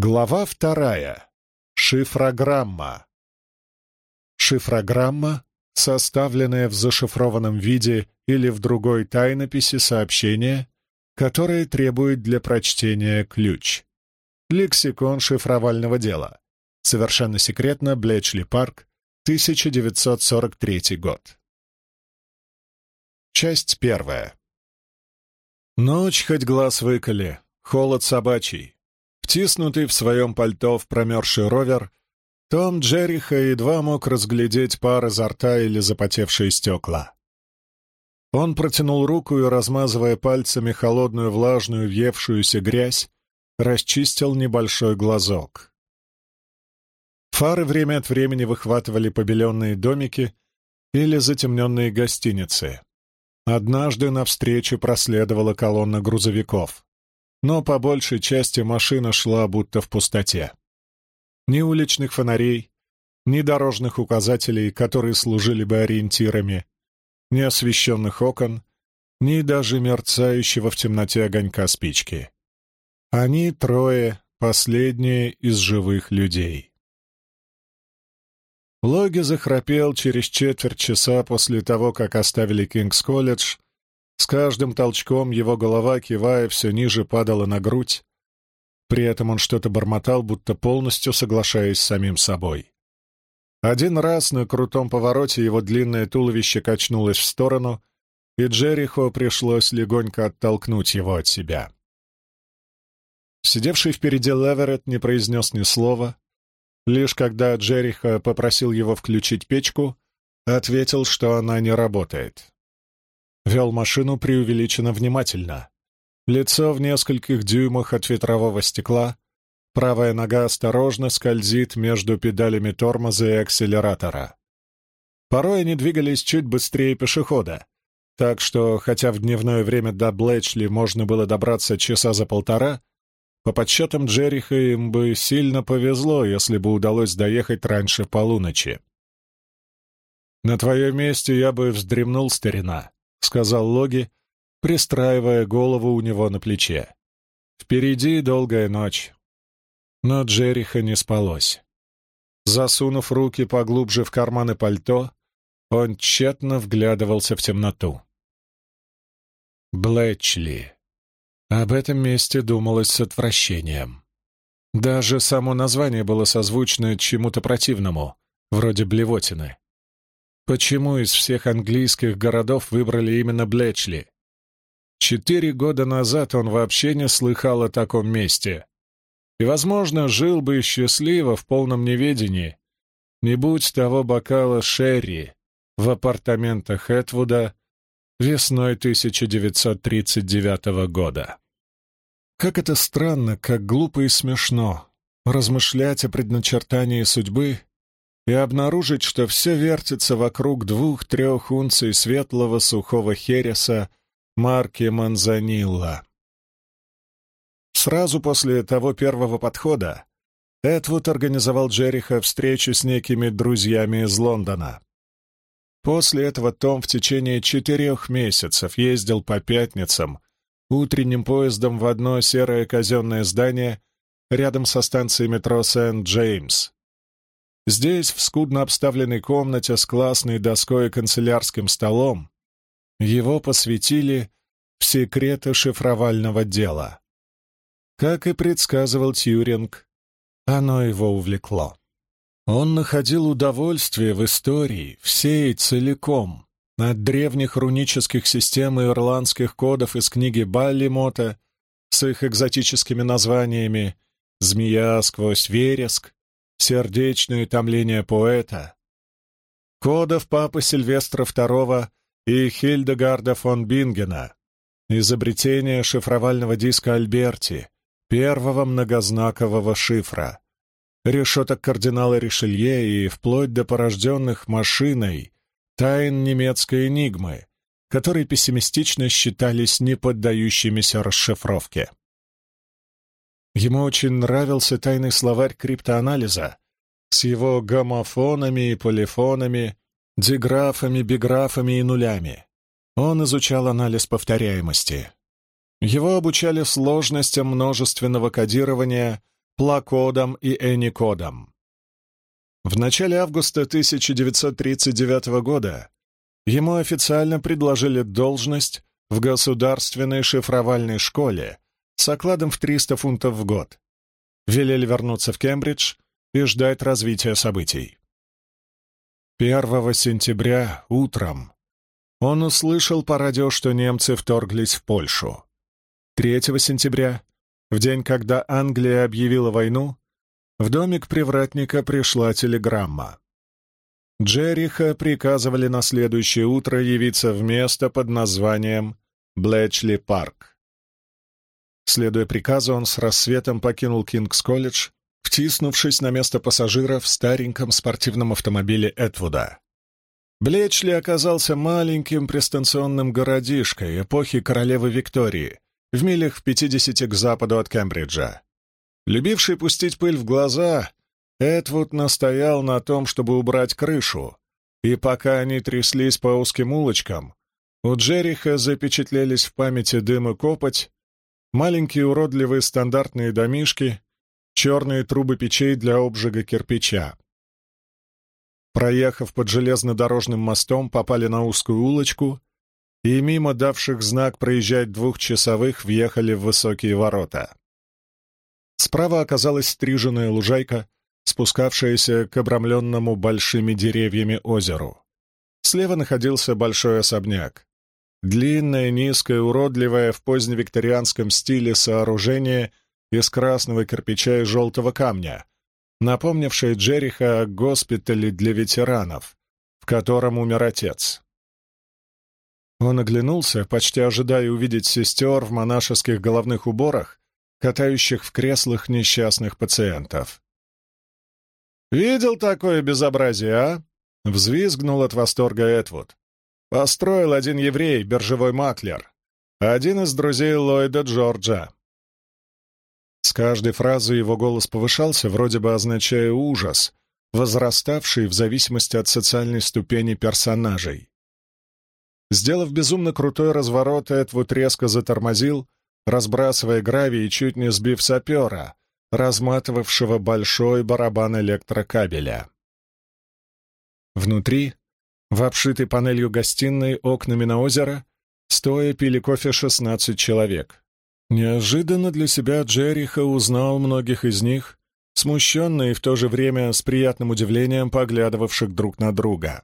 Глава вторая. Шифрограмма. Шифрограмма, составленная в зашифрованном виде или в другой тайнописи сообщения, которое требует для прочтения ключ. Лексикон шифровального дела. Совершенно секретно, Блечли Парк, 1943 год. Часть первая. Ночь хоть глаз выколи, холод собачий. Втиснутый в своем пальто в промерзший ровер, Том Джериха едва мог разглядеть пар изо рта или запотевшие стекла. Он протянул руку и, размазывая пальцами холодную влажную въевшуюся грязь, расчистил небольшой глазок. Фары время от времени выхватывали побеленные домики или затемненные гостиницы. Однажды навстречу проследовала колонна грузовиков но по большей части машина шла будто в пустоте. Ни уличных фонарей, ни дорожных указателей, которые служили бы ориентирами, ни освещенных окон, ни даже мерцающего в темноте огонька спички. Они трое — последние из живых людей. Логи захрапел через четверть часа после того, как оставили Кингс-колледж с каждым толчком его голова, кивая, все ниже падала на грудь. При этом он что-то бормотал, будто полностью соглашаясь с самим собой. Один раз на крутом повороте его длинное туловище качнулось в сторону, и Джерихо пришлось легонько оттолкнуть его от себя. Сидевший впереди Леверет не произнес ни слова. Лишь когда Джерихо попросил его включить печку, ответил, что она не работает. Вел машину преувеличенно внимательно. Лицо в нескольких дюймах от ветрового стекла, правая нога осторожно скользит между педалями тормоза и акселератора. Порой они двигались чуть быстрее пешехода, так что, хотя в дневное время до Блэчли можно было добраться часа за полтора, по подсчетам Джериха им бы сильно повезло, если бы удалось доехать раньше полуночи. «На твоем месте я бы вздремнул, старина», — сказал Логи, пристраивая голову у него на плече. «Впереди долгая ночь». Но Джериха не спалось. Засунув руки поглубже в карманы пальто, он тщетно вглядывался в темноту. Блэчли. Об этом месте думалось с отвращением. Даже само название было созвучно чему-то противному, вроде блевотины. Почему из всех английских городов выбрали именно Блечли? Четыре года назад он вообще не слыхал о таком месте. И, возможно, жил бы счастливо в полном неведении, не будь того бокала Шерри в апартаментах Этвуда весной 1939 года. Как это странно, как глупо и смешно размышлять о предначертании судьбы и обнаружить, что все вертится вокруг двух-трех унций светлого сухого хереса марки Манзанилла. Сразу после того первого подхода Эдвуд организовал Джериха встречу с некими друзьями из Лондона. После этого Том в течение четырех месяцев ездил по пятницам утренним поездом в одно серое казенное здание рядом со станцией метро Сент-Джеймс, Здесь, в скудно обставленной комнате с классной доской и канцелярским столом, его посвятили в секреты шифровального дела. Как и предсказывал Тьюринг, оно его увлекло. Он находил удовольствие в истории, всей целиком, от древних рунических систем и ирландских кодов из книги Баллимота с их экзотическими названиями «Змея сквозь вереск», сердечное томление поэта, кодов папы Сильвестра II и Хильдегарда фон Бингена, изобретение шифровального диска Альберти, первого многознакового шифра, решеток кардинала Ришелье и вплоть до порожденных машиной тайн немецкой энигмы, которые пессимистично считались неподдающимися расшифровке. Ему очень нравился тайный словарь криптоанализа с его гомофонами и полифонами, диграфами, биграфами и нулями. Он изучал анализ повторяемости. Его обучали сложностям множественного кодирования Плакодом и Эникодом. В начале августа 1939 года ему официально предложили должность в государственной шифровальной школе с окладом в 300 фунтов в год. Велели вернуться в Кембридж и ждать развития событий. 1 сентября утром он услышал по радио, что немцы вторглись в Польшу. 3 сентября, в день, когда Англия объявила войну, в домик привратника пришла телеграмма. Джериха приказывали на следующее утро явиться в место под названием Блэчли Парк. Следуя приказу, он с рассветом покинул Кингс-колледж, втиснувшись на место пассажира в стареньком спортивном автомобиле Этвуда. Блечли оказался маленьким пристанционным городишкой эпохи королевы Виктории, в милях в пятидесяти к западу от Кембриджа. Любивший пустить пыль в глаза, Эдвуд настоял на том, чтобы убрать крышу, и пока они тряслись по узким улочкам, у Джериха запечатлелись в памяти дым и копоть, маленькие уродливые стандартные домишки, черные трубы печей для обжига кирпича. Проехав под железнодорожным мостом, попали на узкую улочку и, мимо давших знак проезжать двухчасовых, въехали в высокие ворота. Справа оказалась стриженная лужайка, спускавшаяся к обрамленному большими деревьями озеру. Слева находился большой особняк. Длинное, низкое, уродливое в поздневикторианском стиле сооружение из красного кирпича и желтого камня, напомнившее Джериха о госпитале для ветеранов, в котором умер отец. Он оглянулся, почти ожидая увидеть сестер в монашеских головных уборах, катающих в креслах несчастных пациентов. «Видел такое безобразие, а?» — взвизгнул от восторга Этвуд. «Построил один еврей, биржевой маклер, один из друзей Ллойда Джорджа». С каждой фразой его голос повышался, вроде бы означая ужас, возраставший в зависимости от социальной ступени персонажей. Сделав безумно крутой разворот, Эдвуд резко затормозил, разбрасывая гравий и чуть не сбив сапера, разматывавшего большой барабан электрокабеля. Внутри, в обшитой панелью гостиной окнами на озеро, стоя пили кофе шестнадцать человек. Неожиданно для себя Джериха узнал многих из них, смущенно и в то же время с приятным удивлением поглядывавших друг на друга.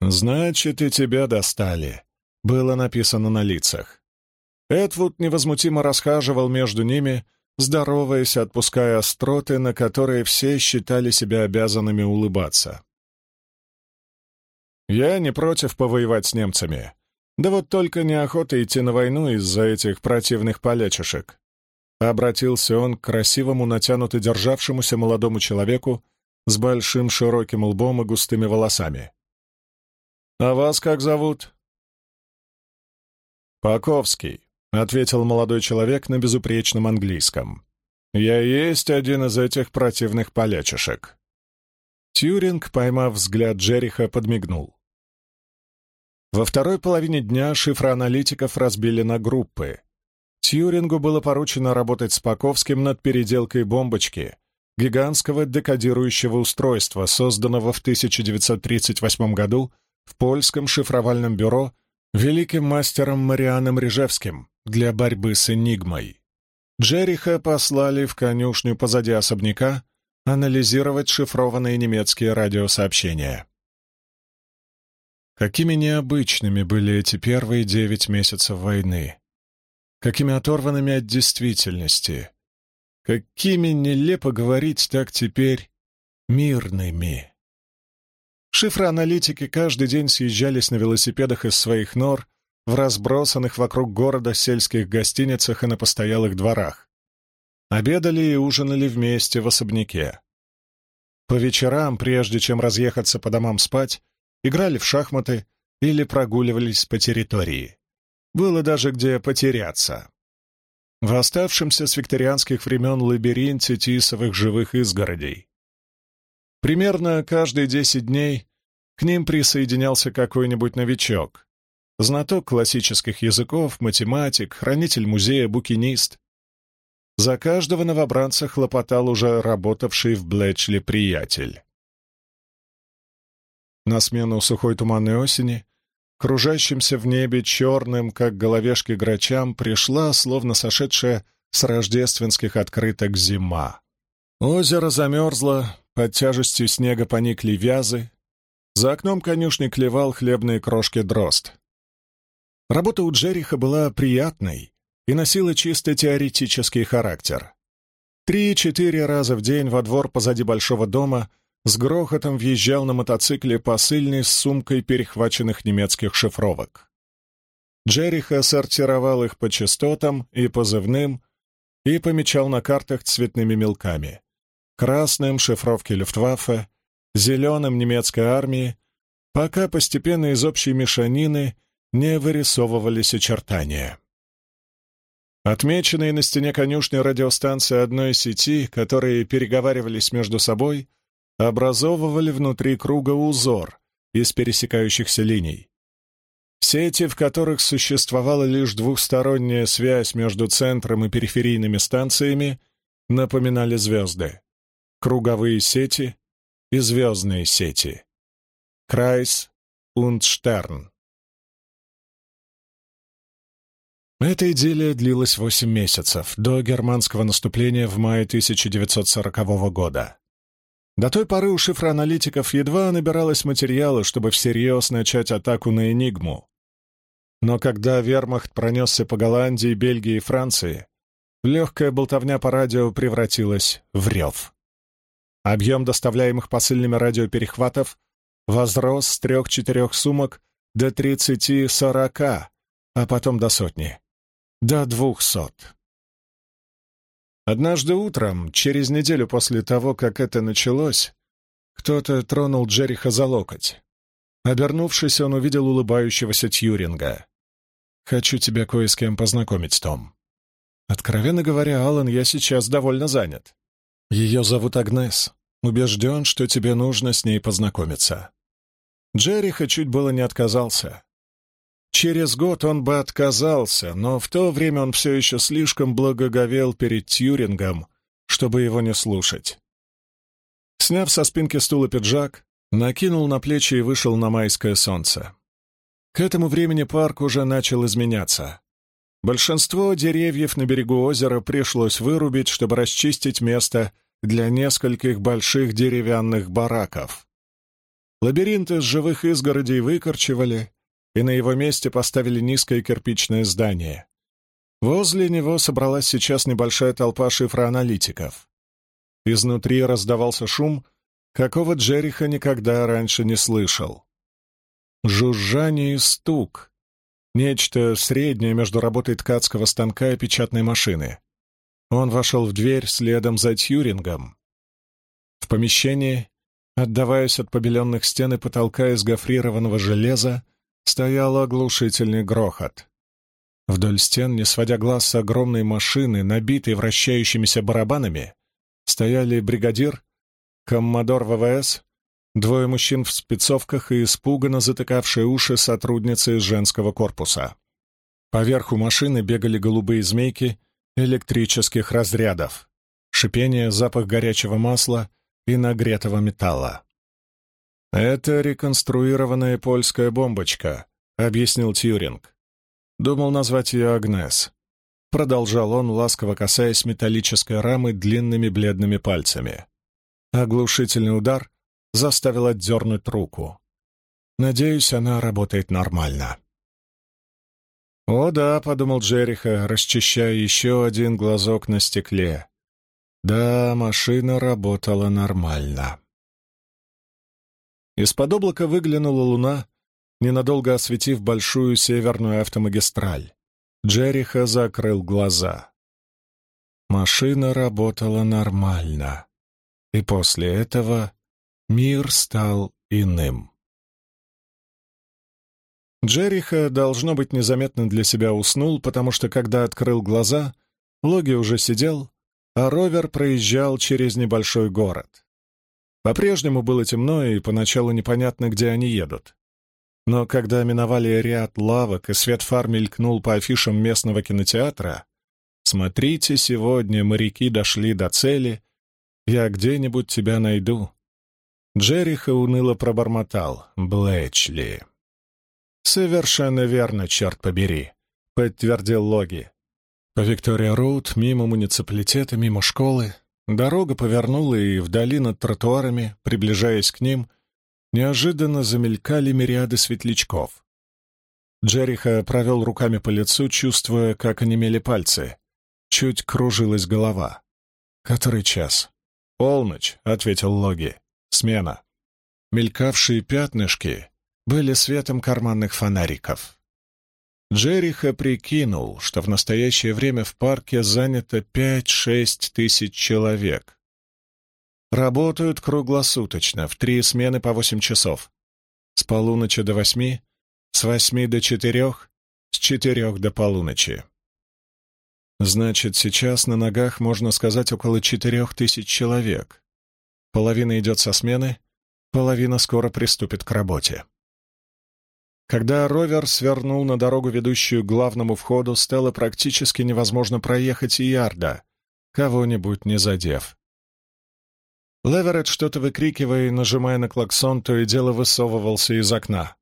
«Значит, и тебя достали», — было написано на лицах. Эдвуд невозмутимо расхаживал между ними, здороваясь, отпуская остроты, на которые все считали себя обязанными улыбаться. «Я не против повоевать с немцами. Да вот только неохота идти на войну из-за этих противных полячишек». Обратился он к красивому, натянуто державшемуся молодому человеку с большим широким лбом и густыми волосами. «А вас как зовут?» «Паковский», — ответил молодой человек на безупречном английском. «Я есть один из этих противных полячишек». Тьюринг, поймав взгляд Джериха, подмигнул. Во второй половине дня шифроаналитиков разбили на группы. Тьюрингу было поручено работать с Паковским над переделкой бомбочки, гигантского декодирующего устройства, созданного в 1938 году в польском шифровальном бюро великим мастером Марианом Рижевским для борьбы с «Энигмой». Джериха послали в конюшню позади особняка анализировать шифрованные немецкие радиосообщения. Какими необычными были эти первые девять месяцев войны. Какими оторванными от действительности. Какими, нелепо говорить так теперь, мирными. Шифроаналитики каждый день съезжались на велосипедах из своих нор в разбросанных вокруг города сельских гостиницах и на постоялых дворах. Обедали и ужинали вместе в особняке. По вечерам, прежде чем разъехаться по домам спать, играли в шахматы или прогуливались по территории. Было даже где потеряться. В оставшемся с викторианских времен лабиринте тисовых живых изгородей. Примерно каждые десять дней к ним присоединялся какой-нибудь новичок. Знаток классических языков, математик, хранитель музея, букинист. за каждого новобранца хлопотал уже работавший в Блэчли приятель. На смену сухой туманной осени, кружащимся в небе черным, как головешки грачам, пришла, словно сошедшая с рождественских открыток зима. Озеро замерзло, под тяжестью снега поникли вязы, за окном конюшни клевал хлебные крошки дрозд. Работа у Джериха была приятной и носила чисто теоретический характер. Три-четыре раза в день во двор позади большого дома с грохотом въезжал на мотоцикле посыльный с сумкой перехваченных немецких шифровок. Джериха сортировал их по частотам и позывным и помечал на картах цветными мелками. Красным — шифровки Люфтваффе, зеленым немецкой армии, пока постепенно из общей мешанины не вырисовывались очертания. Отмеченные на стене конюшни радиостанции одной сети, которые переговаривались между собой, образовывали внутри круга узор из пересекающихся линий. Сети, в которых существовала лишь двухсторонняя связь между центром и периферийными станциями, напоминали звезды. Круговые сети и звездные сети. Крайс und Штерн. Эта идиллия длилась восемь месяцев, до германского наступления в мае 1940 года. До той поры у шифроаналитиков едва набиралось материала, чтобы всерьез начать атаку на «Энигму». Но когда вермахт пронесся по Голландии, Бельгии и Франции, легкая болтовня по радио превратилась в рев. Объем доставляемых посыльными радиоперехватов возрос с трех-четырех сумок до тридцати-сорока, а потом до сотни. До двухсот. Однажды утром, через неделю после того, как это началось, кто-то тронул Джериха за локоть. Обернувшись, он увидел улыбающегося Тьюринга. «Хочу тебя кое с кем познакомить, Том». «Откровенно говоря, Аллан, я сейчас довольно занят. Ее зовут Агнес. Убежден, что тебе нужно с ней познакомиться». Джериха чуть было не отказался. Через год он бы отказался, но в то время он все еще слишком благоговел перед Тьюрингом, чтобы его не слушать. Сняв со спинки стула пиджак, накинул на плечи и вышел на майское солнце. К этому времени парк уже начал изменяться. Большинство деревьев на берегу озера пришлось вырубить, чтобы расчистить место для нескольких больших деревянных бараков. Лабиринт из живых изгородей выкорчевали, и на его месте поставили низкое кирпичное здание. Возле него собралась сейчас небольшая толпа шифроаналитиков. Изнутри раздавался шум, какого Джериха никогда раньше не слышал. Жужжание и стук, Нечто среднее между работой ткацкого станка и печатной машины. Он вошел в дверь следом за Тьюрингом. В помещении, отдаваясь от побеленных стен и потолка из гофрированного железа, стоял оглушительный грохот. Вдоль стен, не сводя глаз с огромной машины, набитой вращающимися барабанами, стояли бригадир, коммодор ВВС Двое мужчин в спецовках и испуганно затыкавшие уши сотрудницы из женского корпуса. Поверху машины бегали голубые змейки электрических разрядов. Шипение, запах горячего масла и нагретого металла. «Это реконструированная польская бомбочка», — объяснил Тьюринг. Думал назвать ее Агнес. Продолжал он, ласково касаясь металлической рамы длинными бледными пальцами. Оглушительный удар заставил отдернуть руку. Надеюсь, она работает нормально. «О да», — подумал Джериха, расчищая еще один глазок на стекле. «Да, машина работала нормально». Из-под облака выглянула луна, ненадолго осветив большую северную автомагистраль. Джериха закрыл глаза. Машина работала нормально. И после этого Мир стал иным. Джериха, должно быть, незаметно для себя уснул, потому что, когда открыл глаза, Логи уже сидел, а ровер проезжал через небольшой город. По-прежнему было темно, и поначалу непонятно, где они едут. Но когда миновали ряд лавок, и свет фар мелькнул по афишам местного кинотеатра, «Смотрите, сегодня моряки дошли до цели, я где-нибудь тебя найду». Джериха уныло пробормотал «Блэчли». «Совершенно верно, черт побери», — подтвердил Логи. По Виктория-Роуд, мимо муниципалитета, мимо школы, дорога повернула, и вдали над тротуарами, приближаясь к ним, неожиданно замелькали мириады светлячков. Джериха провел руками по лицу, чувствуя, как онемели пальцы. Чуть кружилась голова. «Который час?» «Полночь», — ответил Логи. «Смена». Мелькавшие пятнышки были светом карманных фонариков. Джериха прикинул, что в настоящее время в парке занято пять-шесть тысяч человек. Работают круглосуточно, в три смены по восемь часов. С полуночи до восьми, с восьми до четырех, с четырех до полуночи. Значит, сейчас на ногах, можно сказать, около четырех тысяч человек. Половина идет со смены, половина скоро приступит к работе. Когда ровер свернул на дорогу, ведущую к главному входу, стало практически невозможно проехать и ярда, кого-нибудь не задев. Леверет, что-то выкрикивая и нажимая на клаксон, то и дело высовывался из окна.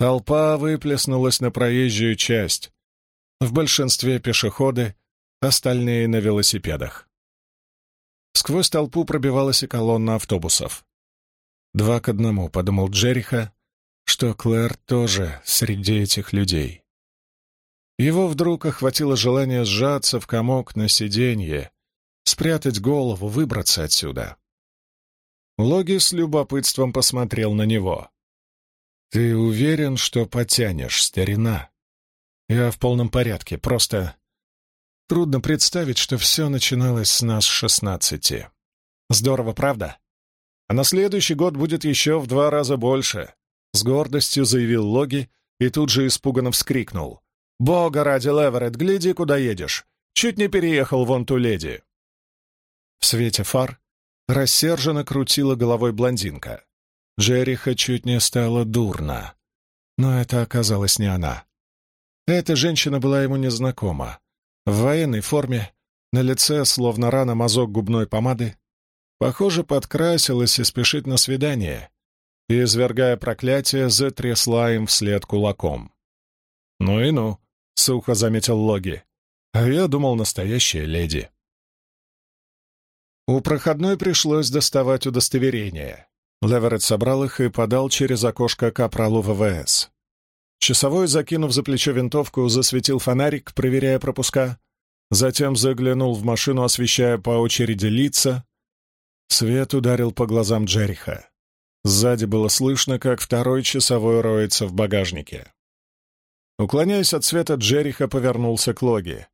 Толпа выплеснулась на проезжую часть. В большинстве пешеходы, остальные на велосипедах. Сквозь толпу пробивалась и колонна автобусов. «Два к одному», — подумал Джериха, что Клэр тоже среди этих людей. Его вдруг охватило желание сжаться в комок на сиденье, спрятать голову, выбраться отсюда. Логи с любопытством посмотрел на него. «Ты уверен, что потянешь, старина?» «Я в полном порядке, просто...» Трудно представить, что все начиналось с нас шестнадцати. Здорово, правда? А на следующий год будет еще в два раза больше. С гордостью заявил Логи и тут же испуганно вскрикнул. «Бога ради, Леверет, гляди, куда едешь! Чуть не переехал вон ту леди!» В свете фар рассерженно крутила головой блондинка. Джериха чуть не стало дурно. Но это оказалось не она. Эта женщина была ему незнакома. В военной форме, на лице словно рана мазок губной помады. Похоже, подкрасилась и спешит на свидание и, извергая проклятие, затрясла им вслед кулаком. «Ну и ну», — сухо заметил Логи. «А я думал, настоящая леди». У проходной пришлось доставать удостоверение. Леверет собрал их и подал через окошко капралу ВВС. Часовой, закинув за плечо винтовку, засветил фонарик, проверяя пропуска, затем заглянул в машину, освещая по очереди лица. Свет ударил по глазам Джериха. Сзади было слышно, как второй часовой роется в багажнике. Уклоняясь от света, Джериха повернулся к Логи.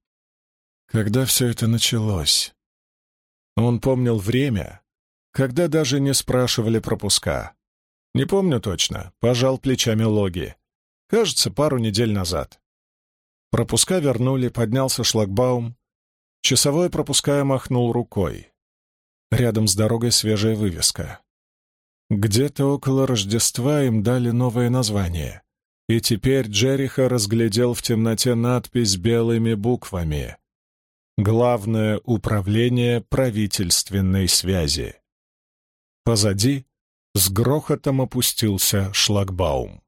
Когда все это началось? Он помнил время, когда даже не спрашивали пропуска. Не помню точно, пожал плечами Логи. Кажется, пару недель назад. Пропуска вернули, поднялся шлагбаум. Часовой пропуская махнул рукой. Рядом с дорогой свежая вывеска. Где-то около Рождества им дали новое название, и теперь Джериха разглядел в темноте надпись белыми буквами «Главное управление правительственной связи». Позади с грохотом опустился шлагбаум.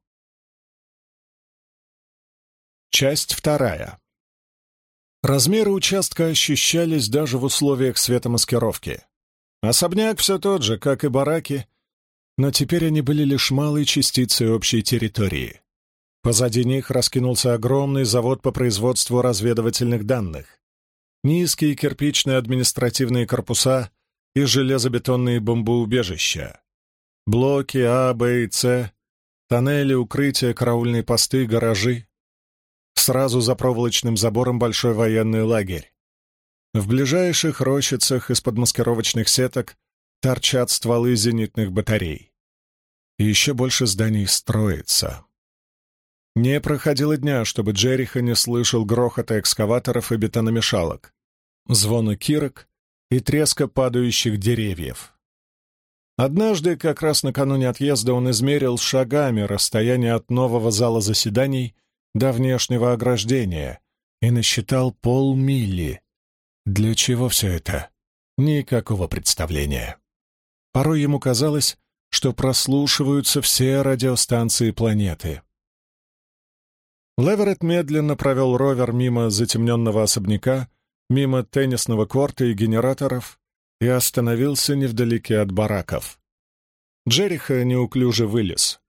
Часть вторая. Размеры участка ощущались даже в условиях светомаскировки. Особняк все тот же, как и бараки, но теперь они были лишь малой частицей общей территории. Позади них раскинулся огромный завод по производству разведывательных данных. Низкие кирпичные административные корпуса и железобетонные бомбоубежища. Блоки А, Б и С, тоннели, укрытия, караульные посты, гаражи. Сразу за проволочным забором большой военный лагерь. В ближайших рощицах из-под маскировочных сеток торчат стволы зенитных батарей. И еще больше зданий строится. Не проходило дня, чтобы Джериха не слышал грохота экскаваторов и бетономешалок, звона кирок и треска падающих деревьев. Однажды, как раз накануне отъезда, он измерил шагами расстояние от нового зала заседаний до внешнего ограждения и насчитал полмили Для чего все это? Никакого представления. Порой ему казалось, что прослушиваются все радиостанции планеты. Леверетт медленно провел ровер мимо затемненного особняка, мимо теннисного корта и генераторов и остановился невдалеке от бараков. Джериха неуклюже вылез.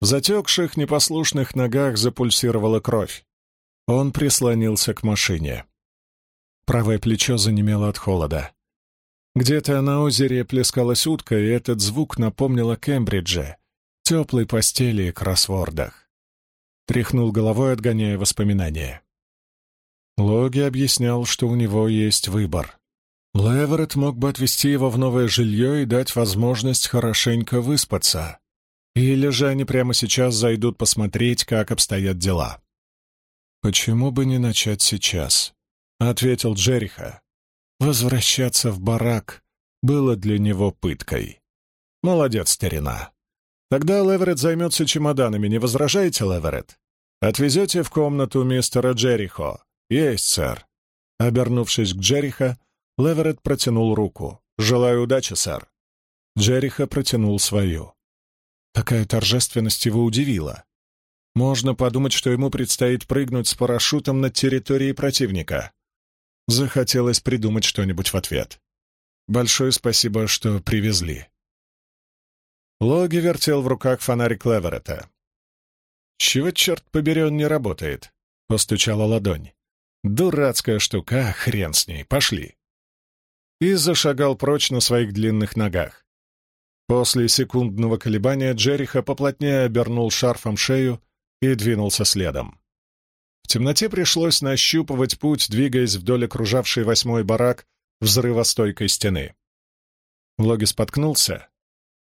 В затекших, непослушных ногах запульсировала кровь. Он прислонился к машине. Правое плечо занемело от холода. Где-то на озере плескалась утка, и этот звук напомнил о Кембридже, теплой постели и кроссвордах. Тряхнул головой, отгоняя воспоминания. Логи объяснял, что у него есть выбор. Леверетт мог бы отвезти его в новое жилье и дать возможность хорошенько выспаться. Или же они прямо сейчас зайдут посмотреть, как обстоят дела. «Почему бы не начать сейчас?» — ответил Джериха. Возвращаться в барак было для него пыткой. «Молодец, старина. Тогда Леверетт займется чемоданами, не возражаете, Леверетт? Отвезете в комнату мистера Джерихо?» «Есть, сэр». Обернувшись к Джериха, Леверетт протянул руку. «Желаю удачи, сэр». Джериха протянул свою. Такая торжественность его удивила. Можно подумать, что ему предстоит прыгнуть с парашютом над территорией противника. Захотелось придумать что-нибудь в ответ. «Большое спасибо, что привезли». Логи вертел в руках фонарик Леверета. «Чего, черт побери, он не работает?» — постучала ладонь. «Дурацкая штука, хрен с ней, пошли!» И зашагал прочь на своих длинных ногах. После секундного колебания Джериха поплотнее обернул шарфом шею и двинулся следом. В темноте пришлось нащупывать путь, двигаясь вдоль окружавшей восьмой барак взрывостойкой стены. Логи споткнулся,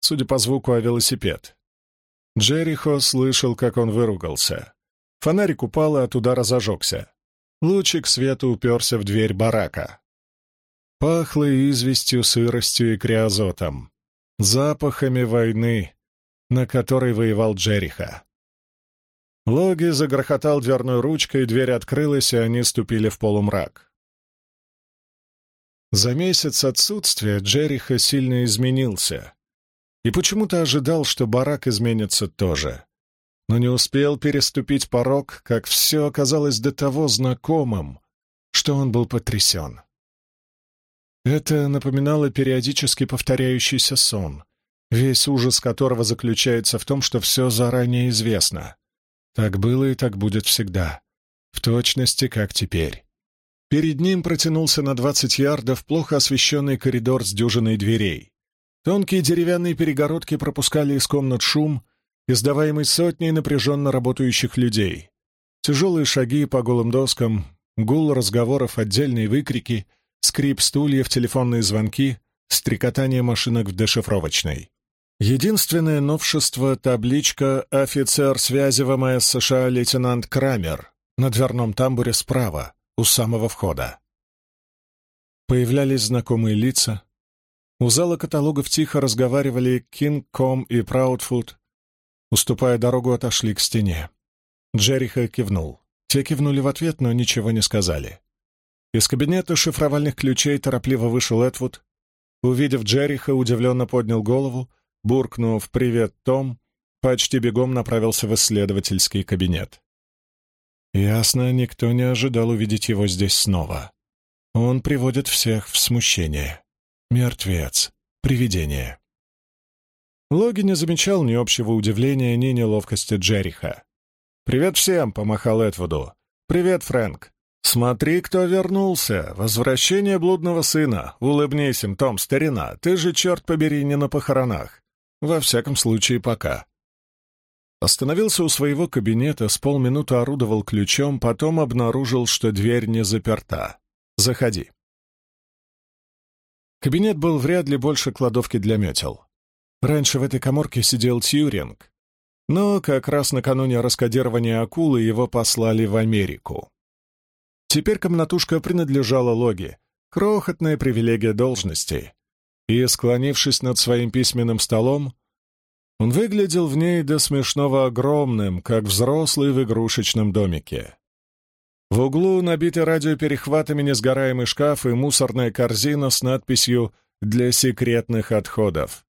судя по звуку, о велосипед. Джерихо слышал, как он выругался. Фонарик упал и от удара зажегся. Лучик света уперся в дверь барака. Пахло известью, сыростью и криозотом. Запахами войны, на которой воевал Джериха. Логи загрохотал дверной ручкой, дверь открылась, и они ступили в полумрак. За месяц отсутствия Джериха сильно изменился. И почему-то ожидал, что барак изменится тоже. Но не успел переступить порог, как все оказалось до того знакомым, что он был потрясен. Это напоминало периодически повторяющийся сон, весь ужас которого заключается в том, что все заранее известно. Так было и так будет всегда. В точности, как теперь. Перед ним протянулся на двадцать ярдов плохо освещенный коридор с дюжиной дверей. Тонкие деревянные перегородки пропускали из комнат шум, издаваемый сотней напряженно работающих людей. Тяжелые шаги по голым доскам, гул разговоров, отдельные выкрики, скрип стульев, телефонные звонки, стрекотание машинок в дешифровочной. Единственное новшество — табличка «Офицер связи ВМС США лейтенант Крамер» на дверном тамбуре справа, у самого входа. Появлялись знакомые лица. У зала каталогов тихо разговаривали Кинг, Ком и Праудфуд. Уступая дорогу, отошли к стене. Джериха кивнул. Те кивнули в ответ, но ничего не сказали. Из кабинета шифровальных ключей торопливо вышел Этвуд. Увидев Джериха, удивленно поднял голову, буркнув «Привет, Том», почти бегом направился в исследовательский кабинет. Ясно, никто не ожидал увидеть его здесь снова. Он приводит всех в смущение. Мертвец. Привидение. Логи не замечал ни общего удивления, ни неловкости Джериха. «Привет всем!» — помахал Эдвуду. «Привет, Фрэнк!» «Смотри, кто вернулся! Возвращение блудного сына! Улыбнись им, Том, старина! Ты же, черт побери, не на похоронах! Во всяком случае, пока. Остановился у своего кабинета, с полминуты орудовал ключом, потом обнаружил, что дверь не заперта. «Заходи». Кабинет был вряд ли больше кладовки для метел. Раньше в этой коморке сидел Тьюринг, но как раз накануне раскодирования акулы его послали в Америку. Теперь комнатушка принадлежала Логи, крохотная привилегия должности, и, склонившись над своим письменным столом, он выглядел в ней до смешного огромным, как взрослый в игрушечном домике. В углу набиты радиоперехватами несгораемый шкаф и мусорная корзина с надписью «Для секретных отходов».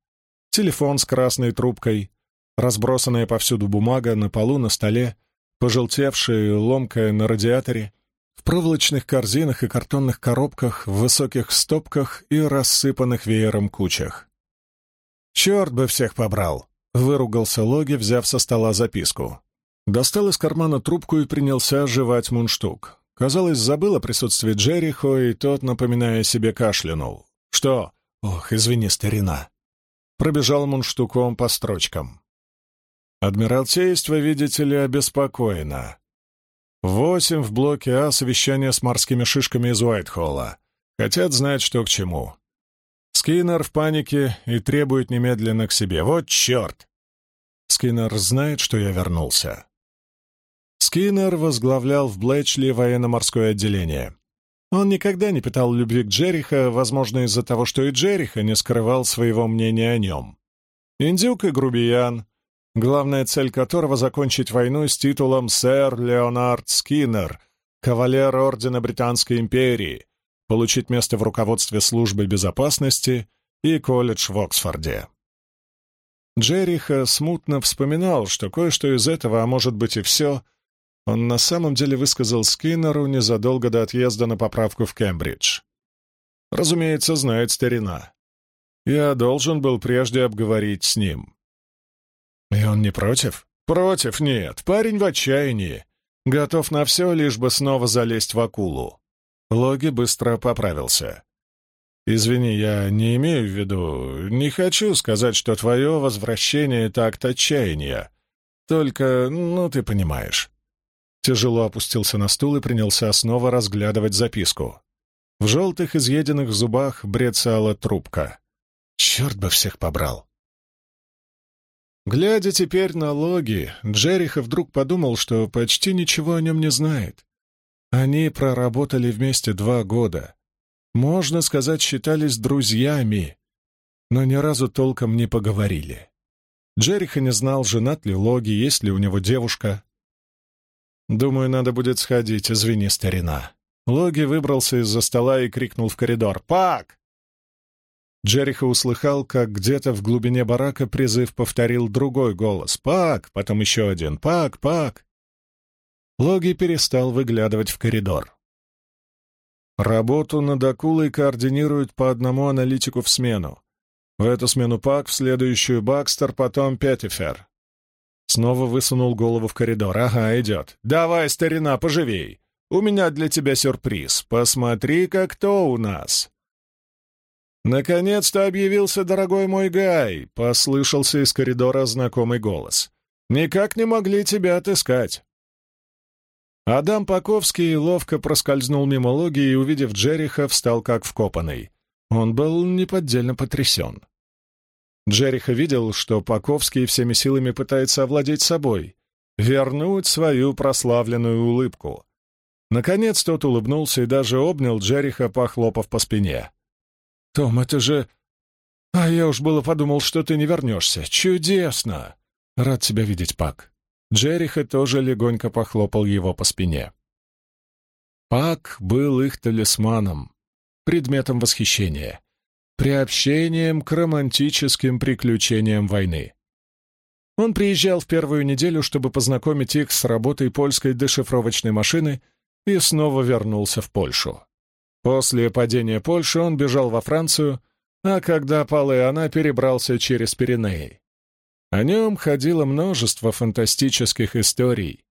Телефон с красной трубкой, разбросанная повсюду бумага на полу, на столе, пожелтевшая и ломкая на радиаторе, в проволочных корзинах и картонных коробках, в высоких стопках и рассыпанных веером кучах. «Черт бы всех побрал!» — выругался Логи, взяв со стола записку. Достал из кармана трубку и принялся жевать мундштук. Казалось, забыл о присутствии Джерихо, и тот, напоминая себе, кашлянул. «Что? Ох, извини, старина!» Пробежал мундштуком по строчкам. «Адмиралтейство, видите ли, обеспокоено. Восемь в блоке А совещание с морскими шишками из Уайтхолла. Хотят знать, что к чему. Скиннер в панике и требует немедленно к себе. Вот черт! Скиннер знает, что я вернулся. Скиннер возглавлял в Блэчли военно-морское отделение. Он никогда не питал любви к Джериха, возможно, из-за того, что и Джериха не скрывал своего мнения о нем. Индюк и грубиян, главная цель которого — закончить войну с титулом «Сэр Леонард Скиннер», кавалер Ордена Британской империи, получить место в руководстве службы безопасности и колледж в Оксфорде. Джериха смутно вспоминал, что кое-что из этого, а может быть и все, он на самом деле высказал Скиннеру незадолго до отъезда на поправку в Кембридж. Разумеется, знает старина. Я должен был прежде обговорить с ним. И он не против? Против нет. Парень в отчаянии. Готов на все, лишь бы снова залезть в акулу. Логи быстро поправился. «Извини, я не имею в виду... Не хочу сказать, что твое возвращение — такт отчаяния. Только, ну, ты понимаешь». Тяжело опустился на стул и принялся снова разглядывать записку. В желтых изъеденных зубах брецала трубка. Черт бы всех побрал! Глядя теперь на логи, Джериха вдруг подумал, что почти ничего о нем не знает. Они проработали вместе два года. Можно сказать, считались друзьями, но ни разу толком не поговорили. Джериха не знал, женат ли Логи, есть ли у него девушка. «Думаю, надо будет сходить, извини, старина». Логи выбрался из-за стола и крикнул в коридор. «Пак!» Джериха услыхал, как где-то в глубине барака призыв повторил другой голос. «Пак!» Потом еще один. «Пак! Пак!» Логи перестал выглядывать в коридор. Работу над акулой координируют по одному аналитику в смену. В эту смену Пак, в следующую Бакстер, потом Петтифер. Снова высунул голову в коридор. «Ага, идет. Давай, старина, поживей. У меня для тебя сюрприз. Посмотри-ка, кто у нас!» «Наконец-то объявился дорогой мой Гай!» — послышался из коридора знакомый голос. «Никак не могли тебя отыскать!» Адам Паковский ловко проскользнул мимо логи и, увидев Джериха, встал как вкопанный. Он был неподдельно потрясен. Джериха видел, что Паковский всеми силами пытается овладеть собой, вернуть свою прославленную улыбку. Наконец тот улыбнулся и даже обнял Джериха, похлопав по спине. «Том, это же... А я уж было подумал, что ты не вернешься. Чудесно! Рад тебя видеть, Пак». Джериха тоже легонько похлопал его по спине. Пак был их талисманом, предметом восхищения, приобщением к романтическим приключениям войны. Он приезжал в первую неделю, чтобы познакомить их с работой польской дешифровочной машины, и снова вернулся в Польшу. После падения Польши он бежал во Францию, а когда пала и она, перебрался через Пиренеи. О нем ходило множество фантастических историй.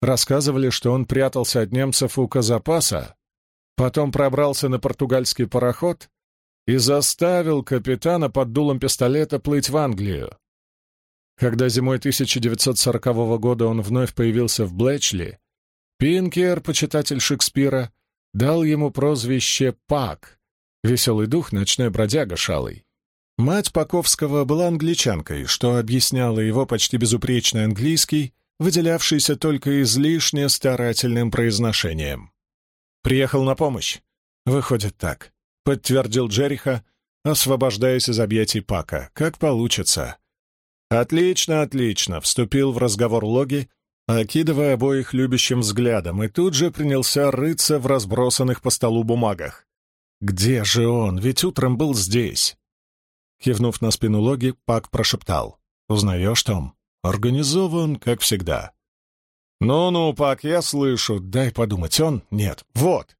Рассказывали, что он прятался от немцев у Казапаса, потом пробрался на португальский пароход и заставил капитана под дулом пистолета плыть в Англию. Когда зимой 1940 года он вновь появился в Блэчли, Пинкер, почитатель Шекспира, дал ему прозвище Пак, веселый дух, ночной бродяга шалый. Мать Паковского была англичанкой, что объясняло его почти безупречный английский, выделявшийся только излишне старательным произношением. «Приехал на помощь?» «Выходит так», — подтвердил Джериха, освобождаясь из объятий Пака. «Как получится». «Отлично, отлично», — вступил в разговор Логи, окидывая обоих любящим взглядом, и тут же принялся рыться в разбросанных по столу бумагах. «Где же он? Ведь утром был здесь!» Кивнув на спину Логи, Пак прошептал. «Узнаешь, Том? Организован, как всегда». «Ну-ну, Пак, я слышу. Дай подумать, он? Нет. Вот!»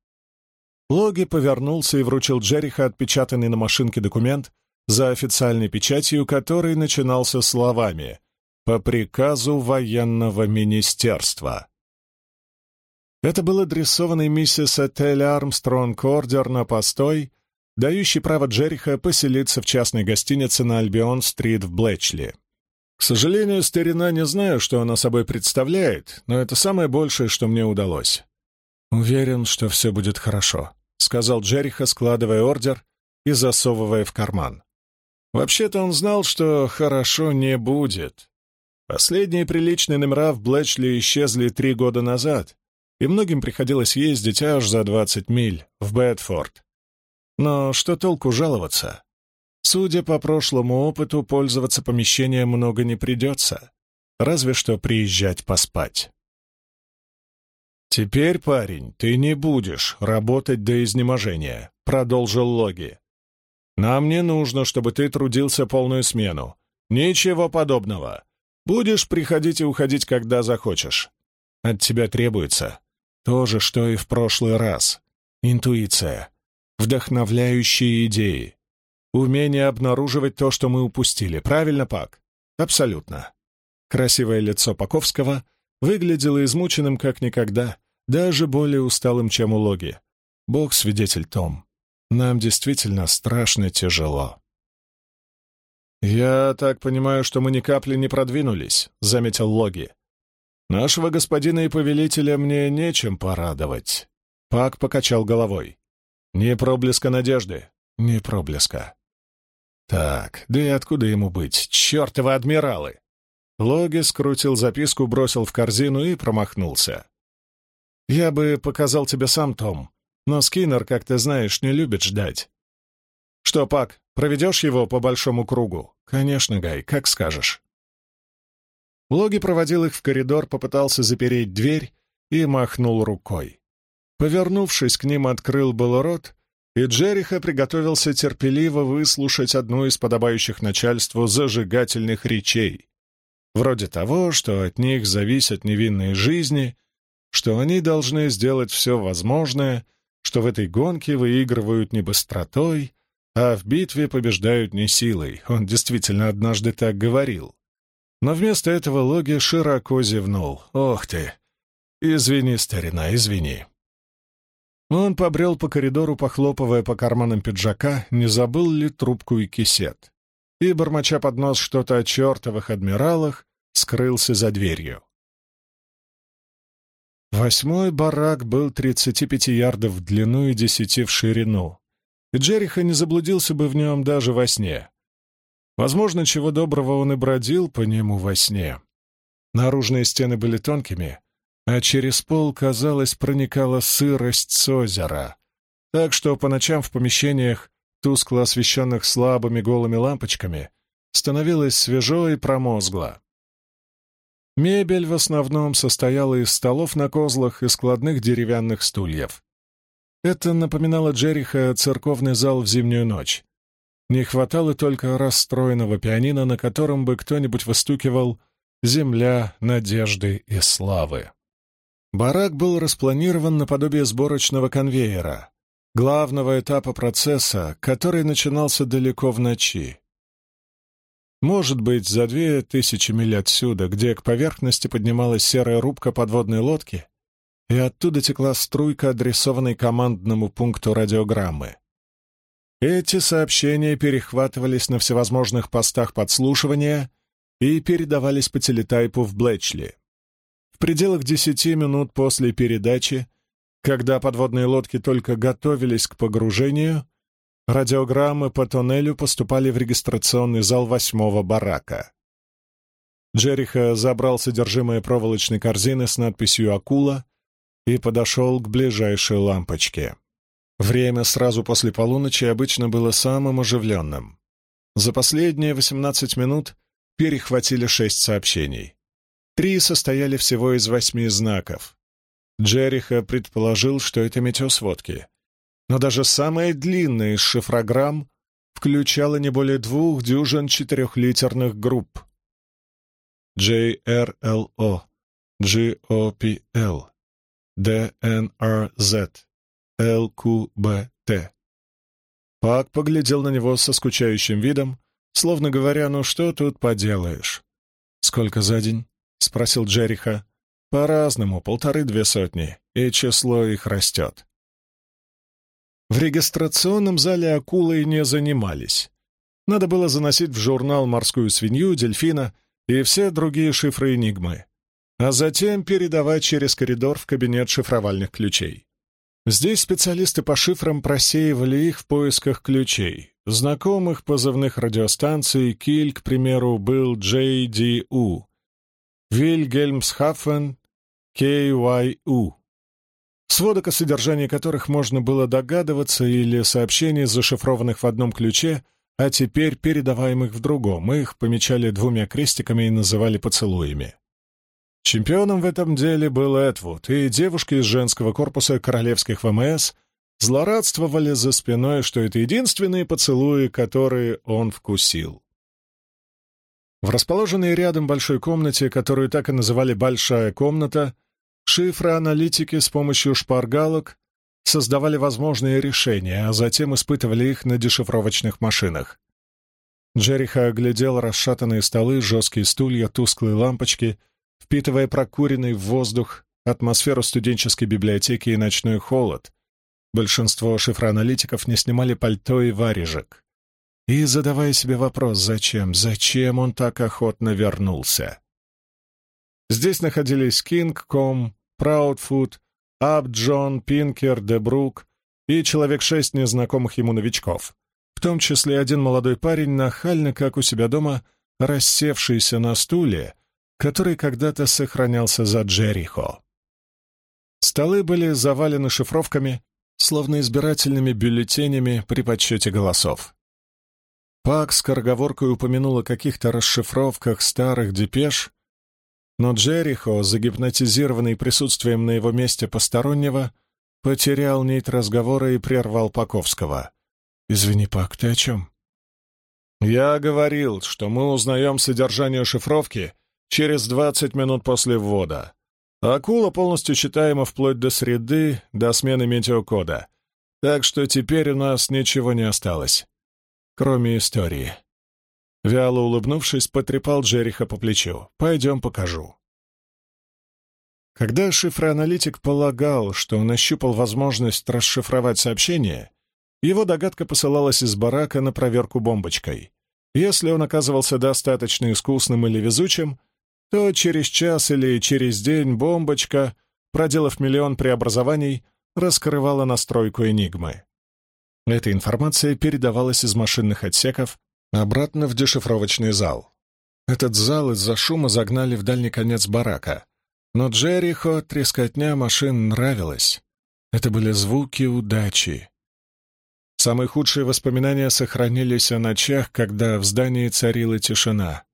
Логи повернулся и вручил Джериха отпечатанный на машинке документ за официальной печатью, который начинался словами «По приказу военного министерства». Это был адресованный миссис Этель Армстронг ордер на постой, дающий право Джериха поселиться в частной гостинице на Альбион-стрит в Блэчли. К сожалению, старина не знаю, что она собой представляет, но это самое большее, что мне удалось. «Уверен, что все будет хорошо», — сказал Джериха, складывая ордер и засовывая в карман. Вообще-то он знал, что хорошо не будет. Последние приличные номера в Блэчли исчезли три года назад, и многим приходилось ездить аж за двадцать миль в Бэдфорд. Но что толку жаловаться? Судя по прошлому опыту, пользоваться помещением много не придется, разве что приезжать поспать. «Теперь, парень, ты не будешь работать до изнеможения», — продолжил Логи. «Нам не нужно, чтобы ты трудился полную смену. Ничего подобного. Будешь приходить и уходить, когда захочешь. От тебя требуется то же, что и в прошлый раз. Интуиция, вдохновляющие идеи, Умение обнаруживать то, что мы упустили. Правильно, Пак? Абсолютно. Красивое лицо Паковского выглядело измученным как никогда, даже более усталым, чем у Логи. Бог свидетель Том. Нам действительно страшно тяжело. «Я так понимаю, что мы ни капли не продвинулись», — заметил Логи. «Нашего господина и повелителя мне нечем порадовать». Пак покачал головой. «Ни проблеска надежды, ни проблеска. Так, да и откуда ему быть? Чертовы адмиралы! Логи скрутил записку, бросил в корзину и промахнулся. «Я бы показал тебе сам, Том, но Скиннер, как ты знаешь, не любит ждать. Что, Пак, проведешь его по большому кругу?» «Конечно, Гай, как скажешь». Логи проводил их в коридор, попытался запереть дверь и махнул рукой. Повернувшись к ним, открыл был рот, и Джериха приготовился терпеливо выслушать одну из подобающих начальству зажигательных речей, вроде того, что от них зависят невинные жизни, что они должны сделать все возможное, что в этой гонке выигрывают не быстротой, а в битве побеждают не силой. Он действительно однажды так говорил. Но вместо этого Логи широко зевнул. «Ох ты! Извини, старина, извини!» Он побрел по коридору, похлопывая по карманам пиджака, не забыл ли трубку и кисет. И, бормоча под нос что-то о чертовых адмиралах, скрылся за дверью. Восьмой барак был 35 ярдов в длину и 10 в ширину, и Джериха не заблудился бы в нем даже во сне. Возможно, чего доброго он и бродил по нему во сне. Наружные стены были тонкими, а через пол, казалось, проникала сырость с озера, так что по ночам в помещениях, тускло освещенных слабыми голыми лампочками, становилось свежо и промозгло. Мебель в основном состояла из столов на козлах и складных деревянных стульев. Это напоминало Джериха церковный зал в зимнюю ночь. Не хватало только расстроенного пианино, на котором бы кто-нибудь выстукивал «Земля надежды и славы». Барак был распланирован наподобие сборочного конвейера, главного этапа процесса, который начинался далеко в ночи. Может быть, за две тысячи миль отсюда, где к поверхности поднималась серая рубка подводной лодки, и оттуда текла струйка, адресованной командному пункту радиограммы. Эти сообщения перехватывались на всевозможных постах подслушивания и передавались по телетайпу в Блэчли. В пределах десяти минут после передачи, когда подводные лодки только готовились к погружению, радиограммы по тоннелю поступали в регистрационный зал восьмого барака. Джериха забрал содержимое проволочной корзины с надписью «Акула» и подошел к ближайшей лампочке. Время сразу после полуночи обычно было самым оживленным. За последние 18 минут перехватили шесть сообщений. Три состояли всего из восьми знаков. Джериха предположил, что это метеосводки. Но даже самая длинная из шифрограмм включала не более двух дюжин четырехлитерных групп. JRLO, GOPL, DNRZ, LQBT. Пак поглядел на него со скучающим видом, словно говоря, ну что тут поделаешь. «Сколько за день?» — спросил Джериха. «По-разному, полторы-две сотни, и число их растет». В регистрационном зале акулы не занимались. Надо было заносить в журнал морскую свинью, дельфина и все другие шифры Энигмы, а затем передавать через коридор в кабинет шифровальных ключей. Здесь специалисты по шифрам просеивали их в поисках ключей. Знакомых позывных радиостанций Киль, к примеру, был JDU, Вильгельмсхафен, KYU сводок о содержании которых можно было догадываться или сообщений, зашифрованных в одном ключе, а теперь передаваемых в другом. Их помечали двумя крестиками и называли поцелуями. Чемпионом в этом деле был Эдвуд, и девушки из женского корпуса королевских ВМС злорадствовали за спиной, что это единственные поцелуи, которые он вкусил. В расположенной рядом большой комнате, которую так и называли «большая комната», Шифры-аналитики с помощью шпаргалок создавали возможные решения, а затем испытывали их на дешифровочных машинах. Джериха оглядел расшатанные столы, жесткие стулья, тусклые лампочки, впитывая прокуренный воздух атмосферу студенческой библиотеки и ночной холод. Большинство шифроаналитиков не снимали пальто и варежек. И задавая себе вопрос, зачем, зачем он так охотно вернулся. Здесь находились Кинг, Ком, Праудфуд, Аб Джон, Пинкер, Дебрук и человек шесть незнакомых ему новичков, в том числе один молодой парень, нахально, как у себя дома, рассевшийся на стуле, который когда-то сохранялся за Джерихо. Столы были завалены шифровками, словно избирательными бюллетенями при подсчете голосов. Пак с скороговоркой упомянул о каких-то расшифровках старых депеш, но Джерихо, загипнотизированный присутствием на его месте постороннего, потерял нить разговора и прервал Паковского. «Извини, Пак, ты о чем?» «Я говорил, что мы узнаем содержание шифровки через двадцать минут после ввода. Акула полностью читаема вплоть до среды, до смены метеокода. Так что теперь у нас ничего не осталось, кроме истории». Вяло улыбнувшись, потрепал Джериха по плечу. «Пойдем покажу». Когда шифроаналитик полагал, что он ощупал возможность расшифровать сообщение, его догадка посылалась из барака на проверку бомбочкой. Если он оказывался достаточно искусным или везучим, то через час или через день бомбочка, проделав миллион преобразований, раскрывала настройку «Энигмы». Эта информация передавалась из машинных отсеков обратно в дешифровочный зал. Этот зал из-за шума загнали в дальний конец барака. Но Джерихо трескотня машин нравилась. Это были звуки удачи. Самые худшие воспоминания сохранились о ночах, когда в здании царила тишина.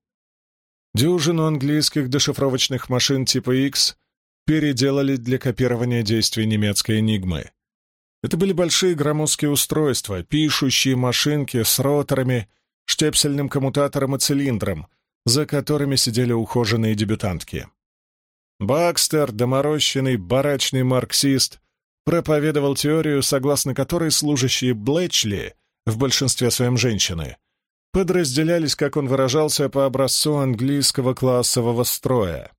Дюжину английских дешифровочных машин типа X переделали для копирования действий немецкой «Энигмы». Это были большие громоздкие устройства, пишущие машинки с роторами — штепсельным коммутатором и цилиндром, за которыми сидели ухоженные дебютантки. Бакстер, доморощенный барачный марксист, проповедовал теорию, согласно которой служащие Блэчли, в большинстве своем женщины, подразделялись, как он выражался, по образцу английского классового строя.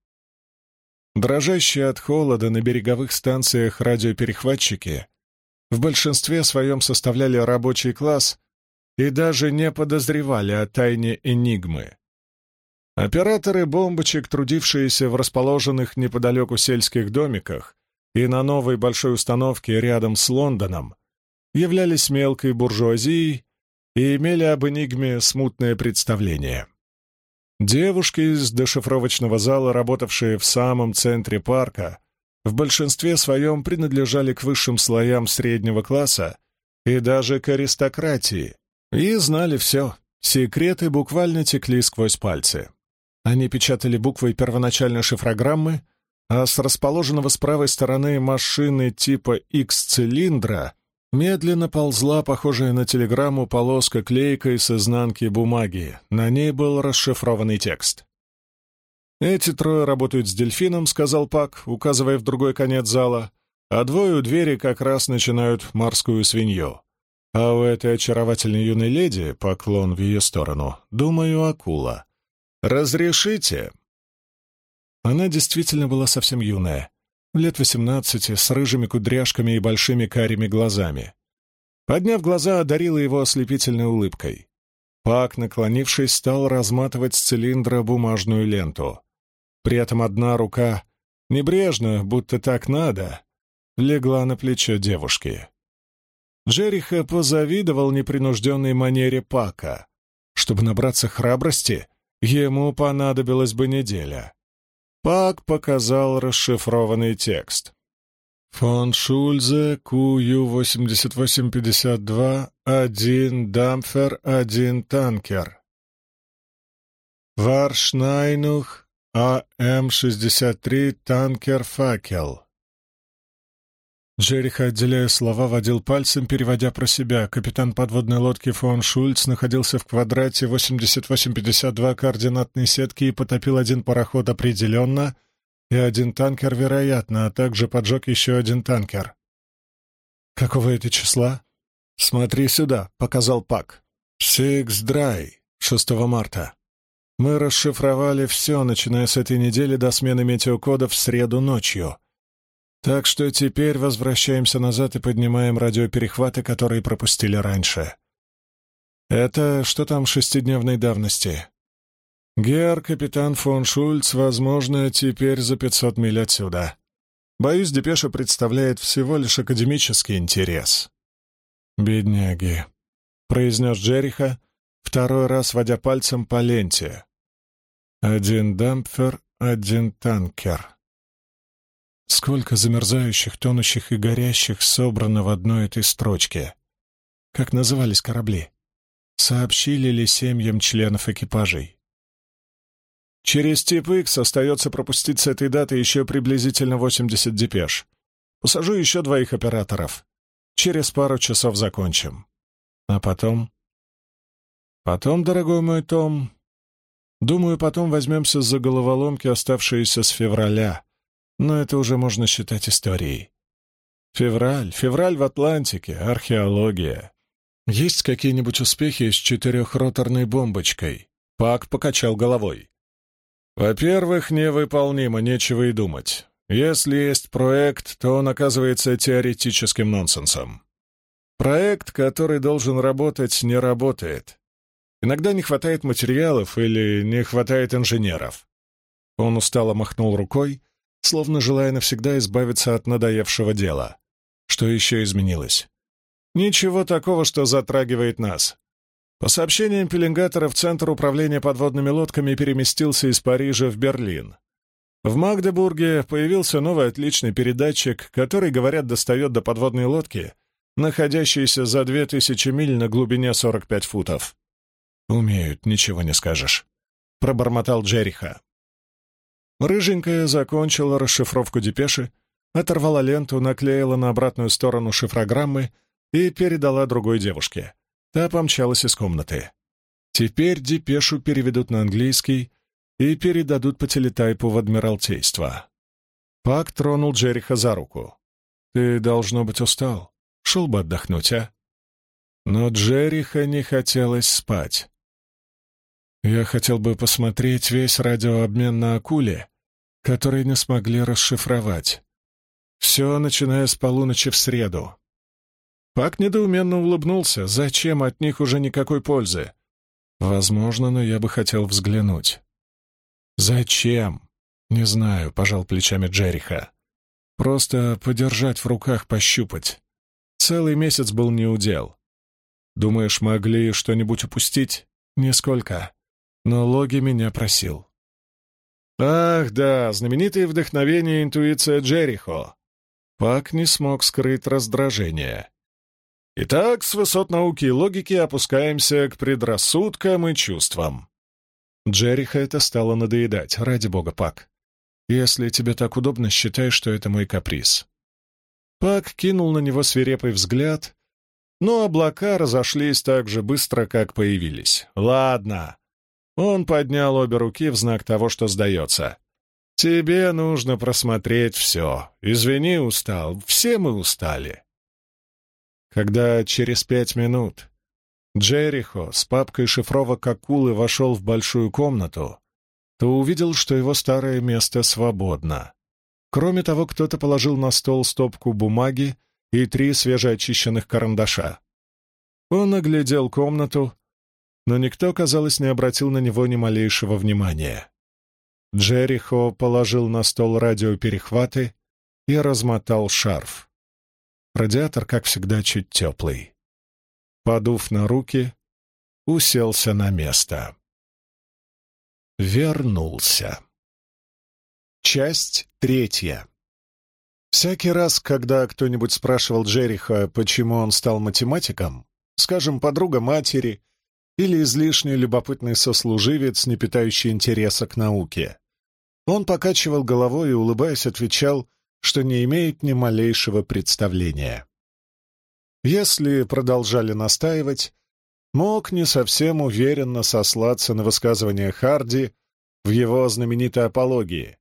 Дрожащие от холода на береговых станциях радиоперехватчики в большинстве своем составляли рабочий класс и даже не подозревали о тайне Энигмы. Операторы бомбочек, трудившиеся в расположенных неподалеку сельских домиках и на новой большой установке рядом с Лондоном, являлись мелкой буржуазией и имели об Энигме смутное представление. Девушки из дешифровочного зала, работавшие в самом центре парка, в большинстве своем принадлежали к высшим слоям среднего класса и даже к аристократии, и знали все. Секреты буквально текли сквозь пальцы. Они печатали буквой первоначальной шифрограммы, а с расположенного с правой стороны машины типа X-цилиндра медленно ползла похожая на телеграмму полоска клейкой с изнанки бумаги. На ней был расшифрованный текст. «Эти трое работают с дельфином», — сказал Пак, указывая в другой конец зала, а двое у двери как раз начинают морскую свинью. А у этой очаровательной юной леди, поклон в ее сторону, думаю, акула. «Разрешите?» Она действительно была совсем юная, лет восемнадцати, с рыжими кудряшками и большими карими глазами. Подняв глаза, одарила его ослепительной улыбкой. Пак, наклонившись, стал разматывать с цилиндра бумажную ленту. При этом одна рука, небрежно, будто так надо, легла на плечо девушки. Джериха позавидовал непринужденной манере Пака. Чтобы набраться храбрости, ему понадобилась бы неделя. Пак показал расшифрованный текст. Фон Шульзе, КУЮ-8852, один дамфер, один танкер. Варшнайнух, АМ-63, танкер «Факел». Джериха, отделяя слова, водил пальцем, переводя про себя. Капитан подводной лодки фон Шульц находился в квадрате 8852 координатной сетки и потопил один пароход определенно, и один танкер, вероятно, а также поджег еще один танкер. «Какого это числа?» «Смотри сюда», — показал Пак. «Сикс Драй, 6 марта. Мы расшифровали все, начиная с этой недели до смены метеокодов в среду ночью». Так что теперь возвращаемся назад и поднимаем радиоперехваты, которые пропустили раньше. Это что там шестидневной давности? Гер, капитан фон Шульц, возможно, теперь за 500 миль отсюда. Боюсь, депеша представляет всего лишь академический интерес. «Бедняги», — произнес Джериха, второй раз водя пальцем по ленте. «Один дампфер, один танкер». Сколько замерзающих, тонущих и горящих собрано в одной этой строчке. Как назывались корабли? Сообщили ли семьям членов экипажей? Через тип X остается пропустить с этой даты еще приблизительно 80 депеш. Посажу еще двоих операторов. Через пару часов закончим. А потом? Потом, дорогой мой Том, думаю, потом возьмемся за головоломки, оставшиеся с февраля, но это уже можно считать историей. Февраль, февраль в Атлантике, археология. Есть какие-нибудь успехи с четырехроторной бомбочкой? Пак покачал головой. Во-первых, невыполнимо, нечего и думать. Если есть проект, то он оказывается теоретическим нонсенсом. Проект, который должен работать, не работает. Иногда не хватает материалов или не хватает инженеров. Он устало махнул рукой, словно желая навсегда избавиться от надоевшего дела. Что еще изменилось? Ничего такого, что затрагивает нас. По сообщениям пеленгаторов, Центр управления подводными лодками переместился из Парижа в Берлин. В Магдебурге появился новый отличный передатчик, который, говорят, достает до подводной лодки, находящейся за 2000 миль на глубине 45 футов. «Умеют, ничего не скажешь», — пробормотал Джериха. Рыженькая закончила расшифровку депеши, оторвала ленту, наклеила на обратную сторону шифрограммы и передала другой девушке. Та помчалась из комнаты. Теперь депешу переведут на английский и передадут по телетайпу в Адмиралтейство. Пак тронул Джериха за руку. «Ты, должно быть, устал. Шел бы отдохнуть, а?» Но Джериха не хотелось спать. «Я хотел бы посмотреть весь радиообмен на Акуле которые не смогли расшифровать. Все, начиная с полуночи в среду. Пак недоуменно улыбнулся. Зачем от них уже никакой пользы? Возможно, но я бы хотел взглянуть. Зачем? Не знаю, пожал плечами Джериха. Просто подержать в руках, пощупать. Целый месяц был неудел. Думаешь, могли что-нибудь упустить? Нисколько. Но Логи меня просил. Ах, да, знаменитое вдохновение интуиция Джерихо. Пак не смог скрыть раздражение. Итак, с высот науки и логики опускаемся к предрассудкам и чувствам. Джериха это стало надоедать. Ради бога, Пак. Если тебе так удобно, считай, что это мой каприз. Пак кинул на него свирепый взгляд, но облака разошлись так же быстро, как появились. «Ладно». Он поднял обе руки в знак того, что сдается. «Тебе нужно просмотреть все. Извини, устал. Все мы устали». Когда через пять минут Джерихо с папкой шифровок акулы вошел в большую комнату, то увидел, что его старое место свободно. Кроме того, кто-то положил на стол стопку бумаги и три свежеочищенных карандаша. Он оглядел комнату, но никто, казалось, не обратил на него ни малейшего внимания. Джерихо положил на стол радиоперехваты и размотал шарф. Радиатор, как всегда, чуть теплый. Подув на руки, уселся на место. Вернулся. Часть третья. Всякий раз, когда кто-нибудь спрашивал Джериха, почему он стал математиком, скажем, подруга матери или излишне любопытный сослуживец, не питающий интереса к науке, он покачивал головой и, улыбаясь, отвечал, что не имеет ни малейшего представления. Если продолжали настаивать, мог не совсем уверенно сослаться на высказывание Харди в его знаменитой апологии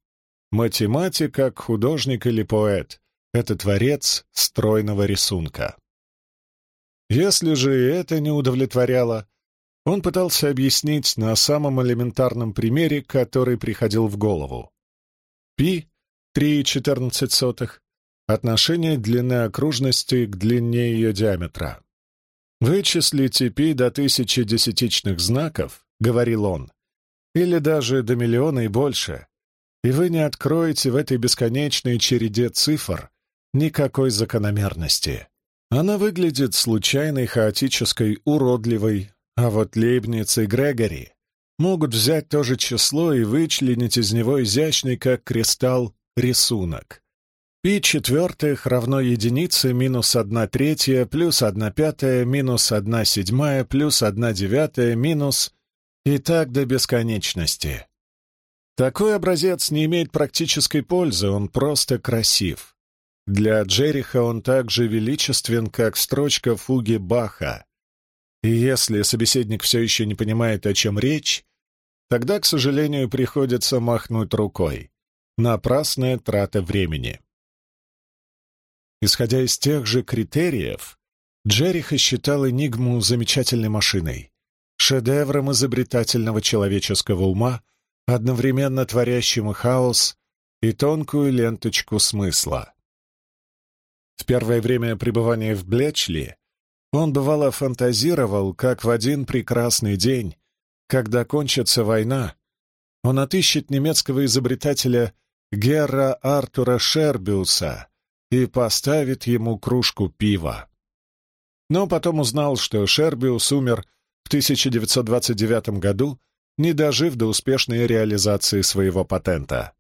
Математик, как художник или поэт, это творец стройного рисунка. Если же это не удовлетворяло, он пытался объяснить на самом элементарном примере, который приходил в голову. Пи 3,14 отношение длины окружности к длине ее диаметра. «Вычислите пи до тысячи десятичных знаков», — говорил он, — «или даже до миллиона и больше, и вы не откроете в этой бесконечной череде цифр никакой закономерности. Она выглядит случайной, хаотической, уродливой, а вот Лейбниц и Грегори могут взять то же число и вычленить из него изящный, как кристалл, рисунок. Пи четвертых равно единице минус одна третья плюс одна пятая минус одна седьмая плюс одна девятая минус и так до бесконечности. Такой образец не имеет практической пользы, он просто красив. Для Джериха он так же величествен, как строчка фуги Баха. И если собеседник все еще не понимает, о чем речь, тогда, к сожалению, приходится махнуть рукой. Напрасная трата времени. Исходя из тех же критериев, Джериха считал Энигму замечательной машиной, шедевром изобретательного человеческого ума, одновременно творящим хаос и тонкую ленточку смысла. В первое время пребывания в Блечли он бывало фантазировал, как в один прекрасный день, когда кончится война, он отыщет немецкого изобретателя Герра Артура Шербиуса и поставит ему кружку пива. Но потом узнал, что Шербиус умер в 1929 году не дожив до успешной реализации своего патента.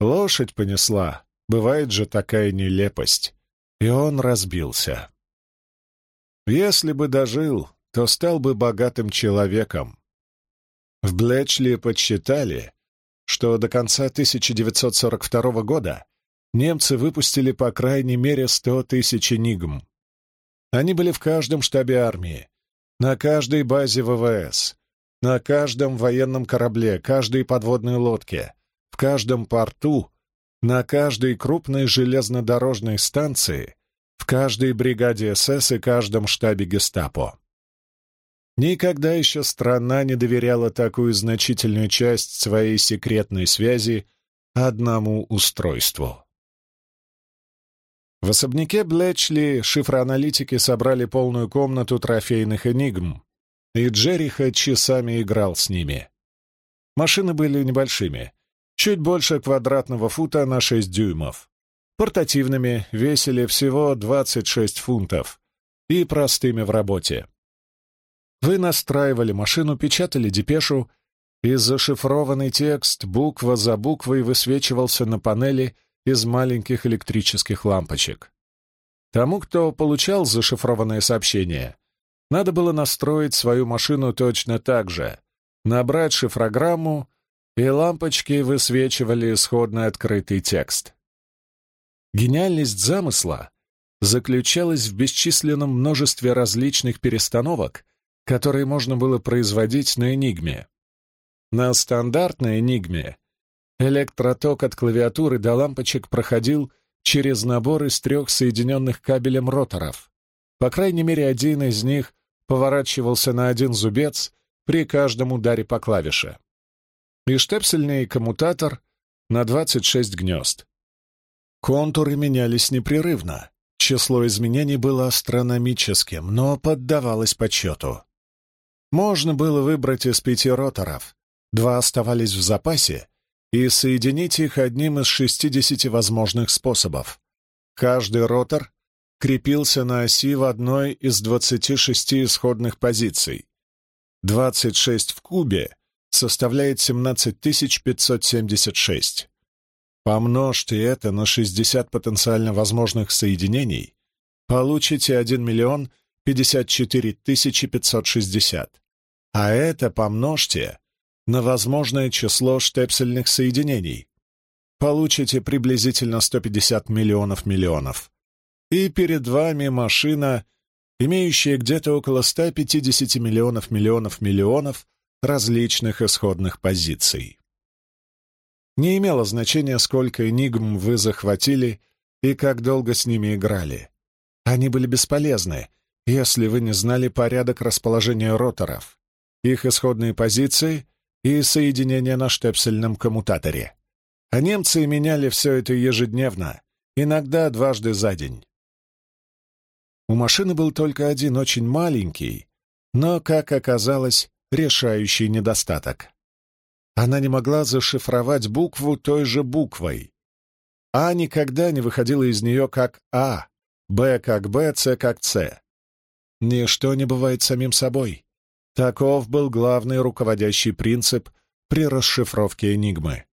Лошадь понесла, бывает же такая нелепость, и он разбился. Если бы дожил, то стал бы богатым человеком. В Блэчли подсчитали, что до конца 1942 года немцы выпустили по крайней мере 100 тысяч энигм. Они были в каждом штабе армии, на каждой базе ВВС, на каждом военном корабле, каждой подводной лодке, в каждом порту, на каждой крупной железнодорожной станции, каждой бригаде СС и каждом штабе гестапо. Никогда еще страна не доверяла такую значительную часть своей секретной связи одному устройству. В особняке Блэчли шифроаналитики собрали полную комнату трофейных энигм, и Джериха часами играл с ними. Машины были небольшими, чуть больше квадратного фута на 6 дюймов. Портативными, весили всего 26 фунтов и простыми в работе. Вы настраивали машину, печатали депешу, и зашифрованный текст буква за буквой высвечивался на панели из маленьких электрических лампочек. Тому, кто получал зашифрованное сообщение, надо было настроить свою машину точно так же, набрать шифрограмму, и лампочки высвечивали исходный открытый текст. Гениальность замысла заключалась в бесчисленном множестве различных перестановок, которые можно было производить на «Энигме». На стандартной «Энигме» электроток от клавиатуры до лампочек проходил через набор из трех соединенных кабелем роторов. По крайней мере, один из них поворачивался на один зубец при каждом ударе по клавише. И штепсельный коммутатор на 26 гнезд. Контуры менялись непрерывно. Число изменений было астрономическим, но поддавалось подсчету. Можно было выбрать из пяти роторов. Два оставались в запасе, и соединить их одним из 60 возможных способов. Каждый ротор крепился на оси в одной из 26 исходных позиций. 26 в кубе составляет 17576. Помножьте это на 60 потенциально возможных соединений, получите 1 миллион 54 560. А это помножьте на возможное число штепсельных соединений. Получите приблизительно 150 миллионов миллионов. И перед вами машина, имеющая где-то около 150 миллионов миллионов миллионов различных исходных позиций. Не имело значения, сколько энигм вы захватили и как долго с ними играли. Они были бесполезны, если вы не знали порядок расположения роторов, их исходные позиции и соединения на штепсельном коммутаторе. А немцы меняли все это ежедневно, иногда дважды за день. У машины был только один очень маленький, но, как оказалось, решающий недостаток. Она не могла зашифровать букву той же буквой. А никогда не выходила из нее как А, Б как Б, С как С. Ничто не бывает самим собой. Таков был главный руководящий принцип при расшифровке «Энигмы».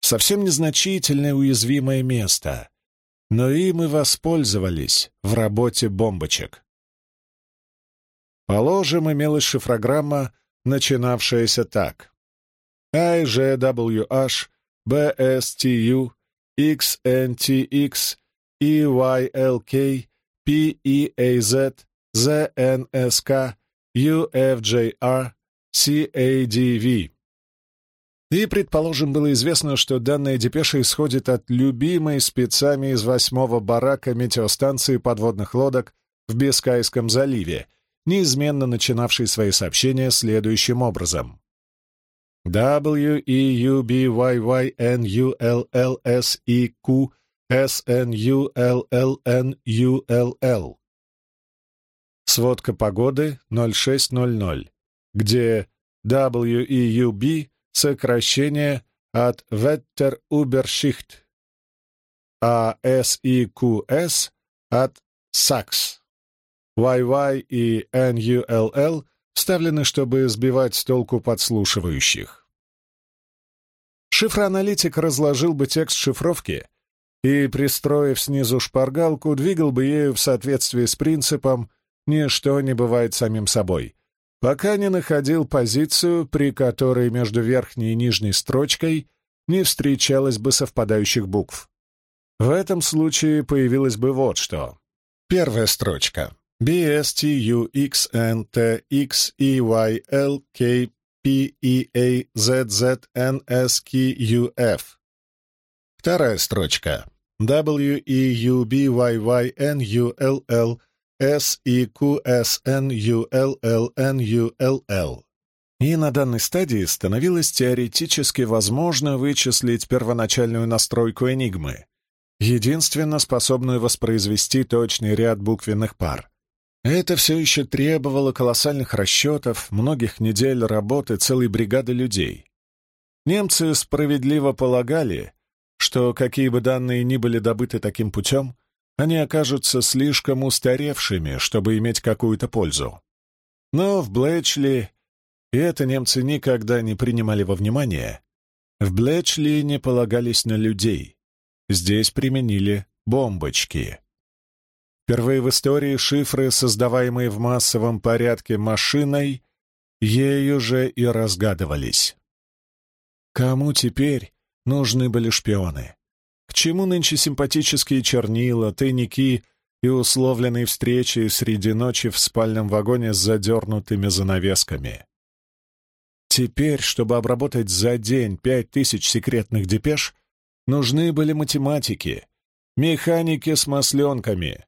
Совсем незначительное уязвимое место, но и воспользовались в работе бомбочек. Положим, имелась шифрограмма, начинавшаяся так. IGWH BSTU XNTX EYLK PEAZ ZNSK UFJR CADV. И, предположим, было известно, что данная депеша исходит от любимой спецами из восьмого барака метеостанции подводных лодок в Бискайском заливе, неизменно начинавшей свои сообщения следующим образом. W E U B Y Y N U L L S E Q S N U L L N U L L. Сводка погоды 0600, где WEUB — сокращение от Wetterüberschicht, а SEQS — от SAX. YY и NULL вставлены, чтобы сбивать с толку подслушивающих. Шифроаналитик разложил бы текст шифровки и, пристроив снизу шпаргалку, двигал бы ею в соответствии с принципом ничто не бывает самим собой, пока не находил позицию, при которой между верхней и нижней строчкой не встречалось бы совпадающих букв. В этом случае появилось бы вот что. Первая строчка. B, S, T, U, X, N, T, X, E, Y, L, K, P, E, A, Z, Z, N, S, Q, U, F. Вторая строчка. W, E, U, B, Y, Y, N, U, L, L, S, E, Q, S, N, U, L, L, N, U, L, L. И на данной стадии становилось теоретически возможно вычислить первоначальную настройку энигмы, единственно способную воспроизвести точный ряд буквенных пар. Это все еще требовало колоссальных расчетов, многих недель работы целой бригады людей. Немцы справедливо полагали, что какие бы данные ни были добыты таким путем, они окажутся слишком устаревшими, чтобы иметь какую-то пользу. Но в Блэчли, и это немцы никогда не принимали во внимание, в Блэчли не полагались на людей. Здесь применили бомбочки. Впервые в истории шифры, создаваемые в массовом порядке машиной, ею же и разгадывались. Кому теперь нужны были шпионы? К чему нынче симпатические чернила, тайники и условленные встречи среди ночи в спальном вагоне с задернутыми занавесками? Теперь, чтобы обработать за день пять тысяч секретных депеш, нужны были математики, механики с масленками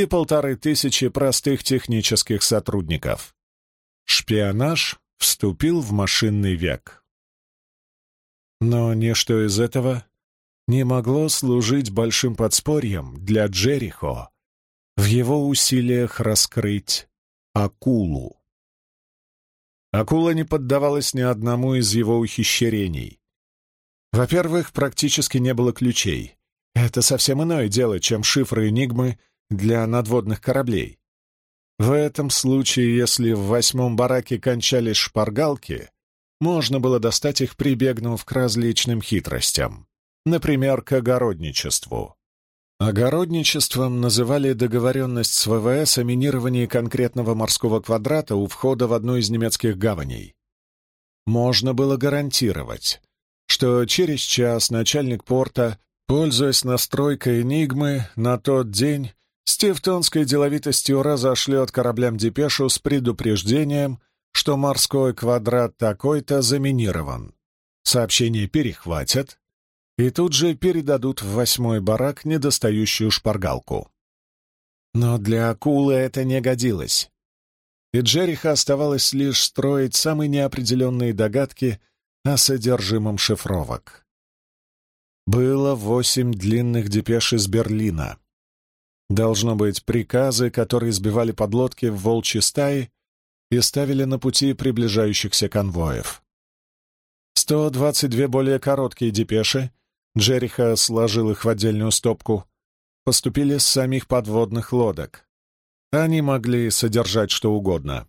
и полторы тысячи простых технических сотрудников. Шпионаж вступил в машинный век. Но ничто из этого не могло служить большим подспорьем для Джерихо в его усилиях раскрыть акулу. Акула не поддавалась ни одному из его ухищрений. Во-первых, практически не было ключей. Это совсем иное дело, чем шифры Энигмы для надводных кораблей. В этом случае, если в восьмом бараке кончались шпаргалки, можно было достать их, прибегнув к различным хитростям, например, к огородничеству. Огородничеством называли договоренность с ВВС о минировании конкретного морского квадрата у входа в одну из немецких гаваней. Можно было гарантировать, что через час начальник порта, пользуясь настройкой «Энигмы», на тот день с тевтонской деловитостью разошлет кораблям депешу с предупреждением, что морской квадрат такой-то заминирован. Сообщение перехватят и тут же передадут в восьмой барак недостающую шпаргалку. Но для акулы это не годилось. И Джериха оставалось лишь строить самые неопределенные догадки о содержимом шифровок. Было восемь длинных депеш из Берлина, Должно быть, приказы, которые сбивали подлодки в волчьи стаи и ставили на пути приближающихся конвоев. 122 более короткие депеши, Джериха сложил их в отдельную стопку, поступили с самих подводных лодок. Они могли содержать что угодно.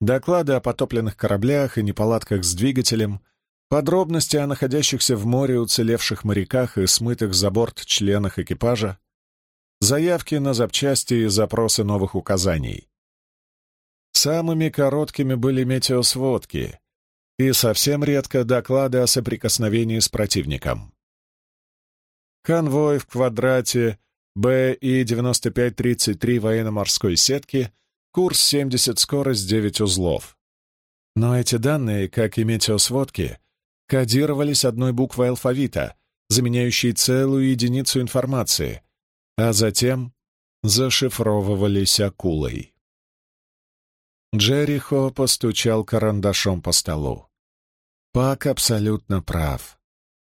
Доклады о потопленных кораблях и неполадках с двигателем, подробности о находящихся в море уцелевших моряках и смытых за борт членах экипажа, заявки на запчасти и запросы новых указаний. Самыми короткими были метеосводки и совсем редко доклады о соприкосновении с противником. Конвой в квадрате БИ-9533 военно-морской сетки, курс 70, скорость 9 узлов. Но эти данные, как и метеосводки, кодировались одной буквой алфавита, заменяющей целую единицу информации, а затем зашифровывались акулой. Джерихо постучал карандашом по столу. Пак абсолютно прав.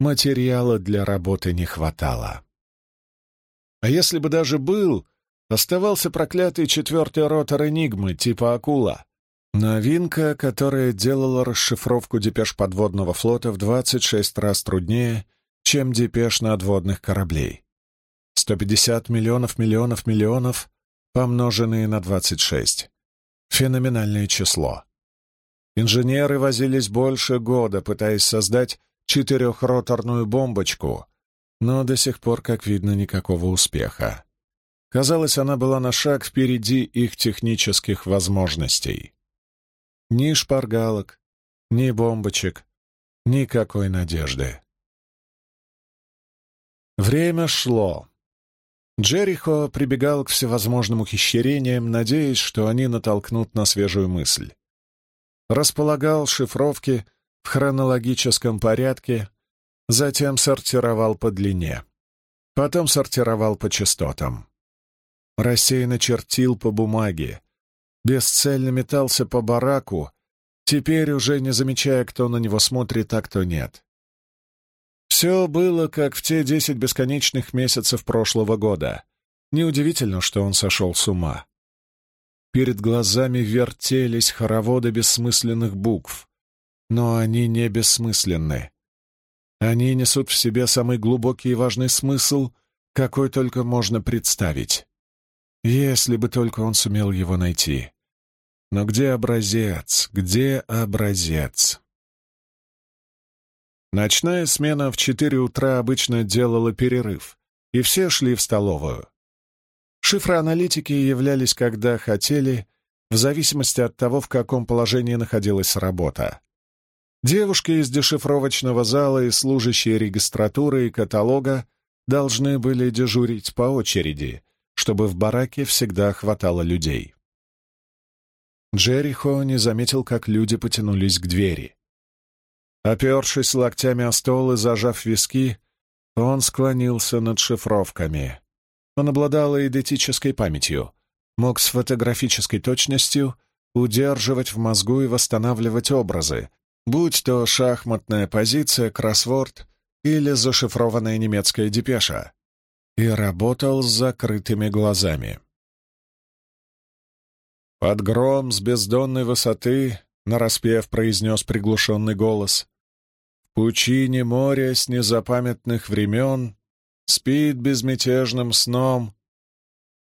Материала для работы не хватало. А если бы даже был, оставался проклятый четвертый ротор Энигмы типа акула. Новинка, которая делала расшифровку депеш подводного флота в 26 раз труднее, чем депеш надводных кораблей. 150 миллионов миллионов миллионов, помноженные на 26. Феноменальное число. Инженеры возились больше года, пытаясь создать четырехроторную бомбочку, но до сих пор, как видно, никакого успеха. Казалось, она была на шаг впереди их технических возможностей. Ни шпаргалок, ни бомбочек, никакой надежды. Время шло. Джерихо прибегал к всевозможным ухищрениям, надеясь, что они натолкнут на свежую мысль. Располагал шифровки в хронологическом порядке, затем сортировал по длине, потом сортировал по частотам. Рассеянно чертил по бумаге, бесцельно метался по бараку, теперь уже не замечая, кто на него смотрит, а кто нет. Все было, как в те десять бесконечных месяцев прошлого года. Неудивительно, что он сошел с ума. Перед глазами вертелись хороводы бессмысленных букв. Но они не бессмысленны. Они несут в себе самый глубокий и важный смысл, какой только можно представить. Если бы только он сумел его найти. Но где образец? Где образец? Ночная смена в четыре утра обычно делала перерыв, и все шли в столовую. Шифроаналитики являлись, когда хотели, в зависимости от того, в каком положении находилась работа. Девушки из дешифровочного зала и служащие регистратуры и каталога должны были дежурить по очереди, чтобы в бараке всегда хватало людей. Джерихо не заметил, как люди потянулись к двери. Опершись локтями о стол и зажав виски, он склонился над шифровками. Он обладал идентической памятью, мог с фотографической точностью удерживать в мозгу и восстанавливать образы, будь то шахматная позиция, кроссворд или зашифрованная немецкая депеша, и работал с закрытыми глазами. Под гром с бездонной высоты нараспев произнес приглушенный голос. Пучине моря с незапамятных времен спит безмятежным сном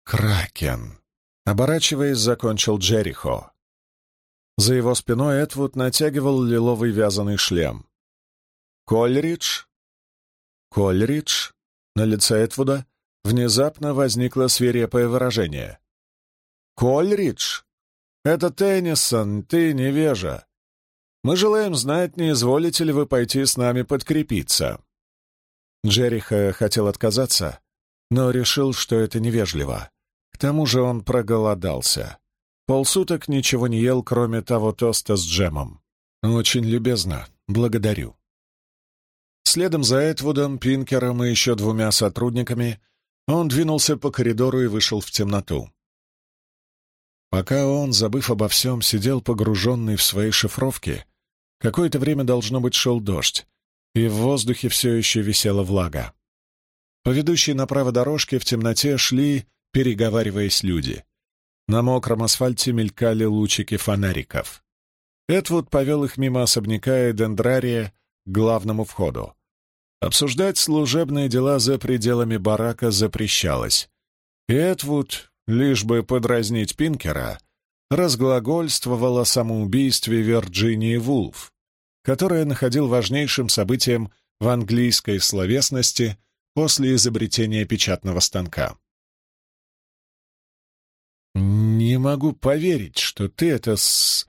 Кракен. Оборачиваясь, закончил Джерихо. За его спиной Эдвуд натягивал лиловый вязаный шлем. «Кольридж?» «Кольридж?» На лице Эдвуда внезапно возникло свирепое выражение. «Кольридж? Это Теннисон, ты невежа. Мы желаем знать, не изволите ли вы пойти с нами подкрепиться». Джериха хотел отказаться, но решил, что это невежливо. К тому же он проголодался. Полсуток ничего не ел, кроме того тоста с джемом. Очень любезно. Благодарю. Следом за Этвудом, Пинкером и еще двумя сотрудниками он двинулся по коридору и вышел в темноту. Пока он, забыв обо всем, сидел погруженный в свои шифровки, какое-то время, должно быть, шел дождь, и в воздухе все еще висела влага. По ведущей направо дорожке в темноте шли, переговариваясь, люди. На мокром асфальте мелькали лучики фонариков. Эдвуд повел их мимо особняка и дендрария к главному входу. Обсуждать служебные дела за пределами барака запрещалось. И Эдвуд, лишь бы подразнить Пинкера, разглагольствовал о самоубийстве Вирджинии Вулф, которое находил важнейшим событием в английской словесности после изобретения печатного станка. «Не могу поверить, что ты это с...»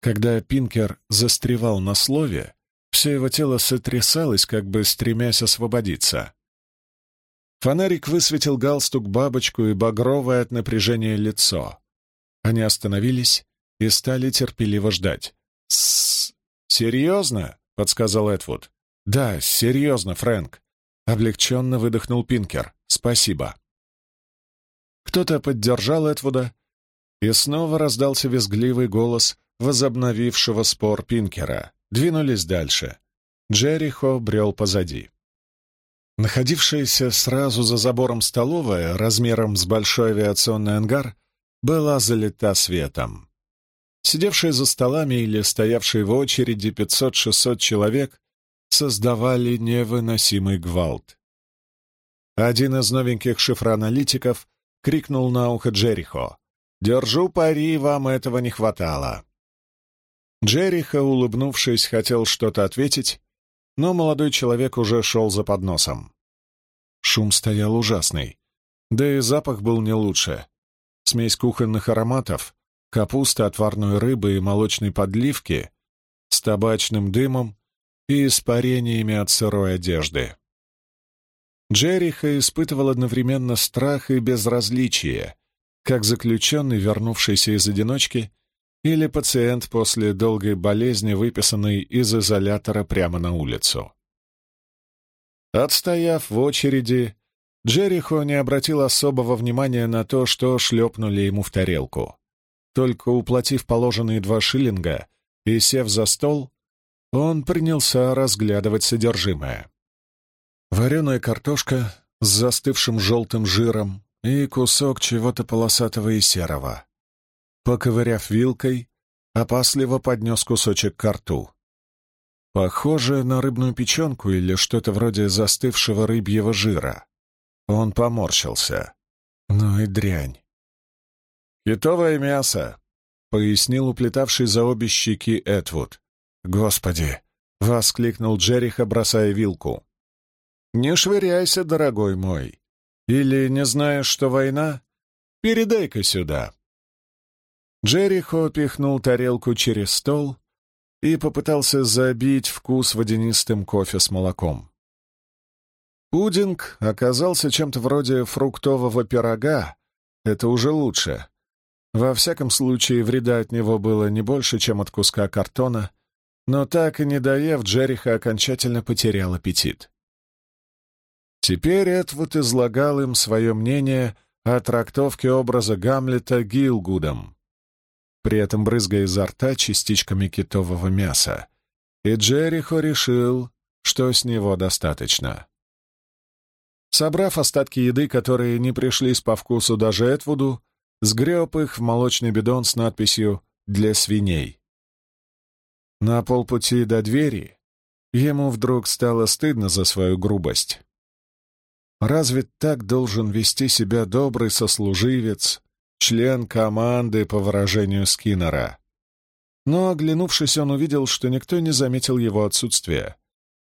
Когда Пинкер застревал на слове, все его тело сотрясалось, как бы стремясь освободиться. Фонарик высветил галстук, бабочку и багровое от напряжения лицо. Они остановились и стали терпеливо ждать. «С... серьезно?» — подсказал Эдвуд. «Да, серьезно, Фрэнк». Облегченно выдохнул Пинкер. «Спасибо». Кто-то поддержал Эдвуда, и снова раздался визгливый голос возобновившего спор Пинкера. Двинулись дальше. Джерихо брел позади. Находившаяся сразу за забором столовая, размером с большой авиационный ангар, была залита светом. Сидевшие за столами или стоявшие в очереди 500-600 человек создавали невыносимый гвалт. Один из новеньких шифроаналитиков крикнул на ухо Джерихо. «Держу пари, вам этого не хватало». Джерихо, улыбнувшись, хотел что-то ответить, но молодой человек уже шел за подносом. Шум стоял ужасный, да и запах был не лучше. Смесь кухонных ароматов, капуста, отварной рыбы и молочной подливки с табачным дымом и испарениями от сырой одежды. Джериха испытывал одновременно страх и безразличие, как заключенный, вернувшийся из одиночки, или пациент после долгой болезни, выписанный из изолятора прямо на улицу. Отстояв в очереди, Джерихо не обратил особого внимания на то, что шлепнули ему в тарелку. Только уплатив положенные два шиллинга и сев за стол, он принялся разглядывать содержимое. Вареная картошка с застывшим желтым жиром и кусок чего-то полосатого и серого. Поковыряв вилкой, опасливо поднес кусочек к рту. Похоже на рыбную печенку или что-то вроде застывшего рыбьего жира. Он поморщился. Ну и дрянь. «Китовое мясо», — пояснил уплетавший за обе щеки Этвуд. «Господи!» — воскликнул Джериха, бросая вилку. «Не швыряйся, дорогой мой. Или не знаешь, что война? Передай-ка сюда». Джерихо пихнул тарелку через стол и попытался забить вкус водянистым кофе с молоком. Пудинг оказался чем-то вроде фруктового пирога, это уже лучше. Во всяком случае, вреда от него было не больше, чем от куска картона, но так и не доев, Джериха окончательно потерял аппетит. Теперь Эдвуд излагал им свое мнение о трактовке образа Гамлета Гилгудом, при этом брызгая изо рта частичками китового мяса. И Джерихо решил, что с него достаточно. Собрав остатки еды, которые не пришлись по вкусу даже Эдвуду, сгреб их в молочный бидон с надписью «Для свиней». На полпути до двери ему вдруг стало стыдно за свою грубость. Разве так должен вести себя добрый сослуживец, член команды, по выражению Скиннера? Но, оглянувшись, он увидел, что никто не заметил его отсутствия.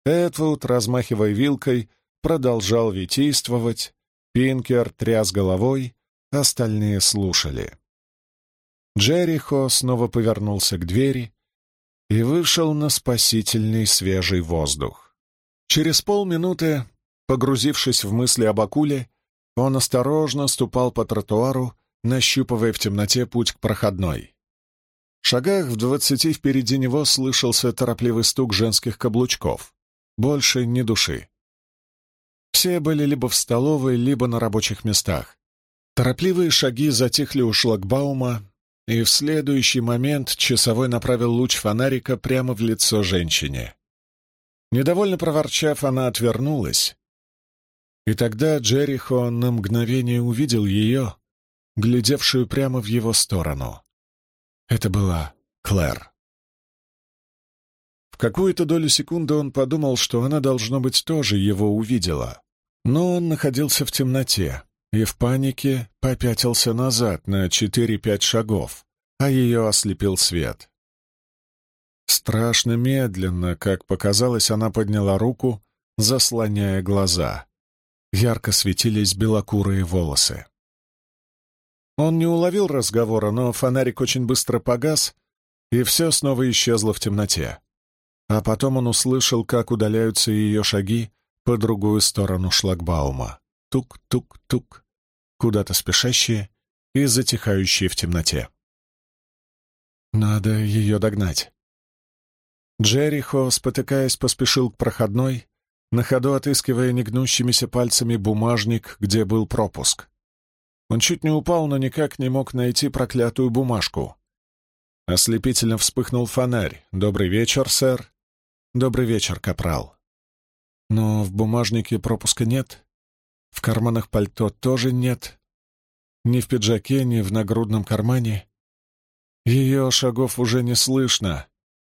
Эдвуд, размахивая вилкой, продолжал витийствовать, Пинкер тряс головой, остальные слушали. Джерихо снова повернулся к двери и вышел на спасительный свежий воздух. Через полминуты Погрузившись в мысли об акуле, он осторожно ступал по тротуару, нащупывая в темноте путь к проходной. В шагах в двадцати впереди него слышался торопливый стук женских каблучков. Больше ни души. Все были либо в столовой, либо на рабочих местах. Торопливые шаги затихли у шлагбаума, и в следующий момент часовой направил луч фонарика прямо в лицо женщине. Недовольно проворчав, она отвернулась, и тогда Джерихо на мгновение увидел ее, глядевшую прямо в его сторону. Это была Клэр. В какую-то долю секунды он подумал, что она, должно быть, тоже его увидела. Но он находился в темноте и в панике попятился назад на четыре-пять шагов, а ее ослепил свет. Страшно медленно, как показалось, она подняла руку, заслоняя глаза ярко светились белокурые волосы. Он не уловил разговора, но фонарик очень быстро погас, и все снова исчезло в темноте. А потом он услышал, как удаляются ее шаги по другую сторону шлагбаума. Тук-тук-тук, куда-то спешащие и затихающие в темноте. Надо ее догнать. Джерихо, спотыкаясь, поспешил к проходной, на ходу отыскивая негнущимися пальцами бумажник, где был пропуск. Он чуть не упал, но никак не мог найти проклятую бумажку. Ослепительно вспыхнул фонарь. «Добрый вечер, сэр». «Добрый вечер, капрал». Но в бумажнике пропуска нет. В карманах пальто тоже нет. Ни в пиджаке, ни в нагрудном кармане. Ее шагов уже не слышно,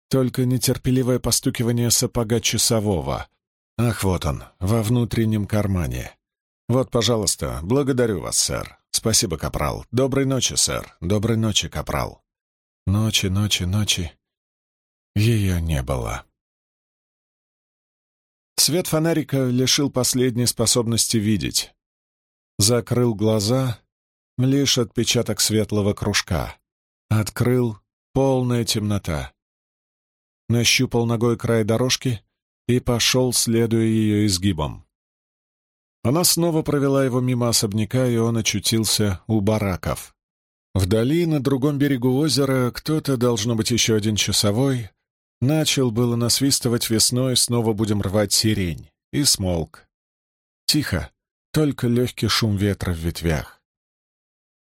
только нетерпеливое постукивание сапога часового — Ах, вот он, во внутреннем кармане. Вот, пожалуйста, благодарю вас, сэр. Спасибо, капрал. Доброй ночи, сэр. Доброй ночи, капрал. Ночи, ночи, ночи. Ее не было. Свет фонарика лишил последней способности видеть. Закрыл глаза — лишь отпечаток светлого кружка. Открыл — полная темнота. Нащупал ногой край дорожки и пошел, следуя ее изгибам. Она снова провела его мимо особняка, и он очутился у бараков. Вдали, на другом берегу озера, кто-то, должно быть еще один часовой, начал было насвистывать весной «Снова будем рвать сирень» и смолк. Тихо, только легкий шум ветра в ветвях.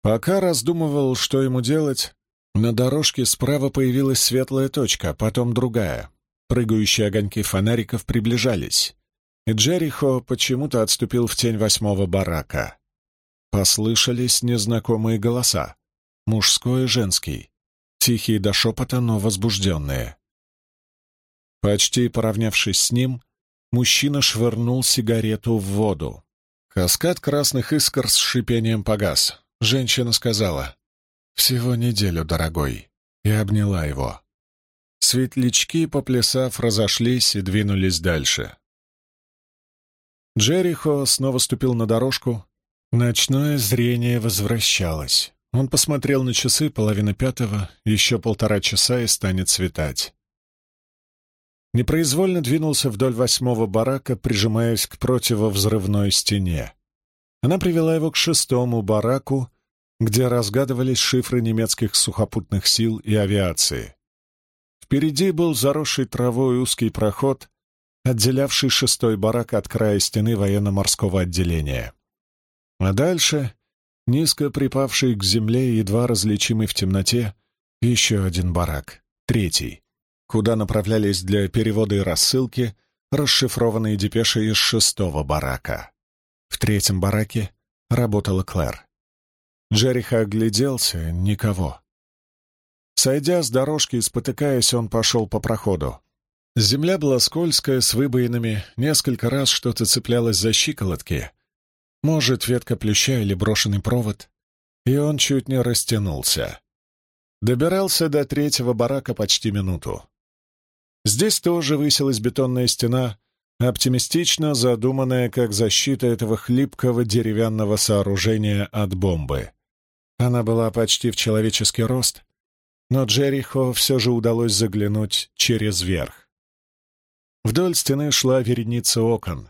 Пока раздумывал, что ему делать, на дорожке справа появилась светлая точка, потом другая. Прыгающие огоньки фонариков приближались, и Джерихо почему-то отступил в тень восьмого барака. Послышались незнакомые голоса, мужской и женский, тихие до шепота, но возбужденные. Почти поравнявшись с ним, мужчина швырнул сигарету в воду. Каскад красных искр с шипением погас. Женщина сказала «Всего неделю, дорогой», и обняла его. Светлячки, поплясав, разошлись и двинулись дальше. Джерихо снова ступил на дорожку. Ночное зрение возвращалось. Он посмотрел на часы, половина пятого, еще полтора часа и станет светать. Непроизвольно двинулся вдоль восьмого барака, прижимаясь к противовзрывной стене. Она привела его к шестому бараку, где разгадывались шифры немецких сухопутных сил и авиации. Впереди был заросший травой узкий проход, отделявший шестой барак от края стены военно-морского отделения. А дальше, низко припавший к земле, едва различимый в темноте, еще один барак, третий, куда направлялись для перевода и рассылки расшифрованные депеши из шестого барака. В третьем бараке работала Клэр. Джериха огляделся — никого. Сойдя с дорожки и спотыкаясь, он пошел по проходу. Земля была скользкая, с выбоинами, несколько раз что-то цеплялось за щиколотки. Может, ветка плюща или брошенный провод. И он чуть не растянулся. Добирался до третьего барака почти минуту. Здесь тоже высилась бетонная стена, оптимистично задуманная как защита этого хлипкого деревянного сооружения от бомбы. Она была почти в человеческий рост, но Джерихо все же удалось заглянуть через верх. Вдоль стены шла вереница окон.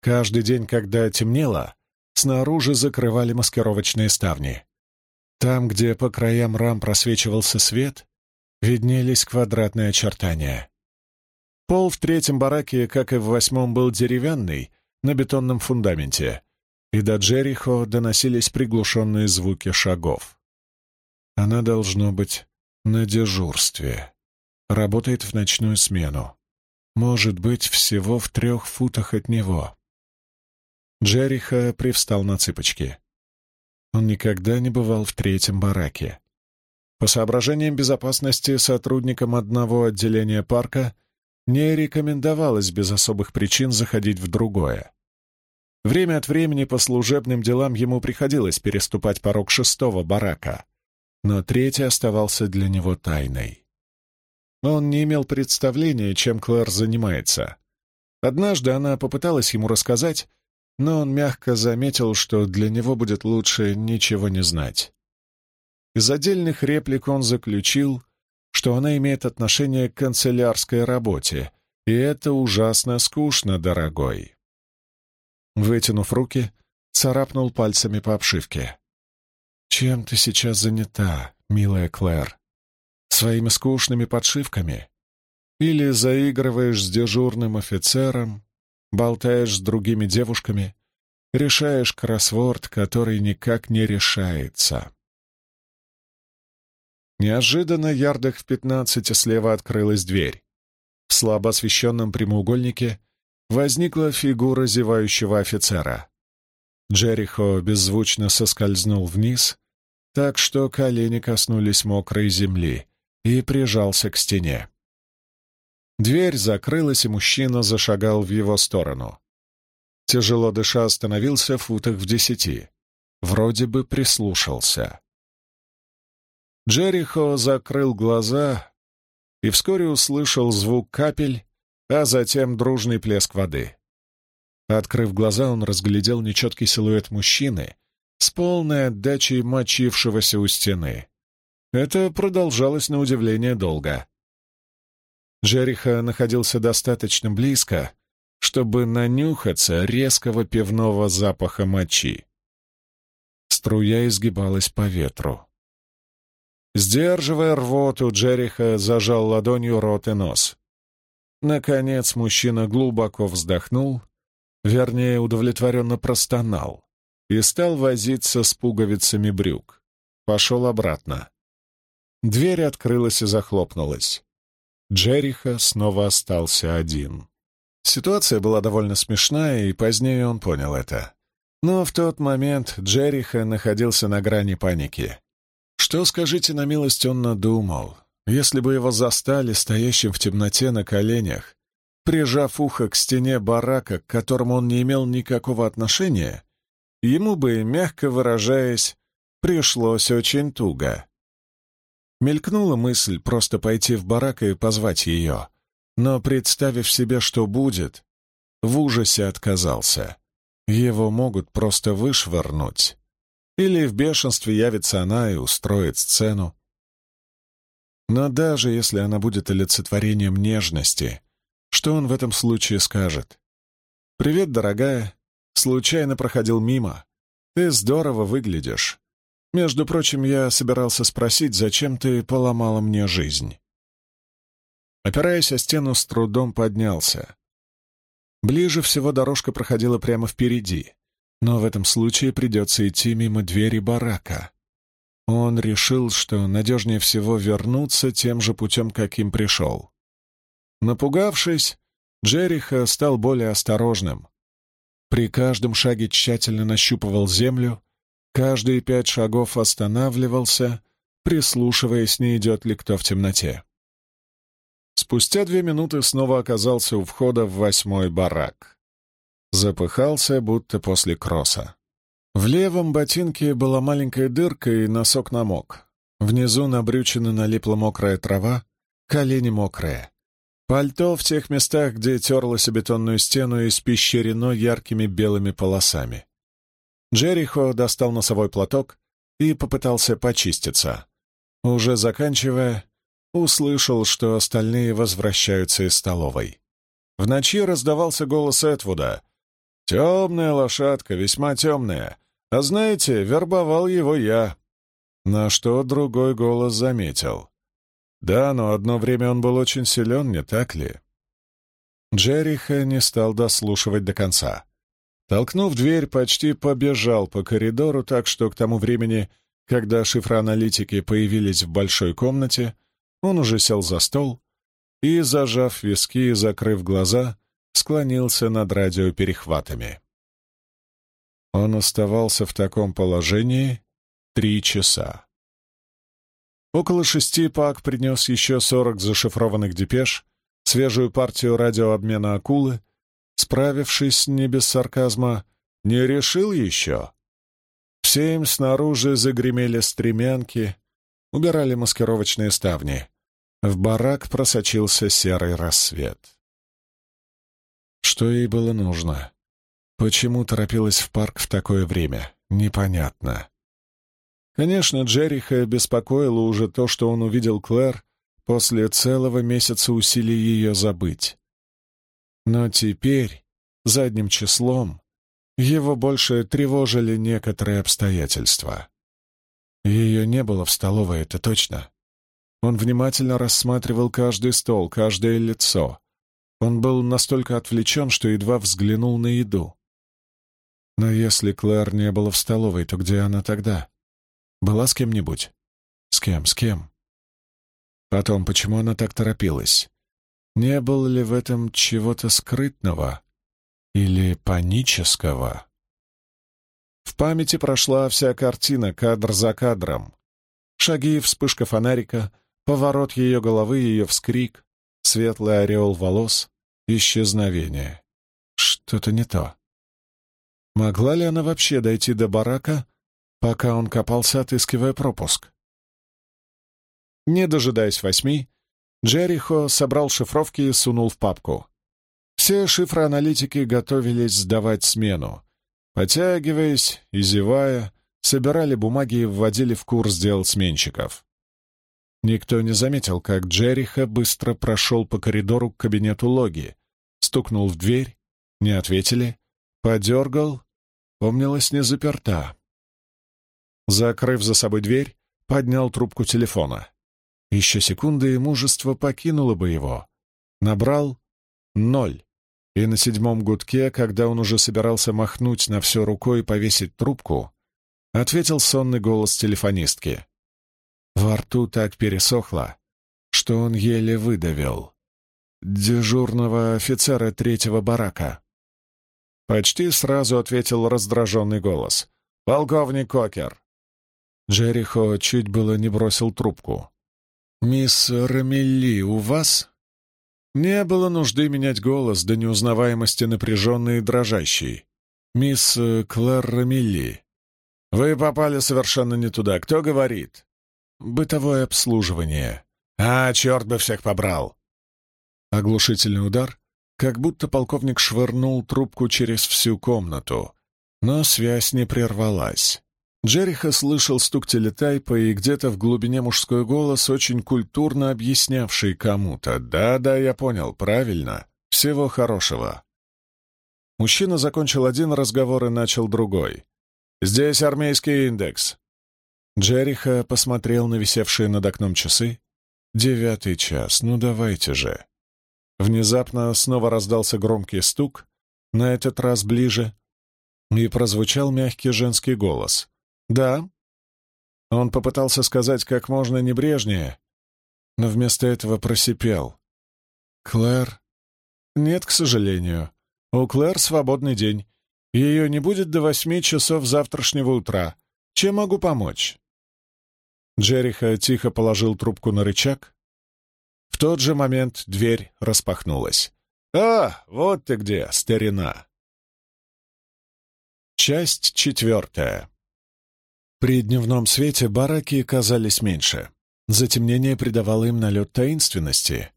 Каждый день, когда темнело, снаружи закрывали маскировочные ставни. Там, где по краям рам просвечивался свет, виднелись квадратные очертания. Пол в третьем бараке, как и в восьмом, был деревянный, на бетонном фундаменте, и до Джерихо доносились приглушенные звуки шагов. Она должно быть на дежурстве. Работает в ночную смену. Может быть, всего в трех футах от него. Джериха привстал на цыпочки. Он никогда не бывал в третьем бараке. По соображениям безопасности сотрудникам одного отделения парка не рекомендовалось без особых причин заходить в другое. Время от времени по служебным делам ему приходилось переступать порог шестого барака, но третий оставался для него тайной. Он не имел представления, чем Клэр занимается. Однажды она попыталась ему рассказать, но он мягко заметил, что для него будет лучше ничего не знать. Из отдельных реплик он заключил, что она имеет отношение к канцелярской работе, и это ужасно скучно, дорогой. Вытянув руки, царапнул пальцами по обшивке. «Чем ты сейчас занята, милая Клэр? Своими скучными подшивками? Или заигрываешь с дежурным офицером, болтаешь с другими девушками, решаешь кроссворд, который никак не решается?» Неожиданно, ярдах в пятнадцати слева открылась дверь. В слабо освещенном прямоугольнике возникла фигура зевающего офицера. Джерихо беззвучно соскользнул вниз, так что колени коснулись мокрой земли, и прижался к стене. Дверь закрылась, и мужчина зашагал в его сторону. Тяжело дыша остановился в футах в десяти. Вроде бы прислушался. Джерихо закрыл глаза и вскоре услышал звук капель а затем дружный плеск воды. Открыв глаза, он разглядел нечеткий силуэт мужчины с полной отдачей мочившегося у стены. Это продолжалось на удивление долго. Джериха находился достаточно близко, чтобы нанюхаться резкого пивного запаха мочи. Струя изгибалась по ветру. Сдерживая рвоту, Джериха зажал ладонью рот и нос. Наконец мужчина глубоко вздохнул, вернее, удовлетворенно простонал, и стал возиться с пуговицами брюк. Пошел обратно. Дверь открылась и захлопнулась. Джериха снова остался один. Ситуация была довольно смешная, и позднее он понял это. Но в тот момент Джериха находился на грани паники. Что, скажите на милость, он надумал? Если бы его застали стоящим в темноте на коленях, прижав ухо к стене барака, к которому он не имел никакого отношения, ему бы, мягко выражаясь, пришлось очень туго. Мелькнула мысль просто пойти в барак и позвать ее, но, представив себе, что будет, в ужасе отказался. Его могут просто вышвырнуть. Или в бешенстве явится она и устроит сцену. Но даже если она будет олицетворением нежности, что он в этом случае скажет? «Привет, дорогая. Случайно проходил мимо. Ты здорово выглядишь. Между прочим, я собирался спросить, зачем ты поломала мне жизнь?» Опираясь о стену, с трудом поднялся. Ближе всего дорожка проходила прямо впереди, но в этом случае придется идти мимо двери барака. Он решил, что надежнее всего вернуться тем же путем, каким пришел. Напугавшись, Джериха стал более осторожным. При каждом шаге тщательно нащупывал землю, каждые пять шагов останавливался, прислушиваясь, не идет ли кто в темноте. Спустя две минуты снова оказался у входа в восьмой барак. Запыхался, будто после кросса. В левом ботинке была маленькая дырка, и носок намок. Внизу на брючины налипла мокрая трава, колени мокрые. Пальто в тех местах, где терлось о бетонную стену, испещрено яркими белыми полосами. Джерихо достал носовой платок и попытался почиститься. Уже заканчивая, услышал, что остальные возвращаются из столовой. В ночи раздавался голос Этвуда. «Темная лошадка, весьма темная. А знаете, вербовал его я». На что другой голос заметил. «Да, но одно время он был очень силен, не так ли?» Джериха не стал дослушивать до конца. Толкнув дверь, почти побежал по коридору так, что к тому времени, когда шифроаналитики появились в большой комнате, он уже сел за стол и, зажав виски и закрыв глаза, склонился над радиоперехватами. Он оставался в таком положении три часа. Около шести Пак принес еще сорок зашифрованных депеш, свежую партию радиообмена «Акулы», справившись не без сарказма, не решил еще. В семь снаружи загремели стремянки, убирали маскировочные ставни. В барак просочился серый рассвет. Что ей было нужно? Почему торопилась в парк в такое время? Непонятно. Конечно, Джериха беспокоило уже то, что он увидел Клэр после целого месяца усилий ее забыть. Но теперь, задним числом, его больше тревожили некоторые обстоятельства. Ее не было в столовой, это точно. Он внимательно рассматривал каждый стол, каждое лицо. Он был настолько отвлечен, что едва взглянул на еду. Но если Клэр не была в столовой, то где она тогда? Была с кем-нибудь? С кем, с кем? Потом, почему она так торопилась? Не было ли в этом чего-то скрытного или панического? В памяти прошла вся картина, кадр за кадром. Шаги, вспышка фонарика — Поворот ее головы, ее вскрик, светлый ореол волос, исчезновение. Что-то не то. Могла ли она вообще дойти до барака, пока он копался, отыскивая пропуск? Не дожидаясь восьми, Джерихо собрал шифровки и сунул в папку. Все шифроаналитики готовились сдавать смену. Потягиваясь и зевая, собирали бумаги и вводили в курс дел сменщиков. Никто не заметил, как Джериха быстро прошел по коридору к кабинету Логи, стукнул в дверь, не ответили, подергал, помнилась не заперта. Закрыв за собой дверь, поднял трубку телефона. Еще секунды, и мужество покинуло бы его. Набрал ноль. И на седьмом гудке, когда он уже собирался махнуть на все рукой и повесить трубку, ответил сонный голос телефонистки. Во рту так пересохло, что он еле выдавил. «Дежурного офицера третьего барака». Почти сразу ответил раздраженный голос. «Полковник Кокер». Джерихо чуть было не бросил трубку. «Мисс Рамелли у вас?» Не было нужды менять голос до неузнаваемости напряженный и дрожащий. «Мисс Клэр Рамелли». «Вы попали совершенно не туда. Кто говорит?» Бытовое обслуживание. А, черт бы всех побрал! Оглушительный удар, как будто полковник швырнул трубку через всю комнату, но связь не прервалась. Джериха слышал стук телетайпа и где-то в глубине мужской голос, очень культурно объяснявший кому-то. «Да-да, я понял, правильно. Всего хорошего». Мужчина закончил один разговор и начал другой. «Здесь армейский индекс». Джериха посмотрел на висевшие над окном часы. «Девятый час, ну давайте же». Внезапно снова раздался громкий стук, на этот раз ближе, и прозвучал мягкий женский голос. «Да». Он попытался сказать как можно небрежнее, но вместо этого просипел. «Клэр?» «Нет, к сожалению. У Клэр свободный день. Ее не будет до восьми часов завтрашнего утра. Чем могу помочь?» Джериха тихо положил трубку на рычаг. В тот же момент дверь распахнулась. «А, вот ты где, старина!» Часть четвертая. При дневном свете бараки казались меньше. Затемнение придавало им налет таинственности.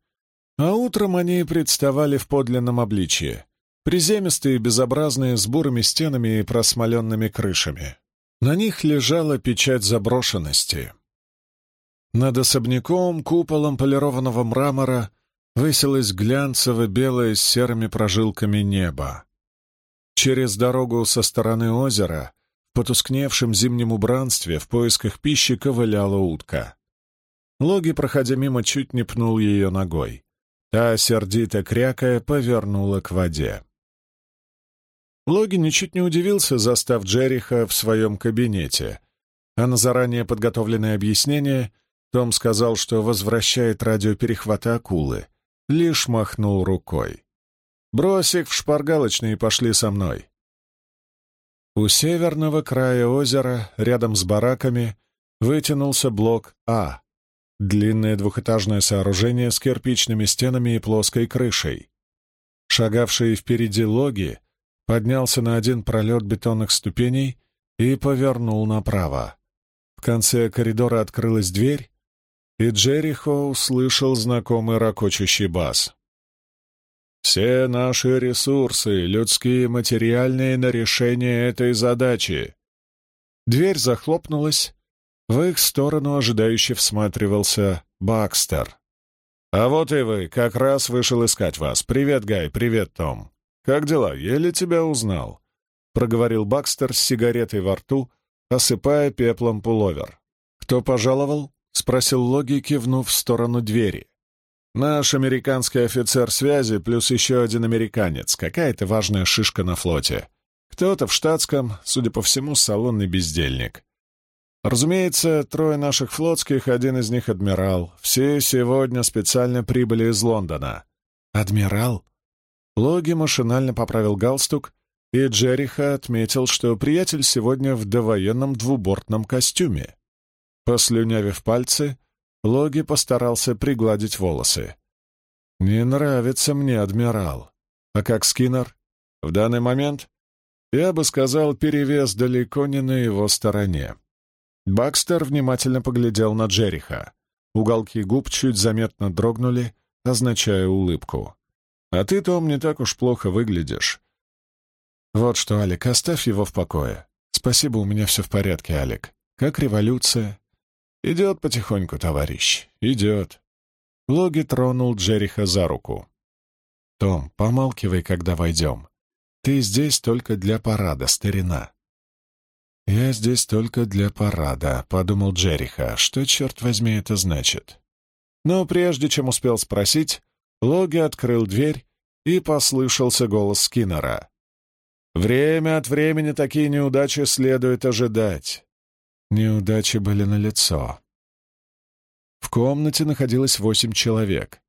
А утром они представали в подлинном обличье. Приземистые, безобразные, с бурыми стенами и просмоленными крышами. На них лежала печать заброшенности. Над особняком, куполом полированного мрамора, высилось глянцево-белое с серыми прожилками небо. Через дорогу со стороны озера, в потускневшем зимнем убранстве, в поисках пищи ковыляла утка. Логи, проходя мимо, чуть не пнул ее ногой. Та, сердито крякая, повернула к воде. Логи ничуть не удивился, застав Джериха в своем кабинете, а на заранее подготовленное объяснение Том сказал, что возвращает радиоперехвата акулы, лишь махнул рукой. Брось их в шпаргалочные и пошли со мной. У северного края озера, рядом с бараками, вытянулся блок А. Длинное двухэтажное сооружение с кирпичными стенами и плоской крышей. Шагавший впереди логи поднялся на один пролет бетонных ступеней и повернул направо. В конце коридора открылась дверь, и Джерихо услышал знакомый ракочущий бас. Все наши ресурсы, людские и материальные, на решение этой задачи. Дверь захлопнулась. В их сторону ожидающе всматривался Бакстер. «А вот и вы, как раз вышел искать вас. Привет, Гай, привет, Том. Как дела? Еле тебя узнал», — проговорил Бакстер с сигаретой во рту, осыпая пеплом пуловер. «Кто пожаловал?» — спросил Логи, кивнув в сторону двери. Наш американский офицер связи плюс еще один американец, какая-то важная шишка на флоте. Кто-то в штатском, судя по всему, салонный бездельник. Разумеется, трое наших флотских, один из них адмирал. Все сегодня специально прибыли из Лондона. Адмирал? Логи машинально поправил галстук, и Джериха отметил, что приятель сегодня в довоенном двубортном костюме. Послюнявив пальцы, Логи постарался пригладить волосы. «Не нравится мне адмирал. А как Скиннер? В данный момент, я бы сказал, перевес далеко не на его стороне». Бакстер внимательно поглядел на Джериха. Уголки губ чуть заметно дрогнули, означая улыбку. «А ты, Том, не так уж плохо выглядишь». «Вот что, Алик, оставь его в покое. Спасибо, у меня все в порядке, Алик. Как революция?» «Идет потихоньку, товарищ, идет». Логи тронул Джериха за руку. «Том, помалкивай, когда войдем. Ты здесь только для парада, старина». «Я здесь только для парада», — подумал Джериха. «Что, черт возьми, это значит?» Но прежде чем успел спросить, Логи открыл дверь, и послышался голос Скиннера. «Время от времени такие неудачи следует ожидать. Неудачи были налицо. В комнате находилось восемь человек.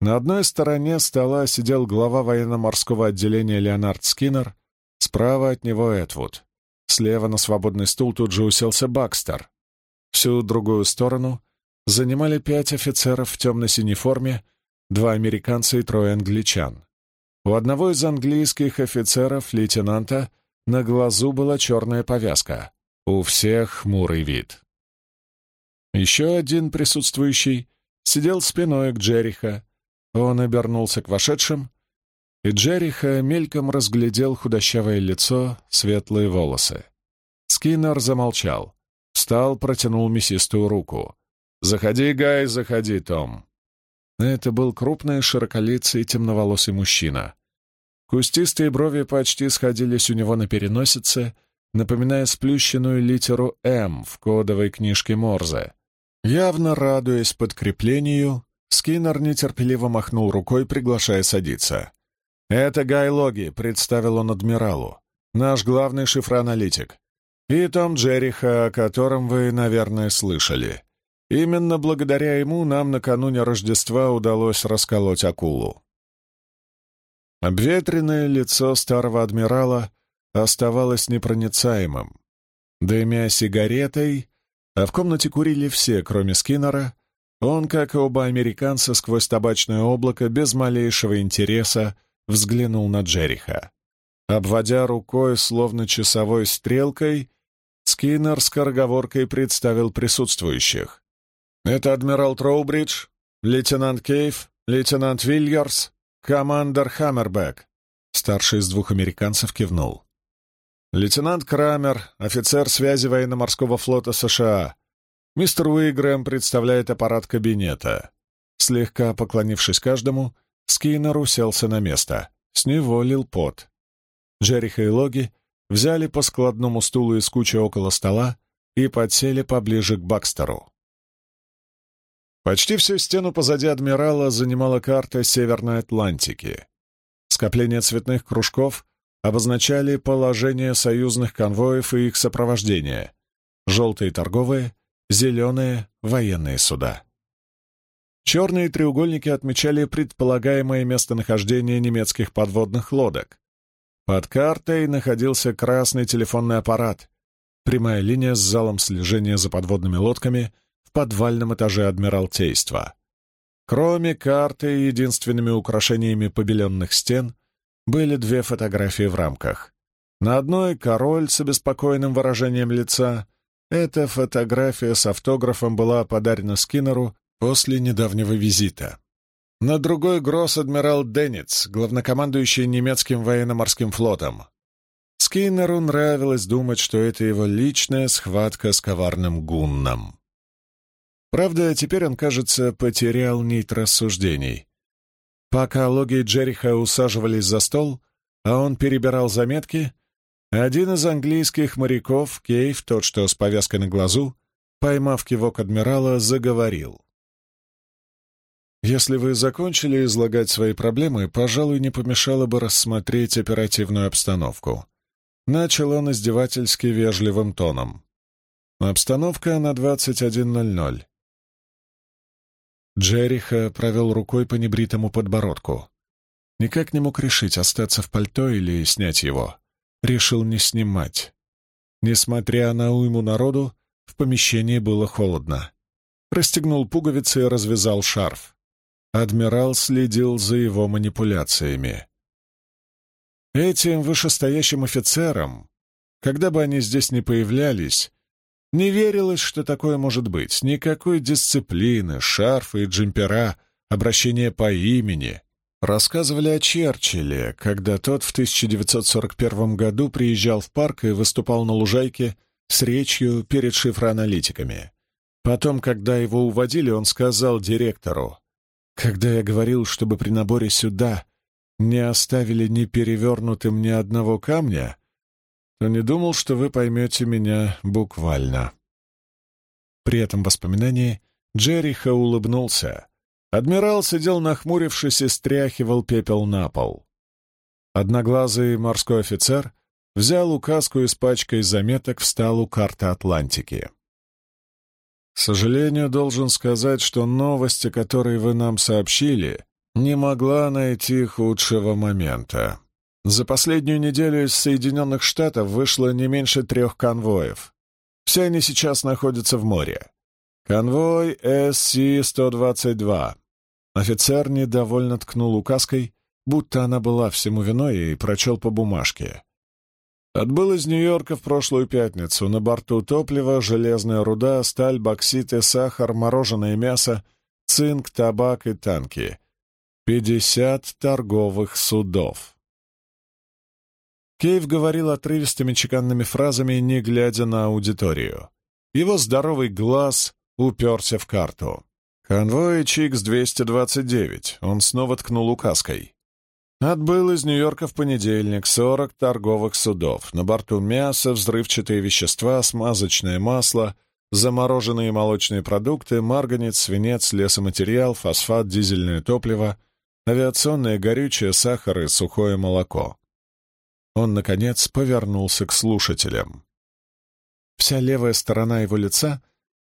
На одной стороне стола сидел глава военно-морского отделения Леонард Скиннер, справа от него Этвуд. Слева на свободный стул тут же уселся Бакстер. Всю другую сторону занимали пять офицеров в темно-синей форме, два американца и трое англичан. У одного из английских офицеров, лейтенанта, на глазу была черная повязка. У всех хмурый вид. Еще один присутствующий сидел спиной к Джериха. Он обернулся к вошедшим, и Джериха мельком разглядел худощавое лицо, светлые волосы. Скиннер замолчал. Встал, протянул мясистую руку. «Заходи, Гай, заходи, Том». Это был крупный, широколицый, темноволосый мужчина. Кустистые брови почти сходились у него на переносице, напоминая сплющенную литеру «М» в кодовой книжке Морзе. Явно радуясь подкреплению, Скиннер нетерпеливо махнул рукой, приглашая садиться. «Это Гай Логи», — представил он адмиралу, — «наш главный шифроаналитик. И Том Джериха, о котором вы, наверное, слышали. Именно благодаря ему нам накануне Рождества удалось расколоть акулу». Обветренное лицо старого адмирала оставалось непроницаемым. Дымя сигаретой, а в комнате курили все, кроме Скиннера, он, как и оба американца, сквозь табачное облако, без малейшего интереса, взглянул на Джериха. Обводя рукой, словно часовой стрелкой, Скиннер с скороговоркой представил присутствующих. «Это адмирал Троубридж, лейтенант Кейв, лейтенант Вильярс, командор Хаммербек». Старший из двух американцев кивнул. «Лейтенант Крамер, офицер связи военно-морского флота США, Мистер Уигрэм представляет аппарат кабинета. Слегка поклонившись каждому, Скиннер уселся на место. С него лил пот. Джериха и Логи взяли по складному стулу из кучи около стола и подсели поближе к Бакстеру. Почти всю стену позади адмирала занимала карта Северной Атлантики. Скопления цветных кружков обозначали положение союзных конвоев и их сопровождение. Желтые торговые — зеленые военные суда. Черные треугольники отмечали предполагаемое местонахождение немецких подводных лодок. Под картой находился красный телефонный аппарат, прямая линия с залом слежения за подводными лодками в подвальном этаже Адмиралтейства. Кроме карты, единственными украшениями побеленных стен были две фотографии в рамках. На одной — король с обеспокоенным выражением лица, эта фотография с автографом была подарена Скиннеру после недавнего визита. На другой гросс-адмирал Денниц, главнокомандующий немецким военно-морским флотом. Скиннеру нравилось думать, что это его личная схватка с коварным гунном. Правда, теперь он, кажется, потерял нить рассуждений. Пока Логи и Джериха усаживались за стол, а он перебирал заметки — один из английских моряков, Кейв, тот, что с повязкой на глазу, поймав кивок адмирала, заговорил. «Если вы закончили излагать свои проблемы, пожалуй, не помешало бы рассмотреть оперативную обстановку». Начал он издевательски вежливым тоном. «Обстановка на 21.00». Джериха провел рукой по небритому подбородку. Никак не мог решить, остаться в пальто или снять его решил не снимать. Несмотря на уйму народу, в помещении было холодно. Расстегнул пуговицы и развязал шарф. Адмирал следил за его манипуляциями. Этим вышестоящим офицерам, когда бы они здесь не появлялись, не верилось, что такое может быть. Никакой дисциплины, шарфы и джемпера, обращение по имени. Рассказывали о Черчилле, когда тот в 1941 году приезжал в парк и выступал на лужайке с речью перед шифроаналитиками. Потом, когда его уводили, он сказал директору, «Когда я говорил, чтобы при наборе сюда не оставили ни перевернутым ни одного камня, то не думал, что вы поймете меня буквально». При этом воспоминании Джериха улыбнулся — Адмирал сидел нахмурившись и стряхивал пепел на пол. Одноглазый морской офицер взял указку из пачкой заметок, встал у карты Атлантики. «К сожалению, должен сказать, что новости, которые вы нам сообщили, не могла найти худшего момента. За последнюю неделю из Соединенных Штатов вышло не меньше трех конвоев. Все они сейчас находятся в море. Конвой СС-122. Офицер недовольно ткнул указкой, будто она была всему виной, и прочел по бумажке. Отбыл из Нью-Йорка в прошлую пятницу. На борту топлива, железная руда, сталь, бокситы, сахар, мороженое мясо, цинк, табак и танки. Пятьдесят торговых судов. Кейв говорил отрывистыми чеканными фразами, не глядя на аудиторию. Его здоровый глаз уперся в карту. «Конвой Чикс-229», он снова ткнул указкой. Отбыл из Нью-Йорка в понедельник 40 торговых судов. На борту мясо, взрывчатые вещества, смазочное масло, замороженные молочные продукты, марганец, свинец, лесоматериал, фосфат, дизельное топливо, авиационное горючее, сахар и сухое молоко. Он, наконец, повернулся к слушателям. Вся левая сторона его лица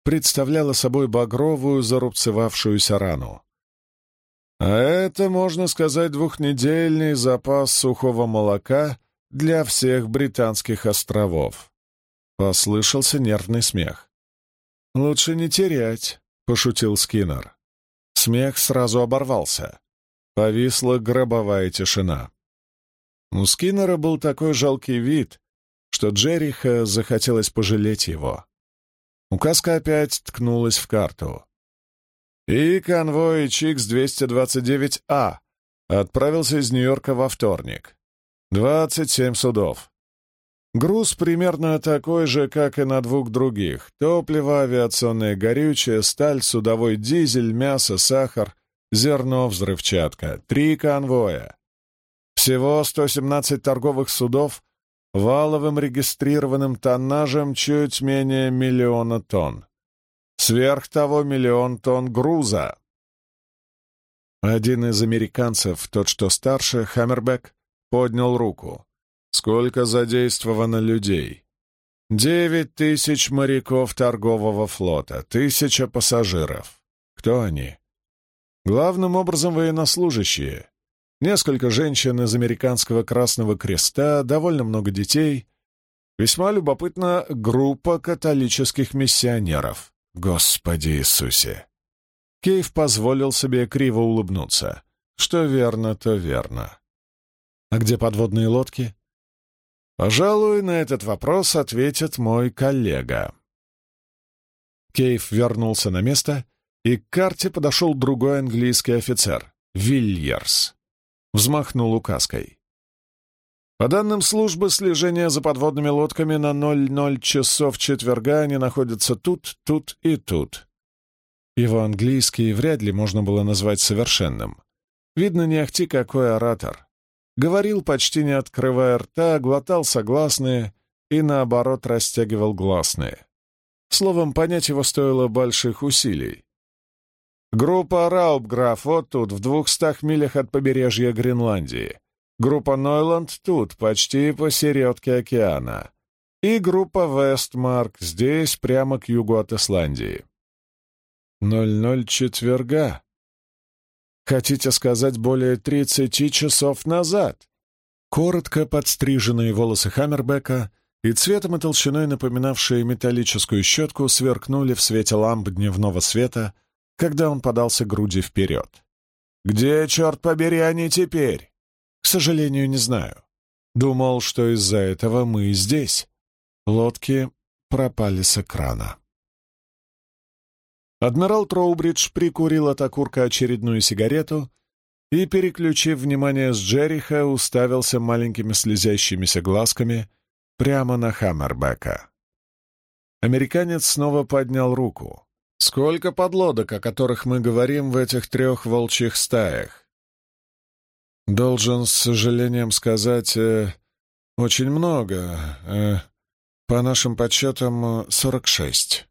представляла собой багровую зарубцевавшуюся рану. А это, можно сказать, двухнедельный запас сухого молока для всех британских островов. Послышался нервный смех. «Лучше не терять», — пошутил Скиннер. Смех сразу оборвался. Повисла гробовая тишина. У Скиннера был такой жалкий вид, что Джериха захотелось пожалеть его. Указка опять ткнулась в карту. И конвой Чикс-229А отправился из Нью-Йорка во вторник. 27 судов. Груз примерно такой же, как и на двух других. Топливо, авиационное горючее, сталь, судовой дизель, мясо, сахар, зерно, взрывчатка. Три конвоя. Всего 117 торговых судов валовым регистрированным тоннажем чуть менее миллиона тонн. Сверх того миллион тонн груза. Один из американцев, тот, что старше, Хаммербек, поднял руку. Сколько задействовано людей? Девять тысяч моряков торгового флота, тысяча пассажиров. Кто они? Главным образом военнослужащие. Несколько женщин из американского Красного Креста, довольно много детей. Весьма любопытна группа католических миссионеров. Господи Иисусе! Кейв позволил себе криво улыбнуться. Что верно, то верно. А где подводные лодки? Пожалуй, на этот вопрос ответит мой коллега. Кейв вернулся на место, и к карте подошел другой английский офицер — Вильерс. Взмахнул указкой. По данным службы слежения за подводными лодками на 00 часов четверга они находятся тут, тут и тут. Его английский вряд ли можно было назвать совершенным. Видно, не ахти какой оратор. Говорил, почти не открывая рта, глотал согласные и, наоборот, растягивал гласные. Словом, понять его стоило больших усилий. Группа Раубграф вот тут, в двухстах милях от побережья Гренландии. Группа Нойланд тут, почти посередке океана. И группа Вестмарк здесь, прямо к югу от Исландии. Ноль-ноль четверга. Хотите сказать, более тридцати часов назад? Коротко подстриженные волосы Хаммербека и цветом и толщиной напоминавшие металлическую щетку сверкнули в свете ламп дневного света, когда он подался груди вперед. «Где, черт побери, они теперь?» К сожалению, не знаю. Думал, что из-за этого мы здесь. Лодки пропали с экрана. Адмирал Троубридж прикурил от окурка очередную сигарету и, переключив внимание с Джериха, уставился маленькими слезящимися глазками прямо на Хаммербека. Американец снова поднял руку. «Сколько подлодок, о которых мы говорим в этих трех волчьих стаях?» Должен с сожалением сказать, э, очень много. Э, по нашим подсчетам, сорок шесть.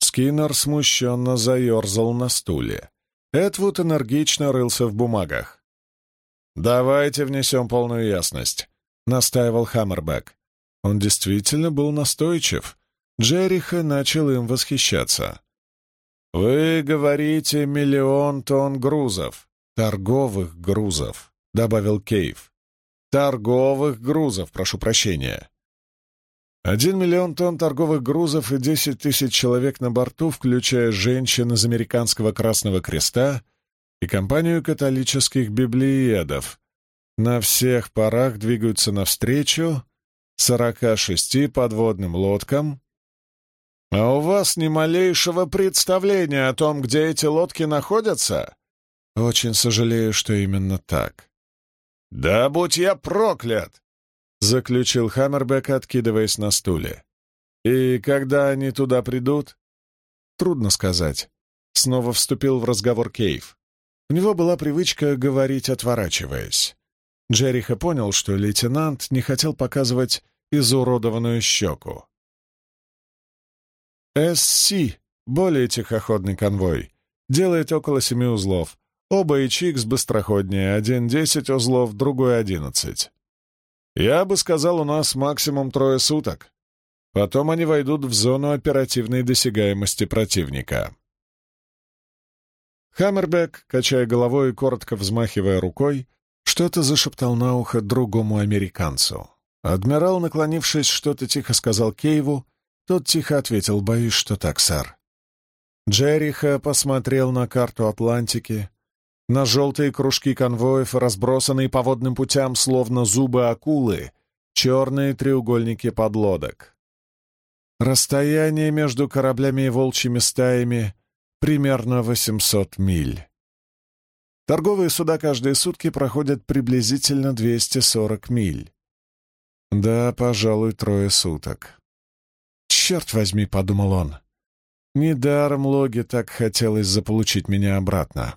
Скиннер смущенно заерзал на стуле. Эдвуд энергично рылся в бумагах. «Давайте внесем полную ясность», — настаивал Хаммербек. Он действительно был настойчив. Джериха начал им восхищаться. «Вы говорите миллион тонн грузов. «Торговых грузов», — добавил Кейв. «Торговых грузов, прошу прощения». Один миллион тонн торговых грузов и десять тысяч человек на борту, включая женщин из Американского Красного Креста и компанию католических библиедов, на всех парах двигаются навстречу 46 подводным лодкам, а у вас ни малейшего представления о том, где эти лодки находятся? Очень сожалею, что именно так. «Да будь я проклят!» — заключил Хаммербек, откидываясь на стуле. «И когда они туда придут?» «Трудно сказать». Снова вступил в разговор Кейв. У него была привычка говорить, отворачиваясь. Джериха понял, что лейтенант не хотел показывать изуродованную щеку. «СС, более тихоходный конвой, делает около семи узлов. Оба ИЧИКС быстроходнее, один десять узлов, другой одиннадцать. Я бы сказал, у нас максимум трое суток. Потом они войдут в зону оперативной досягаемости противника. Хаммербек, качая головой и коротко взмахивая рукой, что-то зашептал на ухо другому американцу. Адмирал, наклонившись, что-то тихо сказал Кейву, тот тихо ответил, «Боюсь, что так, сэр». Джериха посмотрел на карту Атлантики, на желтые кружки конвоев, разбросанные по водным путям, словно зубы акулы, черные треугольники подлодок. Расстояние между кораблями и волчьими стаями примерно 800 миль. Торговые суда каждые сутки проходят приблизительно 240 миль. Да, пожалуй, трое суток. «Черт возьми», — подумал он, — «недаром Логи так хотелось заполучить меня обратно».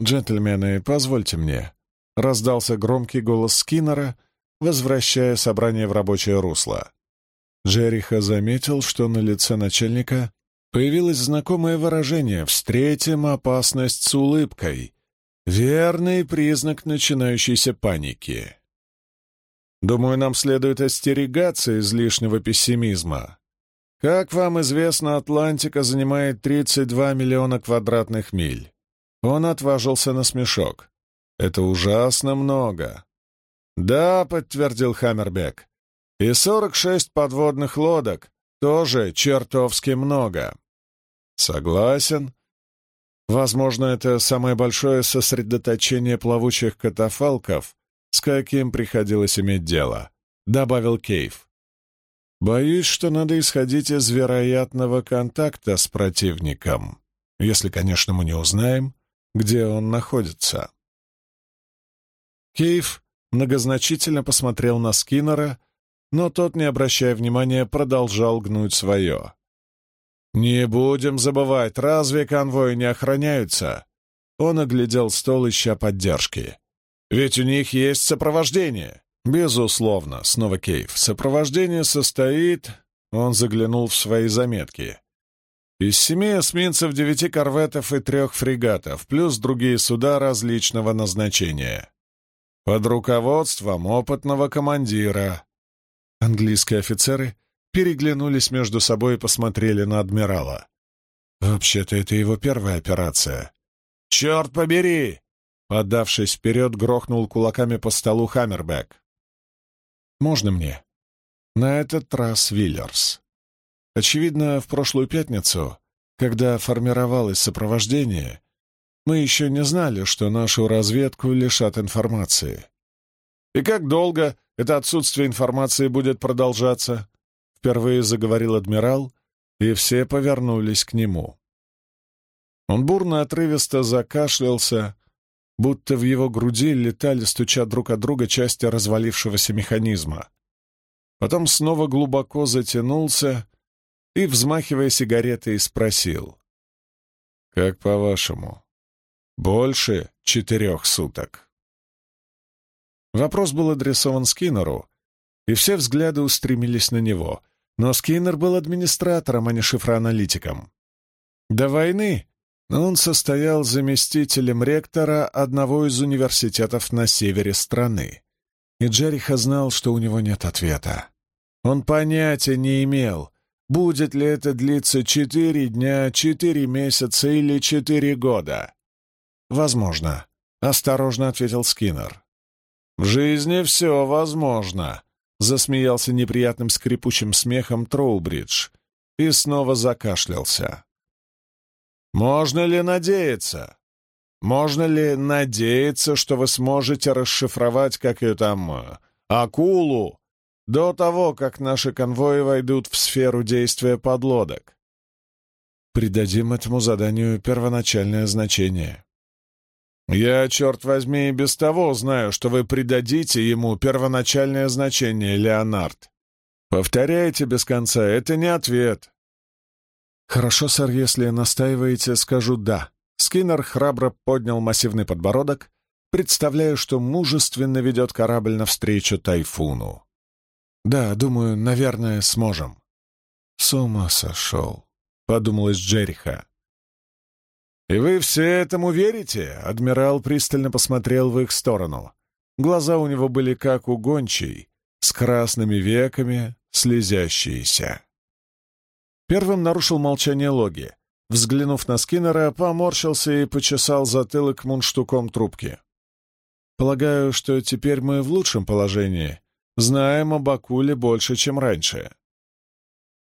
«Джентльмены, позвольте мне», — раздался громкий голос Скиннера, возвращая собрание в рабочее русло. Джериха заметил, что на лице начальника появилось знакомое выражение «встретим опасность с улыбкой», верный признак начинающейся паники. Думаю, нам следует остерегаться излишнего пессимизма. Как вам известно, Атлантика занимает 32 миллиона квадратных миль. Он отважился на смешок. «Это ужасно много». «Да», — подтвердил Хаммербек. «И 46 подводных лодок тоже чертовски много». «Согласен. Возможно, это самое большое сосредоточение плавучих катафалков, с каким приходилось иметь дело», — добавил Кейв. «Боюсь, что надо исходить из вероятного контакта с противником, если, конечно, мы не узнаем, где он находится. Кейв многозначительно посмотрел на Скиннера, но тот, не обращая внимания, продолжал гнуть свое. «Не будем забывать, разве конвои не охраняются?» Он оглядел стол, ища поддержки. «Ведь у них есть сопровождение». «Безусловно», — снова Кейв. «Сопровождение состоит...» Он заглянул в свои заметки. Из семи эсминцев, девяти корветов и трех фрегатов, плюс другие суда различного назначения. Под руководством опытного командира. Английские офицеры переглянулись между собой и посмотрели на адмирала. Вообще-то это его первая операция. «Черт побери!» Подавшись вперед, грохнул кулаками по столу Хаммербек. «Можно мне?» На этот раз Виллерс. Очевидно, в прошлую пятницу, когда формировалось сопровождение, мы еще не знали, что нашу разведку лишат информации. «И как долго это отсутствие информации будет продолжаться?» Впервые заговорил адмирал, и все повернулись к нему. Он бурно отрывисто закашлялся, будто в его груди летали, стуча друг от друга, части развалившегося механизма. Потом снова глубоко затянулся и, взмахивая сигаретой, спросил. «Как по-вашему, больше четырех суток?» Вопрос был адресован Скиннеру, и все взгляды устремились на него, но Скиннер был администратором, а не шифроаналитиком. До войны он состоял заместителем ректора одного из университетов на севере страны, и Джериха знал, что у него нет ответа. Он понятия не имел, Будет ли это длиться четыре дня, четыре месяца или четыре года? Возможно, — осторожно ответил Скиннер. В жизни все возможно, — засмеялся неприятным скрипучим смехом Троубридж и снова закашлялся. Можно ли надеяться? Можно ли надеяться, что вы сможете расшифровать, как ее там, акулу, до того, как наши конвои войдут в сферу действия подлодок. Придадим этому заданию первоначальное значение. Я, черт возьми, и без того знаю, что вы придадите ему первоначальное значение, Леонард. Повторяйте без конца, это не ответ. Хорошо, сэр, если настаиваете, скажу «да». Скиннер храбро поднял массивный подбородок, представляя, что мужественно ведет корабль навстречу тайфуну. «Да, думаю, наверное, сможем». «С ума сошел», — подумалось Джериха. «И вы все этому верите?» — адмирал пристально посмотрел в их сторону. Глаза у него были как у гончей, с красными веками, слезящиеся. Первым нарушил молчание Логи. Взглянув на Скиннера, поморщился и почесал затылок мундштуком трубки. «Полагаю, что теперь мы в лучшем положении. Знаем об Акуле больше, чем раньше».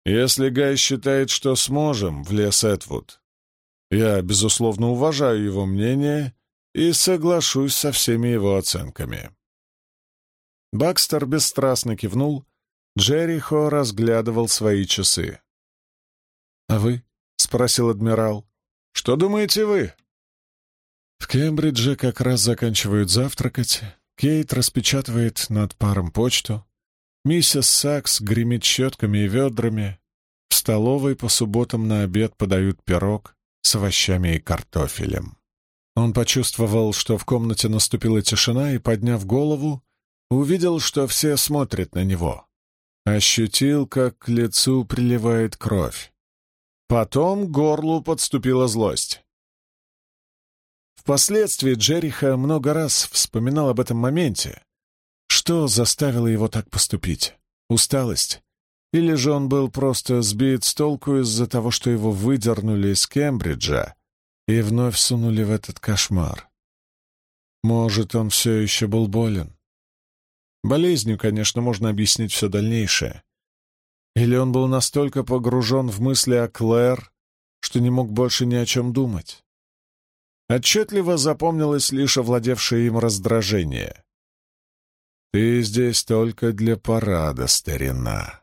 «Если Гай считает, что сможем», — влез Этвуд, я, безусловно, уважаю его мнение и соглашусь со всеми его оценками. Бакстер бесстрастно кивнул, Джерихо разглядывал свои часы. «А вы?» — спросил адмирал. «Что думаете вы?» В Кембридже как раз заканчивают завтракать, Кейт распечатывает над паром почту, миссис Сакс гремит щетками и ведрами, в столовой по субботам на обед подают пирог, с овощами и картофелем. Он почувствовал, что в комнате наступила тишина, и, подняв голову, увидел, что все смотрят на него. Ощутил, как к лицу приливает кровь. Потом горлу подступила злость. Впоследствии Джериха много раз вспоминал об этом моменте. Что заставило его так поступить? Усталость? Или же он был просто сбит с толку из-за того, что его выдернули из Кембриджа и вновь сунули в этот кошмар. Может, он все еще был болен. Болезнью, конечно, можно объяснить все дальнейшее. Или он был настолько погружен в мысли о Клэр, что не мог больше ни о чем думать. Отчетливо запомнилось лишь овладевшее им раздражение. «Ты здесь только для парада, старина»,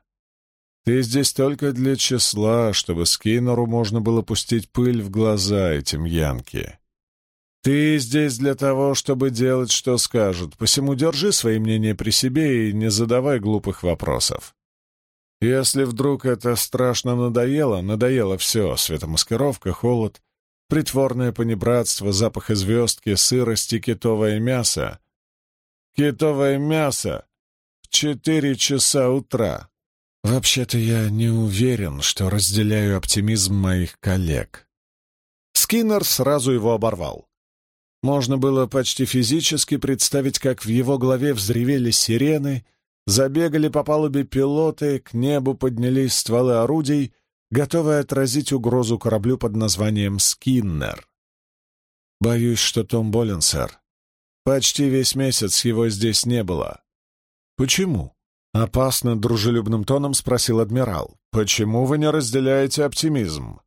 ты здесь только для числа, чтобы Скиннеру можно было пустить пыль в глаза этим Янки. Ты здесь для того, чтобы делать, что скажут, посему держи свои мнения при себе и не задавай глупых вопросов. Если вдруг это страшно надоело, надоело все — светомаскировка, холод, притворное понебратство, запах звездки, сырости, китовое мясо. Китовое мясо в четыре часа утра. Вообще-то я не уверен, что разделяю оптимизм моих коллег. Скиннер сразу его оборвал. Можно было почти физически представить, как в его голове взревели сирены, забегали по палубе пилоты, к небу поднялись стволы орудий, готовые отразить угрозу кораблю под названием «Скиннер». «Боюсь, что Том болен, сэр. Почти весь месяц его здесь не было». «Почему?» Опасно дружелюбным тоном спросил адмирал. «Почему вы не разделяете оптимизм?»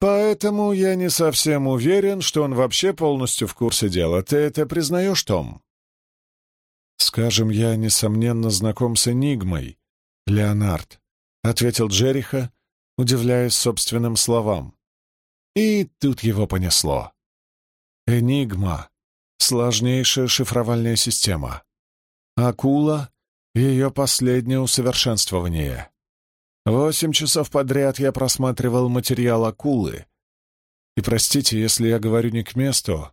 «Поэтому я не совсем уверен, что он вообще полностью в курсе дела. Ты это признаешь, Том?» «Скажем, я, несомненно, знаком с Энигмой, Леонард», — ответил Джериха, удивляясь собственным словам. И тут его понесло. «Энигма — сложнейшая шифровальная система. Акула ее последнее усовершенствование. Восемь часов подряд я просматривал материал акулы. И простите, если я говорю не к месту,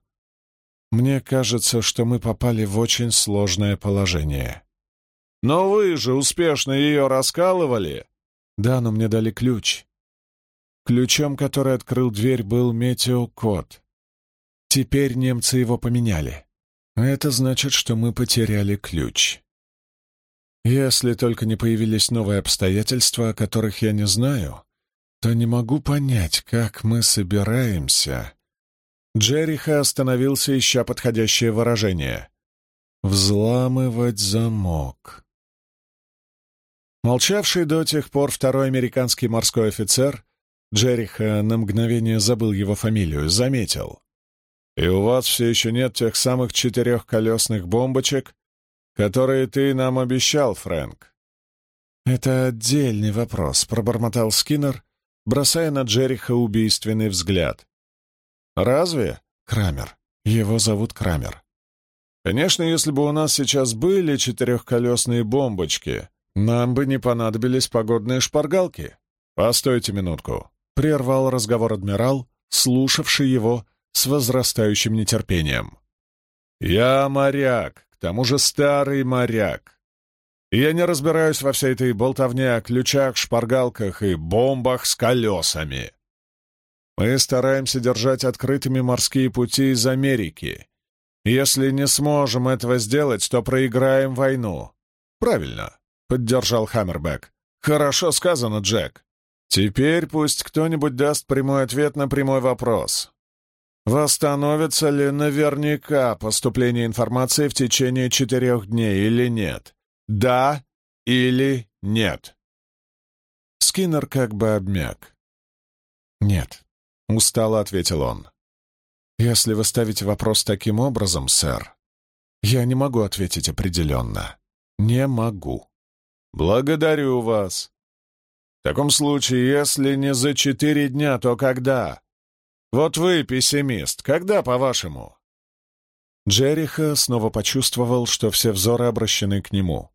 мне кажется, что мы попали в очень сложное положение. Но вы же успешно ее раскалывали. Да, но мне дали ключ. Ключом, который открыл дверь, был метеокод. Теперь немцы его поменяли. Это значит, что мы потеряли ключ. Если только не появились новые обстоятельства, о которых я не знаю, то не могу понять, как мы собираемся. Джериха остановился, ища подходящее выражение. «Взламывать замок». Молчавший до тех пор второй американский морской офицер, Джериха на мгновение забыл его фамилию, заметил. «И у вас все еще нет тех самых четырехколесных бомбочек, которые ты нам обещал, Фрэнк». «Это отдельный вопрос», — пробормотал Скиннер, бросая на Джериха убийственный взгляд. «Разве?» — Крамер. Его зовут Крамер. Конечно, если бы у нас сейчас были четырехколесные бомбочки, нам бы не понадобились погодные шпаргалки. Постойте минутку. Прервал разговор адмирал, слушавший его с возрастающим нетерпением. «Я моряк, к тому же старый моряк. Я не разбираюсь во всей этой болтовне о ключах, шпаргалках и бомбах с колесами. Мы стараемся держать открытыми морские пути из Америки. Если не сможем этого сделать, то проиграем войну. Правильно, — поддержал Хаммербек. Хорошо сказано, Джек. Теперь пусть кто-нибудь даст прямой ответ на прямой вопрос. Восстановится ли наверняка поступление информации в течение четырех дней или нет? Да или нет? Скиннер как бы обмяк. «Нет», — устало ответил он. «Если вы ставите вопрос таким образом, сэр, я не могу ответить определенно. Не могу». «Благодарю вас. В таком случае, если не за четыре дня, то когда? Вот вы, пессимист, когда, по-вашему?» Джериха снова почувствовал, что все взоры обращены к нему.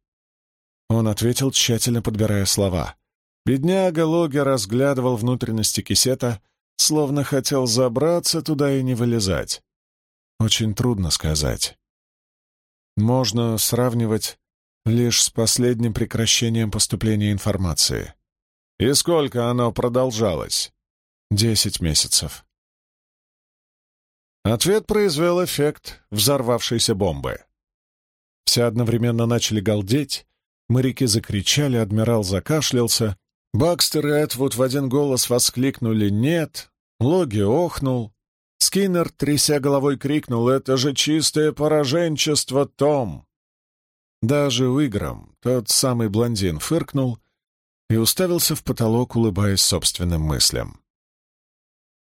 Он ответил, тщательно подбирая слова. Бедняга Логи разглядывал внутренности кисета, словно хотел забраться туда и не вылезать. Очень трудно сказать. Можно сравнивать лишь с последним прекращением поступления информации. И сколько оно продолжалось? Десять месяцев. Ответ произвел эффект взорвавшейся бомбы. Все одновременно начали галдеть, моряки закричали, адмирал закашлялся, Бакстер и Этвуд в один голос воскликнули «нет», Логи охнул, Скиннер, тряся головой, крикнул «это же чистое пораженчество, Том!» Даже Уиграм, тот самый блондин, фыркнул и уставился в потолок, улыбаясь собственным мыслям.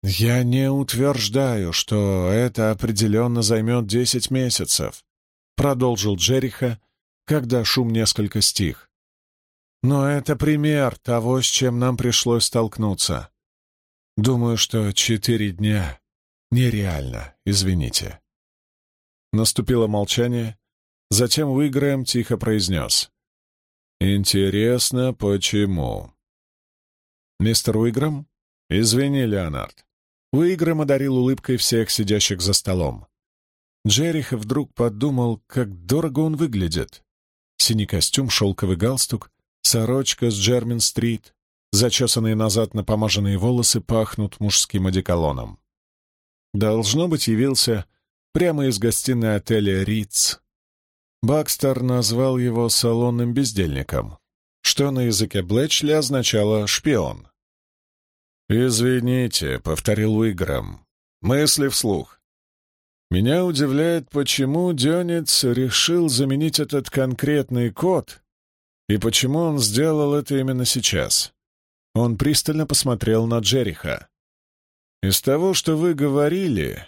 «Я не утверждаю, что это определенно займет десять месяцев», — продолжил Джериха, когда шум несколько стих. «Но это пример того, с чем нам пришлось столкнуться. Думаю, что четыре дня нереально, извините». Наступило молчание, затем Уигрэм тихо произнес. «Интересно, почему?» «Мистер Уиграм?» «Извини, Леонард. Уиграм одарил улыбкой всех сидящих за столом. Джериха вдруг подумал, как дорого он выглядит. Синий костюм, шелковый галстук, сорочка с Джермин-стрит, зачесанные назад напомаженные волосы пахнут мужским одеколоном. Должно быть, явился прямо из гостиной отеля «Риц». Бакстер назвал его салонным бездельником, что на языке Блэчли означало «шпион». «Извините», — повторил Уиграм. «Мысли вслух. Меня удивляет, почему Дёнец решил заменить этот конкретный код и почему он сделал это именно сейчас». Он пристально посмотрел на Джериха. «Из того, что вы говорили,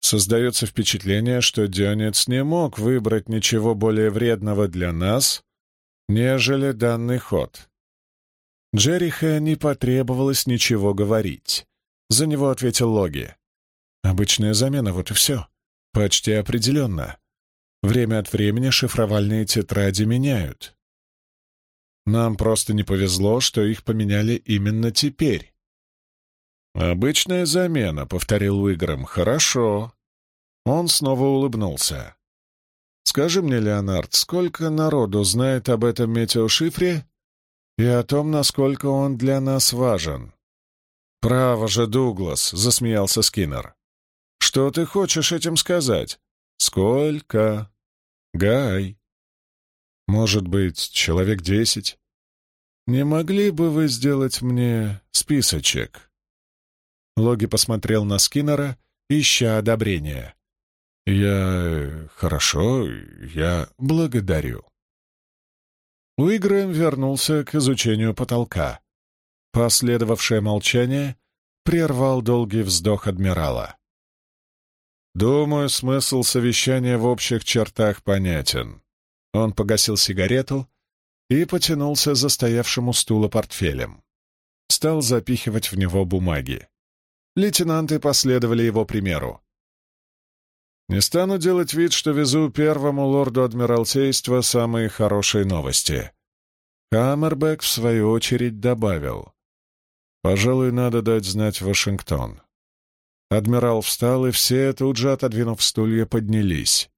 создается впечатление, что Дёнец не мог выбрать ничего более вредного для нас, нежели данный ход. Джериха не потребовалось ничего говорить. За него ответил Логи. «Обычная замена, вот и все. Почти определенно. Время от времени шифровальные тетради меняют. Нам просто не повезло, что их поменяли именно теперь». «Обычная замена», — повторил Уиграм. «Хорошо». Он снова улыбнулся. «Скажи мне, Леонард, сколько народу знает об этом метеошифре и о том, насколько он для нас важен. «Право же, Дуглас!» — засмеялся Скиннер. «Что ты хочешь этим сказать?» «Сколько?» «Гай». «Может быть, человек десять?» «Не могли бы вы сделать мне списочек?» Логи посмотрел на Скиннера, ища одобрения. «Я... хорошо, я благодарю». Уигрэм вернулся к изучению потолка. Последовавшее молчание прервал долгий вздох адмирала. «Думаю, смысл совещания в общих чертах понятен». Он погасил сигарету и потянулся за стоявшим у стула портфелем. Стал запихивать в него бумаги. Лейтенанты последовали его примеру. Не стану делать вид, что везу первому лорду Адмиралтейства самые хорошие новости. Камербек, в свою очередь, добавил. Пожалуй, надо дать знать Вашингтон. Адмирал встал, и все, тут же отодвинув стулья, поднялись.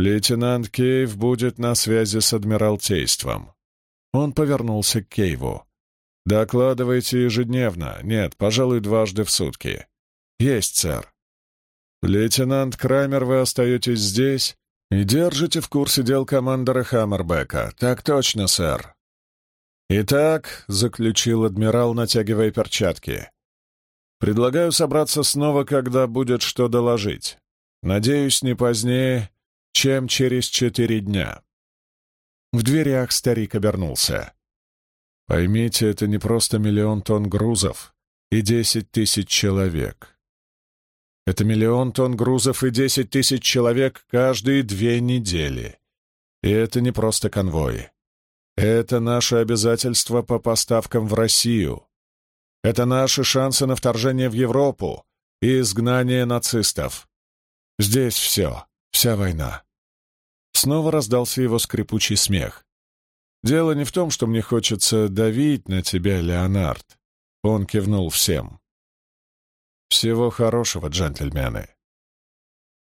«Лейтенант Кейв будет на связи с Адмиралтейством». Он повернулся к Кейву. «Докладывайте ежедневно. Нет, пожалуй, дважды в сутки». «Есть, сэр». «Лейтенант Крамер, вы остаетесь здесь и держите в курсе дел командора Хаммербека. Так точно, сэр». «Итак», — заключил адмирал, натягивая перчатки, Предлагаю собраться снова, когда будет что доложить. Надеюсь, не позднее, чем через четыре дня». В дверях старик обернулся. «Поймите, это не просто миллион тонн грузов и десять тысяч человек. Это миллион тонн грузов и десять тысяч человек каждые две недели. И это не просто конвои. Это наше обязательство по поставкам в Россию. Это наши шансы на вторжение в Европу и изгнание нацистов. Здесь все, вся война. Снова раздался его скрипучий смех. «Дело не в том, что мне хочется давить на тебя, Леонард». Он кивнул всем. «Всего хорошего, джентльмены».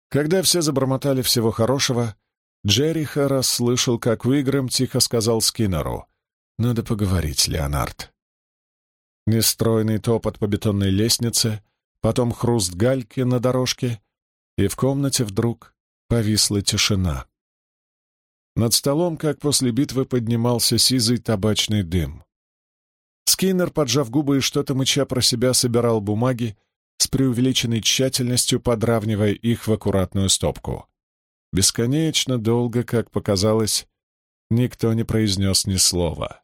Когда все забормотали «всего хорошего», Джериха расслышал, как Уигрэм тихо сказал Скиннеру. «Надо поговорить, Леонард». Нестройный топот по бетонной лестнице, потом хруст гальки на дорожке, и в комнате вдруг повисла тишина. Над столом, как после битвы, поднимался сизый табачный дым. Скиннер, поджав губы и что-то мыча про себя, собирал бумаги, с преувеличенной тщательностью подравнивая их в аккуратную стопку. Бесконечно долго, как показалось, никто не произнес ни слова.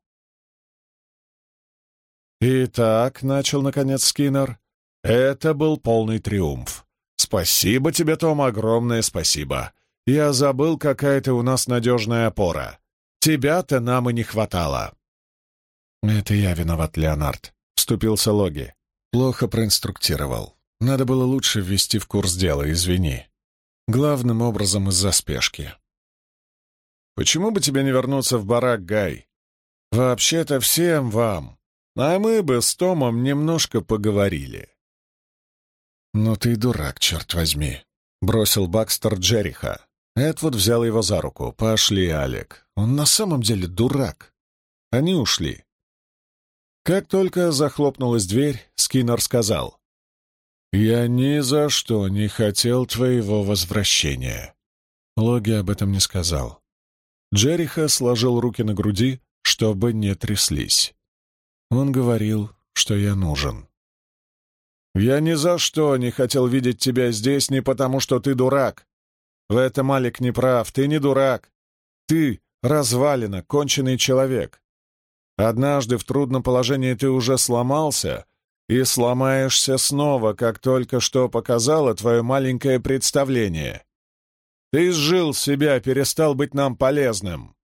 «Итак», — начал наконец Скиннер, — «это был полный триумф. Спасибо тебе, Том, огромное спасибо. Я забыл, какая ты у нас надежная опора. Тебя-то нам и не хватало». «Это я виноват, Леонард», — вступился Логи. «Плохо проинструктировал. Надо было лучше ввести в курс дела, извини. Главным образом из-за спешки». «Почему бы тебе не вернуться в барак, Гай? Вообще-то всем вам, а мы бы с Томом немножко поговорили. «Ну ты дурак, черт возьми!» — бросил Бакстер Джериха. Эдвуд взял его за руку. «Пошли, Алек. Он на самом деле дурак». Они ушли. Как только захлопнулась дверь, Скиннер сказал. «Я ни за что не хотел твоего возвращения». Логи об этом не сказал. Джериха сложил руки на груди, чтобы не тряслись. Он говорил, что я нужен. «Я ни за что не хотел видеть тебя здесь не потому, что ты дурак. В этом Алик не прав, ты не дурак. Ты развалина, конченый человек. Однажды в трудном положении ты уже сломался и сломаешься снова, как только что показало твое маленькое представление. Ты изжил себя, перестал быть нам полезным.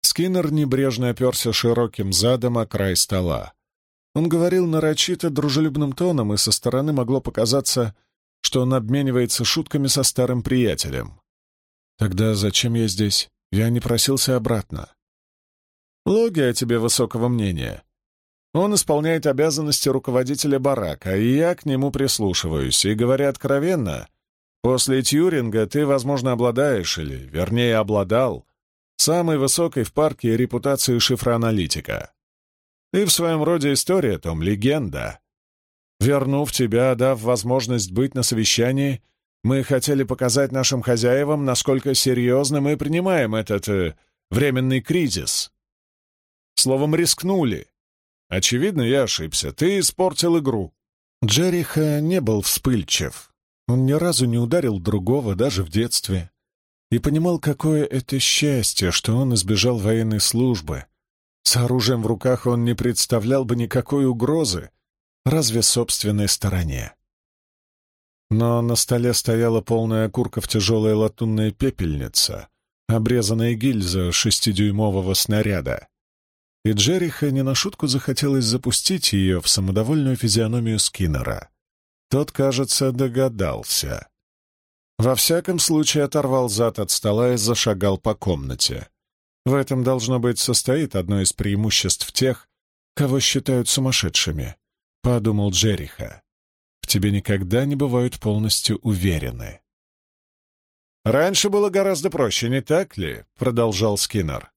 Скиннер небрежно оперся широким задом о край стола. Он говорил нарочито дружелюбным тоном, и со стороны могло показаться, что он обменивается шутками со старым приятелем. «Тогда зачем я здесь? Я не просился обратно». «Логи о тебе высокого мнения. Он исполняет обязанности руководителя барака, и я к нему прислушиваюсь, и, говоря откровенно, после Тьюринга ты, возможно, обладаешь, или, вернее, обладал, самой высокой в парке репутацией шифроаналитика. Ты в своем роде история, Том, легенда. Вернув тебя, дав возможность быть на совещании, мы хотели показать нашим хозяевам, насколько серьезно мы принимаем этот э, временный кризис. Словом, рискнули. Очевидно, я ошибся. Ты испортил игру. Джериха не был вспыльчив. Он ни разу не ударил другого, даже в детстве и понимал, какое это счастье, что он избежал военной службы. С оружием в руках он не представлял бы никакой угрозы, разве собственной стороне. Но на столе стояла полная окурков тяжелая латунная пепельница, обрезанная гильза шестидюймового снаряда. И Джериха не на шутку захотелось запустить ее в самодовольную физиономию Скиннера. Тот, кажется, догадался. Во всяком случае оторвал зад от стола и зашагал по комнате. В этом, должно быть, состоит одно из преимуществ тех, кого считают сумасшедшими, — подумал Джериха. В тебе никогда не бывают полностью уверены. «Раньше было гораздо проще, не так ли?» — продолжал Скиннер.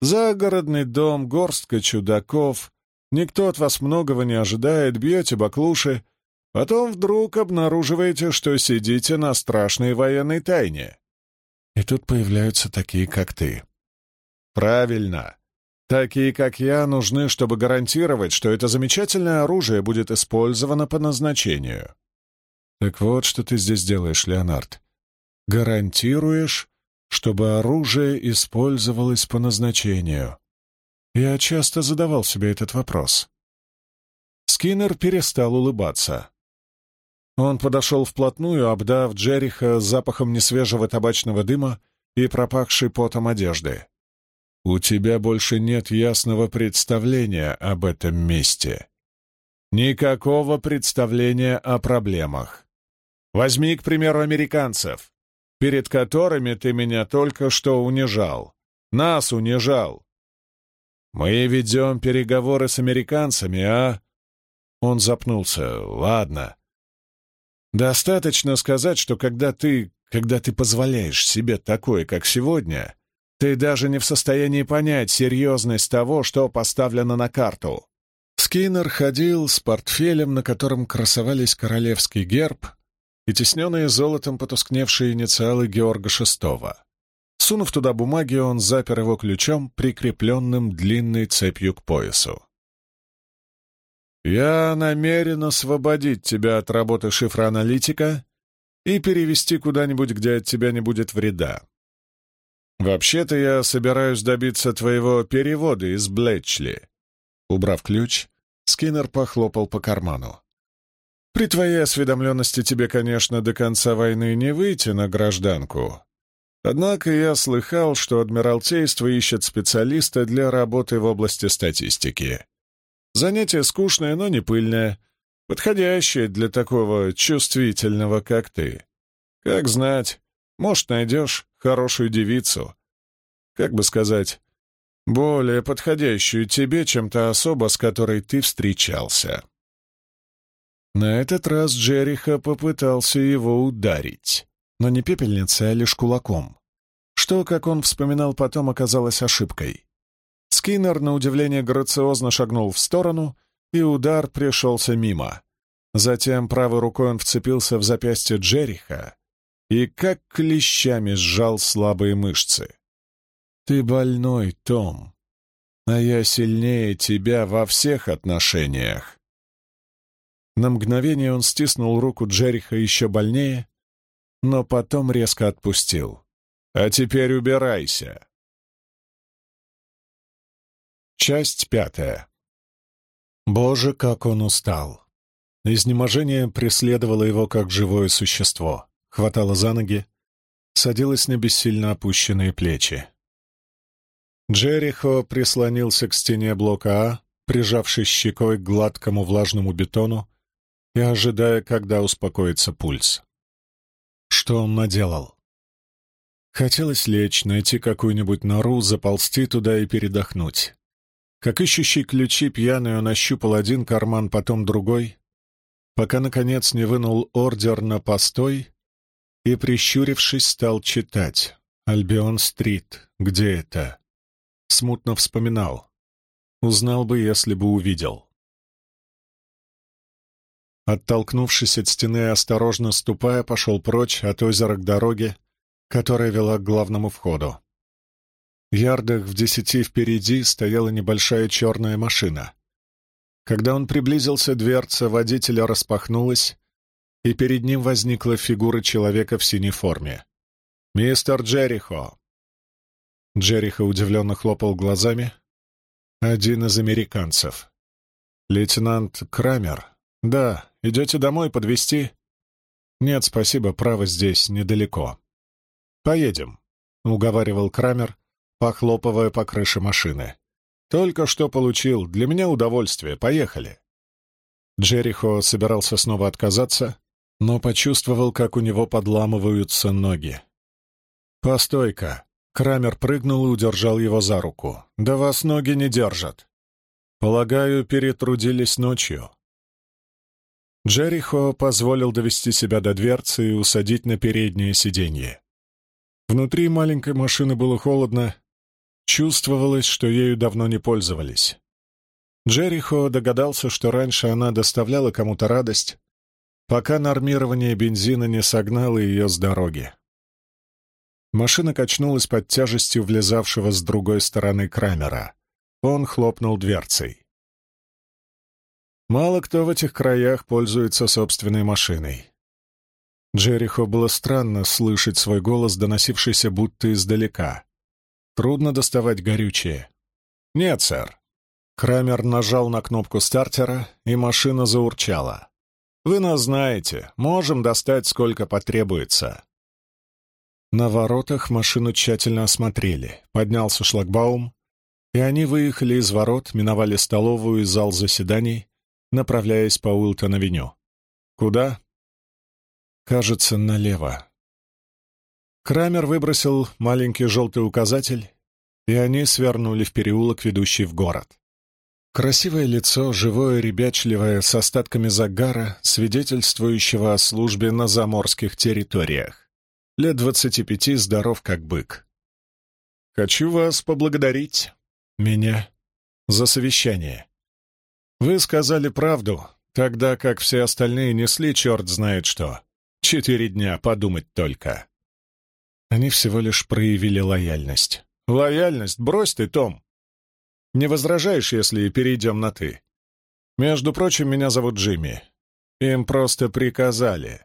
«Загородный дом, горстка чудаков, никто от вас многого не ожидает, бьете баклуши, потом вдруг обнаруживаете, что сидите на страшной военной тайне. И тут появляются такие, как ты. Правильно. Такие, как я, нужны, чтобы гарантировать, что это замечательное оружие будет использовано по назначению. Так вот, что ты здесь делаешь, Леонард. Гарантируешь, чтобы оружие использовалось по назначению. Я часто задавал себе этот вопрос. Скиннер перестал улыбаться. Он подошел вплотную, обдав Джериха запахом несвежего табачного дыма и пропахшей потом одежды. У тебя больше нет ясного представления об этом месте. Никакого представления о проблемах. Возьми, к примеру, американцев, перед которыми ты меня только что унижал. Нас унижал. Мы ведем переговоры с американцами, а... Он запнулся. Ладно. Достаточно сказать, что когда ты... когда ты позволяешь себе такое, как сегодня, ты даже не в состоянии понять серьезность того, что поставлено на карту. Скиннер ходил с портфелем, на котором красовались королевский герб и тесненные золотом потускневшие инициалы Георга VI. Сунув туда бумаги, он запер его ключом, прикрепленным длинной цепью к поясу. «Я намерен освободить тебя от работы шифроаналитика и перевести куда-нибудь, где от тебя не будет вреда. «Вообще-то я собираюсь добиться твоего перевода из Блетчли». Убрав ключ, Скиннер похлопал по карману. «При твоей осведомленности тебе, конечно, до конца войны не выйти на гражданку. Однако я слыхал, что Адмиралтейство ищет специалиста для работы в области статистики. Занятие скучное, но не пыльное, подходящее для такого чувствительного, как ты. Как знать, может, найдешь хорошую девицу. Как бы сказать, более подходящую тебе, чем та особа, с которой ты встречался. На этот раз Джериха попытался его ударить, но не пепельницей, а лишь кулаком, что, как он вспоминал потом, оказалось ошибкой. Скиннер, на удивление, грациозно шагнул в сторону, и удар пришелся мимо. Затем правой рукой он вцепился в запястье Джериха, и как клещами сжал слабые мышцы. «Ты больной, Том, а я сильнее тебя во всех отношениях». На мгновение он стиснул руку Джериха еще больнее, но потом резко отпустил. «А теперь убирайся!» Часть пятая. Боже, как он устал! Изнеможение преследовало его как живое существо хватала за ноги, садилась на бессильно опущенные плечи. Джерихо прислонился к стене блока А, прижавшись щекой к гладкому влажному бетону и ожидая, когда успокоится пульс. Что он наделал? Хотелось лечь, найти какую-нибудь нору, заползти туда и передохнуть. Как ищущий ключи пьяный, он ощупал один карман, потом другой, пока, наконец, не вынул ордер на постой и, прищурившись, стал читать. «Альбион-стрит. Где это?» Смутно вспоминал. Узнал бы, если бы увидел. Оттолкнувшись от стены, осторожно ступая, пошел прочь от озера к дороге, которая вела к главному входу. Ярдах в десяти впереди стояла небольшая черная машина. Когда он приблизился, дверца водителя распахнулась, и перед ним возникла фигура человека в синей форме. «Мистер Джерихо!» Джерихо удивленно хлопал глазами. «Один из американцев. Лейтенант Крамер. Да, идете домой подвезти?» «Нет, спасибо, право здесь, недалеко». «Поедем», — уговаривал Крамер, похлопывая по крыше машины. «Только что получил. Для меня удовольствие. Поехали». Джерихо собирался снова отказаться, но почувствовал, как у него подламываются ноги. «Постой-ка!» Крамер прыгнул и удержал его за руку. «Да вас ноги не держат!» «Полагаю, перетрудились ночью». Джерихо позволил довести себя до дверцы и усадить на переднее сиденье. Внутри маленькой машины было холодно, чувствовалось, что ею давно не пользовались. Джерихо догадался, что раньше она доставляла кому-то радость, пока нормирование бензина не согнало ее с дороги. Машина качнулась под тяжестью влезавшего с другой стороны Крамера. Он хлопнул дверцей. Мало кто в этих краях пользуется собственной машиной. Джерихо было странно слышать свой голос, доносившийся будто издалека. Трудно доставать горючее. «Нет, сэр». Крамер нажал на кнопку стартера, и машина заурчала. «Вы нас знаете, можем достать, сколько потребуется». На воротах машину тщательно осмотрели, поднялся шлагбаум, и они выехали из ворот, миновали столовую и зал заседаний, направляясь по Уилтон-авеню. «Куда?» «Кажется, налево». Крамер выбросил маленький желтый указатель, и они свернули в переулок, ведущий в город. Красивое лицо, живое, ребячливое, с остатками загара, свидетельствующего о службе на заморских территориях. Лет двадцати пяти, здоров как бык. «Хочу вас поблагодарить. Меня. За совещание. Вы сказали правду, тогда как все остальные несли черт знает что. Четыре дня, подумать только. Они всего лишь проявили лояльность. Лояльность? Брось ты, Том. Не возражаешь, если перейдем на «ты»? Между прочим, меня зовут Джимми. Им просто приказали.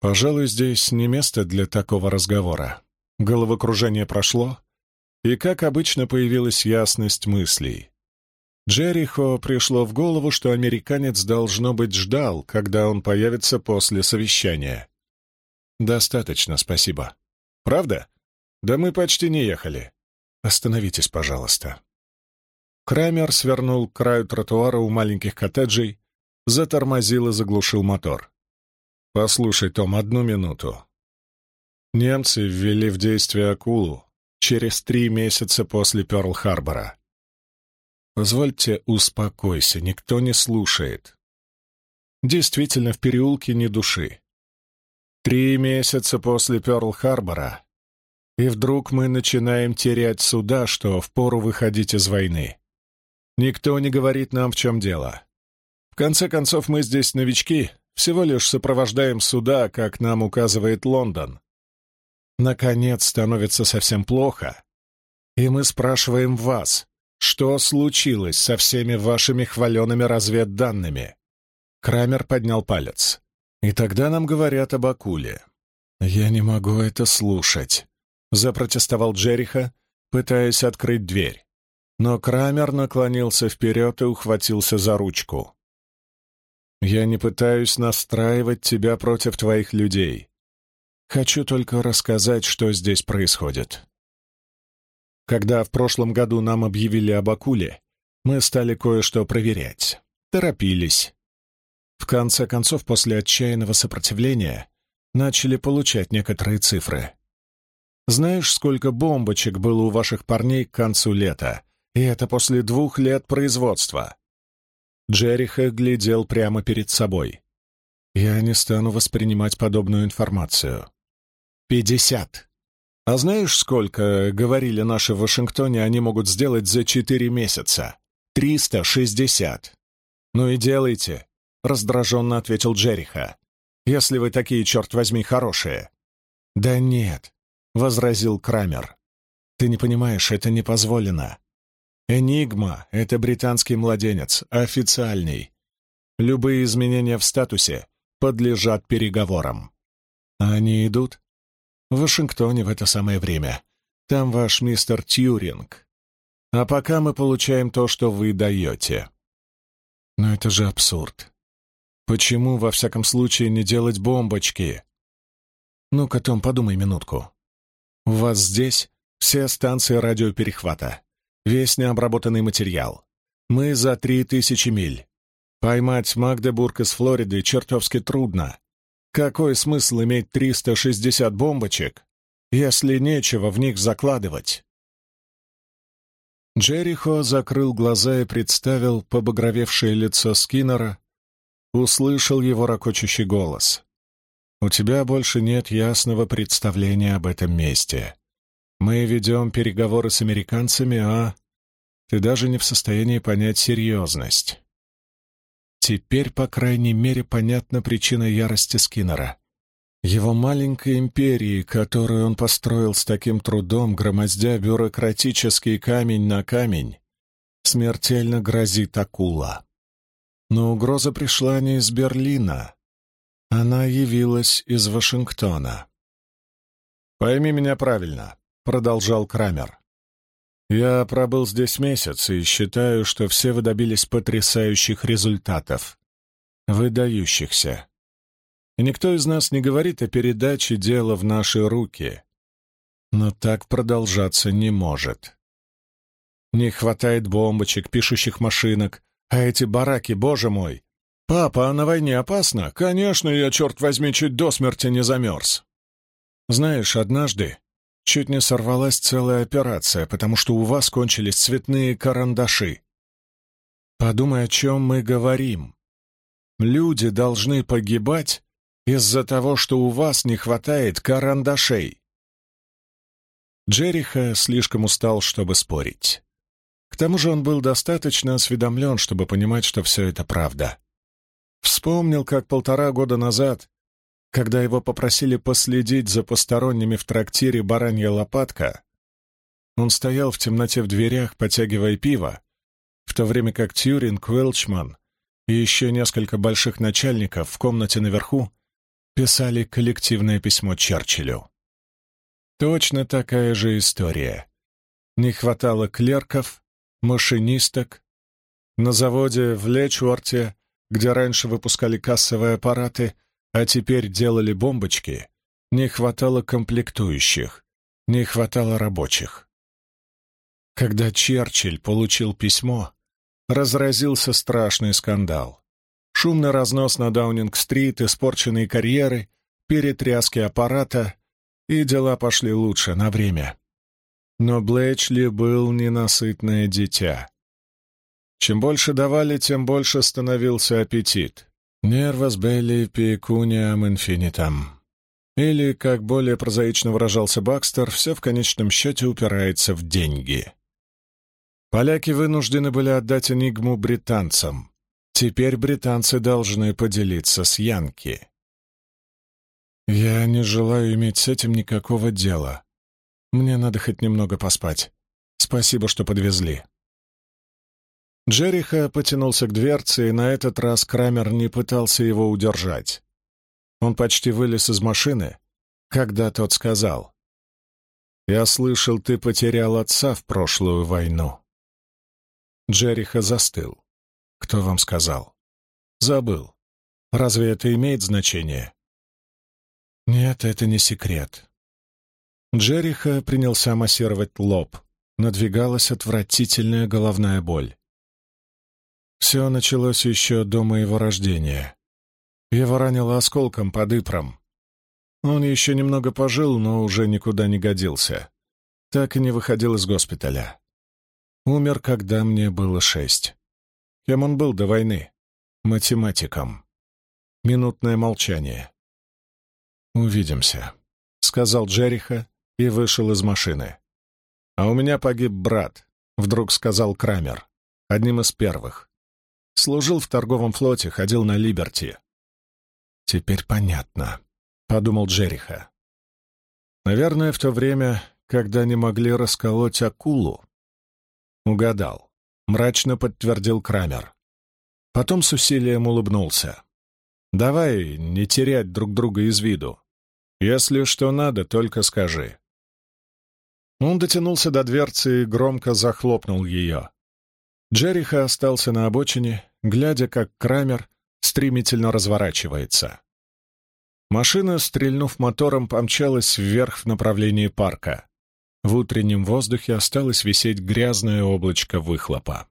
Пожалуй, здесь не место для такого разговора. Головокружение прошло, и, как обычно, появилась ясность мыслей. Джерихо пришло в голову, что американец, должно быть, ждал, когда он появится после совещания. «Достаточно, спасибо». «Правда? Да мы почти не ехали. Остановитесь, пожалуйста». Крамер свернул к краю тротуара у маленьких коттеджей, затормозил и заглушил мотор. «Послушай, Том, одну минуту. Немцы ввели в действие акулу через три месяца после Пёрл-Харбора. Позвольте, успокойся, никто не слушает. Действительно, в переулке ни души. Три месяца после Пёрл-Харбора, и вдруг мы начинаем терять суда, что впору выходить из войны. Никто не говорит нам, в чем дело. В конце концов, мы здесь новички, всего лишь сопровождаем суда, как нам указывает Лондон. Наконец становится совсем плохо, и мы спрашиваем вас, что случилось со всеми вашими хваленными разведданными? Крамер поднял палец. И тогда нам говорят об акуле. Я не могу это слушать, запротестовал Джериха, пытаясь открыть дверь. Но Крамер наклонился вперед и ухватился за ручку. «Я не пытаюсь настраивать тебя против твоих людей. Хочу только рассказать, что здесь происходит. Когда в прошлом году нам объявили об акуле, мы стали кое-что проверять. Торопились. В конце концов, после отчаянного сопротивления, начали получать некоторые цифры. Знаешь, сколько бомбочек было у ваших парней к концу лета? И это после двух лет производства. Джериха глядел прямо перед собой. Я не стану воспринимать подобную информацию. Пятьдесят. А знаешь, сколько, говорили наши в Вашингтоне, они могут сделать за четыре месяца? Триста шестьдесят. Ну и делайте, раздраженно ответил Джериха. Если вы такие, черт возьми, хорошие. Да нет, возразил Крамер. Ты не понимаешь, это не позволено. Энигма — это британский младенец, официальный. Любые изменения в статусе подлежат переговорам. А они идут? в Вашингтоне в это самое время. Там ваш мистер Тьюринг. А пока мы получаем то, что вы даете. Но это же абсурд. Почему, во всяком случае, не делать бомбочки? Ну-ка, Том, подумай минутку. У вас здесь все станции радиоперехвата, весь необработанный материал. Мы за три тысячи миль. Поймать Магдебург из Флориды чертовски трудно. Какой смысл иметь 360 бомбочек, если нечего в них закладывать? Джерихо закрыл глаза и представил побагровевшее лицо Скиннера, услышал его ракочущий голос. «У тебя больше нет ясного представления об этом месте. Мы ведем переговоры с американцами, а ты даже не в состоянии понять серьезность. Теперь, по крайней мере, понятна причина ярости Скиннера. Его маленькой империи, которую он построил с таким трудом, громоздя бюрократический камень на камень, смертельно грозит акула. Но угроза пришла не из Берлина. Она явилась из Вашингтона. «Пойми меня правильно», — продолжал Крамер. «Я пробыл здесь месяц и считаю, что все вы добились потрясающих результатов. Выдающихся. И никто из нас не говорит о передаче дела в наши руки. Но так продолжаться не может. Не хватает бомбочек, пишущих машинок, а эти бараки, боже мой! Папа, а на войне опасно? Конечно, я, черт возьми, чуть до смерти не замерз. Знаешь, однажды Чуть не сорвалась целая операция, потому что у вас кончились цветные карандаши. Подумай, о чем мы говорим. Люди должны погибать из-за того, что у вас не хватает карандашей. Джериха слишком устал, чтобы спорить. К тому же он был достаточно осведомлен, чтобы понимать, что все это правда. Вспомнил, как полтора года назад когда его попросили последить за посторонними в трактире «Баранья лопатка», он стоял в темноте в дверях, потягивая пиво, в то время как Тьюринг, Уэлчман и еще несколько больших начальников в комнате наверху писали коллективное письмо Черчиллю. Точно такая же история. Не хватало клерков, машинисток. На заводе в Лечуорте, где раньше выпускали кассовые аппараты, а теперь делали бомбочки, не хватало комплектующих, не хватало рабочих. Когда Черчилль получил письмо, разразился страшный скандал. Шумный разнос на Даунинг-стрит, испорченные карьеры, перетряски аппарата, и дела пошли лучше на время. Но Блэчли был ненасытное дитя. Чем больше давали, тем больше становился аппетит. «Нервас белли пекуниам инфинитам». Или, как более прозаично выражался Бакстер, все в конечном счете упирается в деньги. Поляки вынуждены были отдать энигму британцам. Теперь британцы должны поделиться с Янки. «Я не желаю иметь с этим никакого дела. Мне надо хоть немного поспать. Спасибо, что подвезли». Джериха потянулся к дверце, и на этот раз Крамер не пытался его удержать. Он почти вылез из машины, когда тот сказал. «Я слышал, ты потерял отца в прошлую войну». Джериха застыл. «Кто вам сказал?» «Забыл. Разве это имеет значение?» «Нет, это не секрет». Джериха принялся массировать лоб. Надвигалась отвратительная головная боль. Все началось еще до моего рождения. Его ранило осколком под Ипром. Он еще немного пожил, но уже никуда не годился. Так и не выходил из госпиталя. Умер, когда мне было шесть. Кем он был до войны? Математиком. Минутное молчание. «Увидимся», — сказал Джериха и вышел из машины. «А у меня погиб брат», — вдруг сказал Крамер, одним из первых. Служил в торговом флоте, ходил на Либерти. «Теперь понятно», — подумал Джериха. «Наверное, в то время, когда не могли расколоть акулу». «Угадал», — мрачно подтвердил Крамер. Потом с усилием улыбнулся. «Давай не терять друг друга из виду. Если что надо, только скажи». Он дотянулся до дверцы и громко захлопнул ее. Джериха остался на обочине, глядя, как Крамер стремительно разворачивается. Машина, стрельнув мотором, помчалась вверх в направлении парка. В утреннем воздухе осталось висеть грязное облачко выхлопа.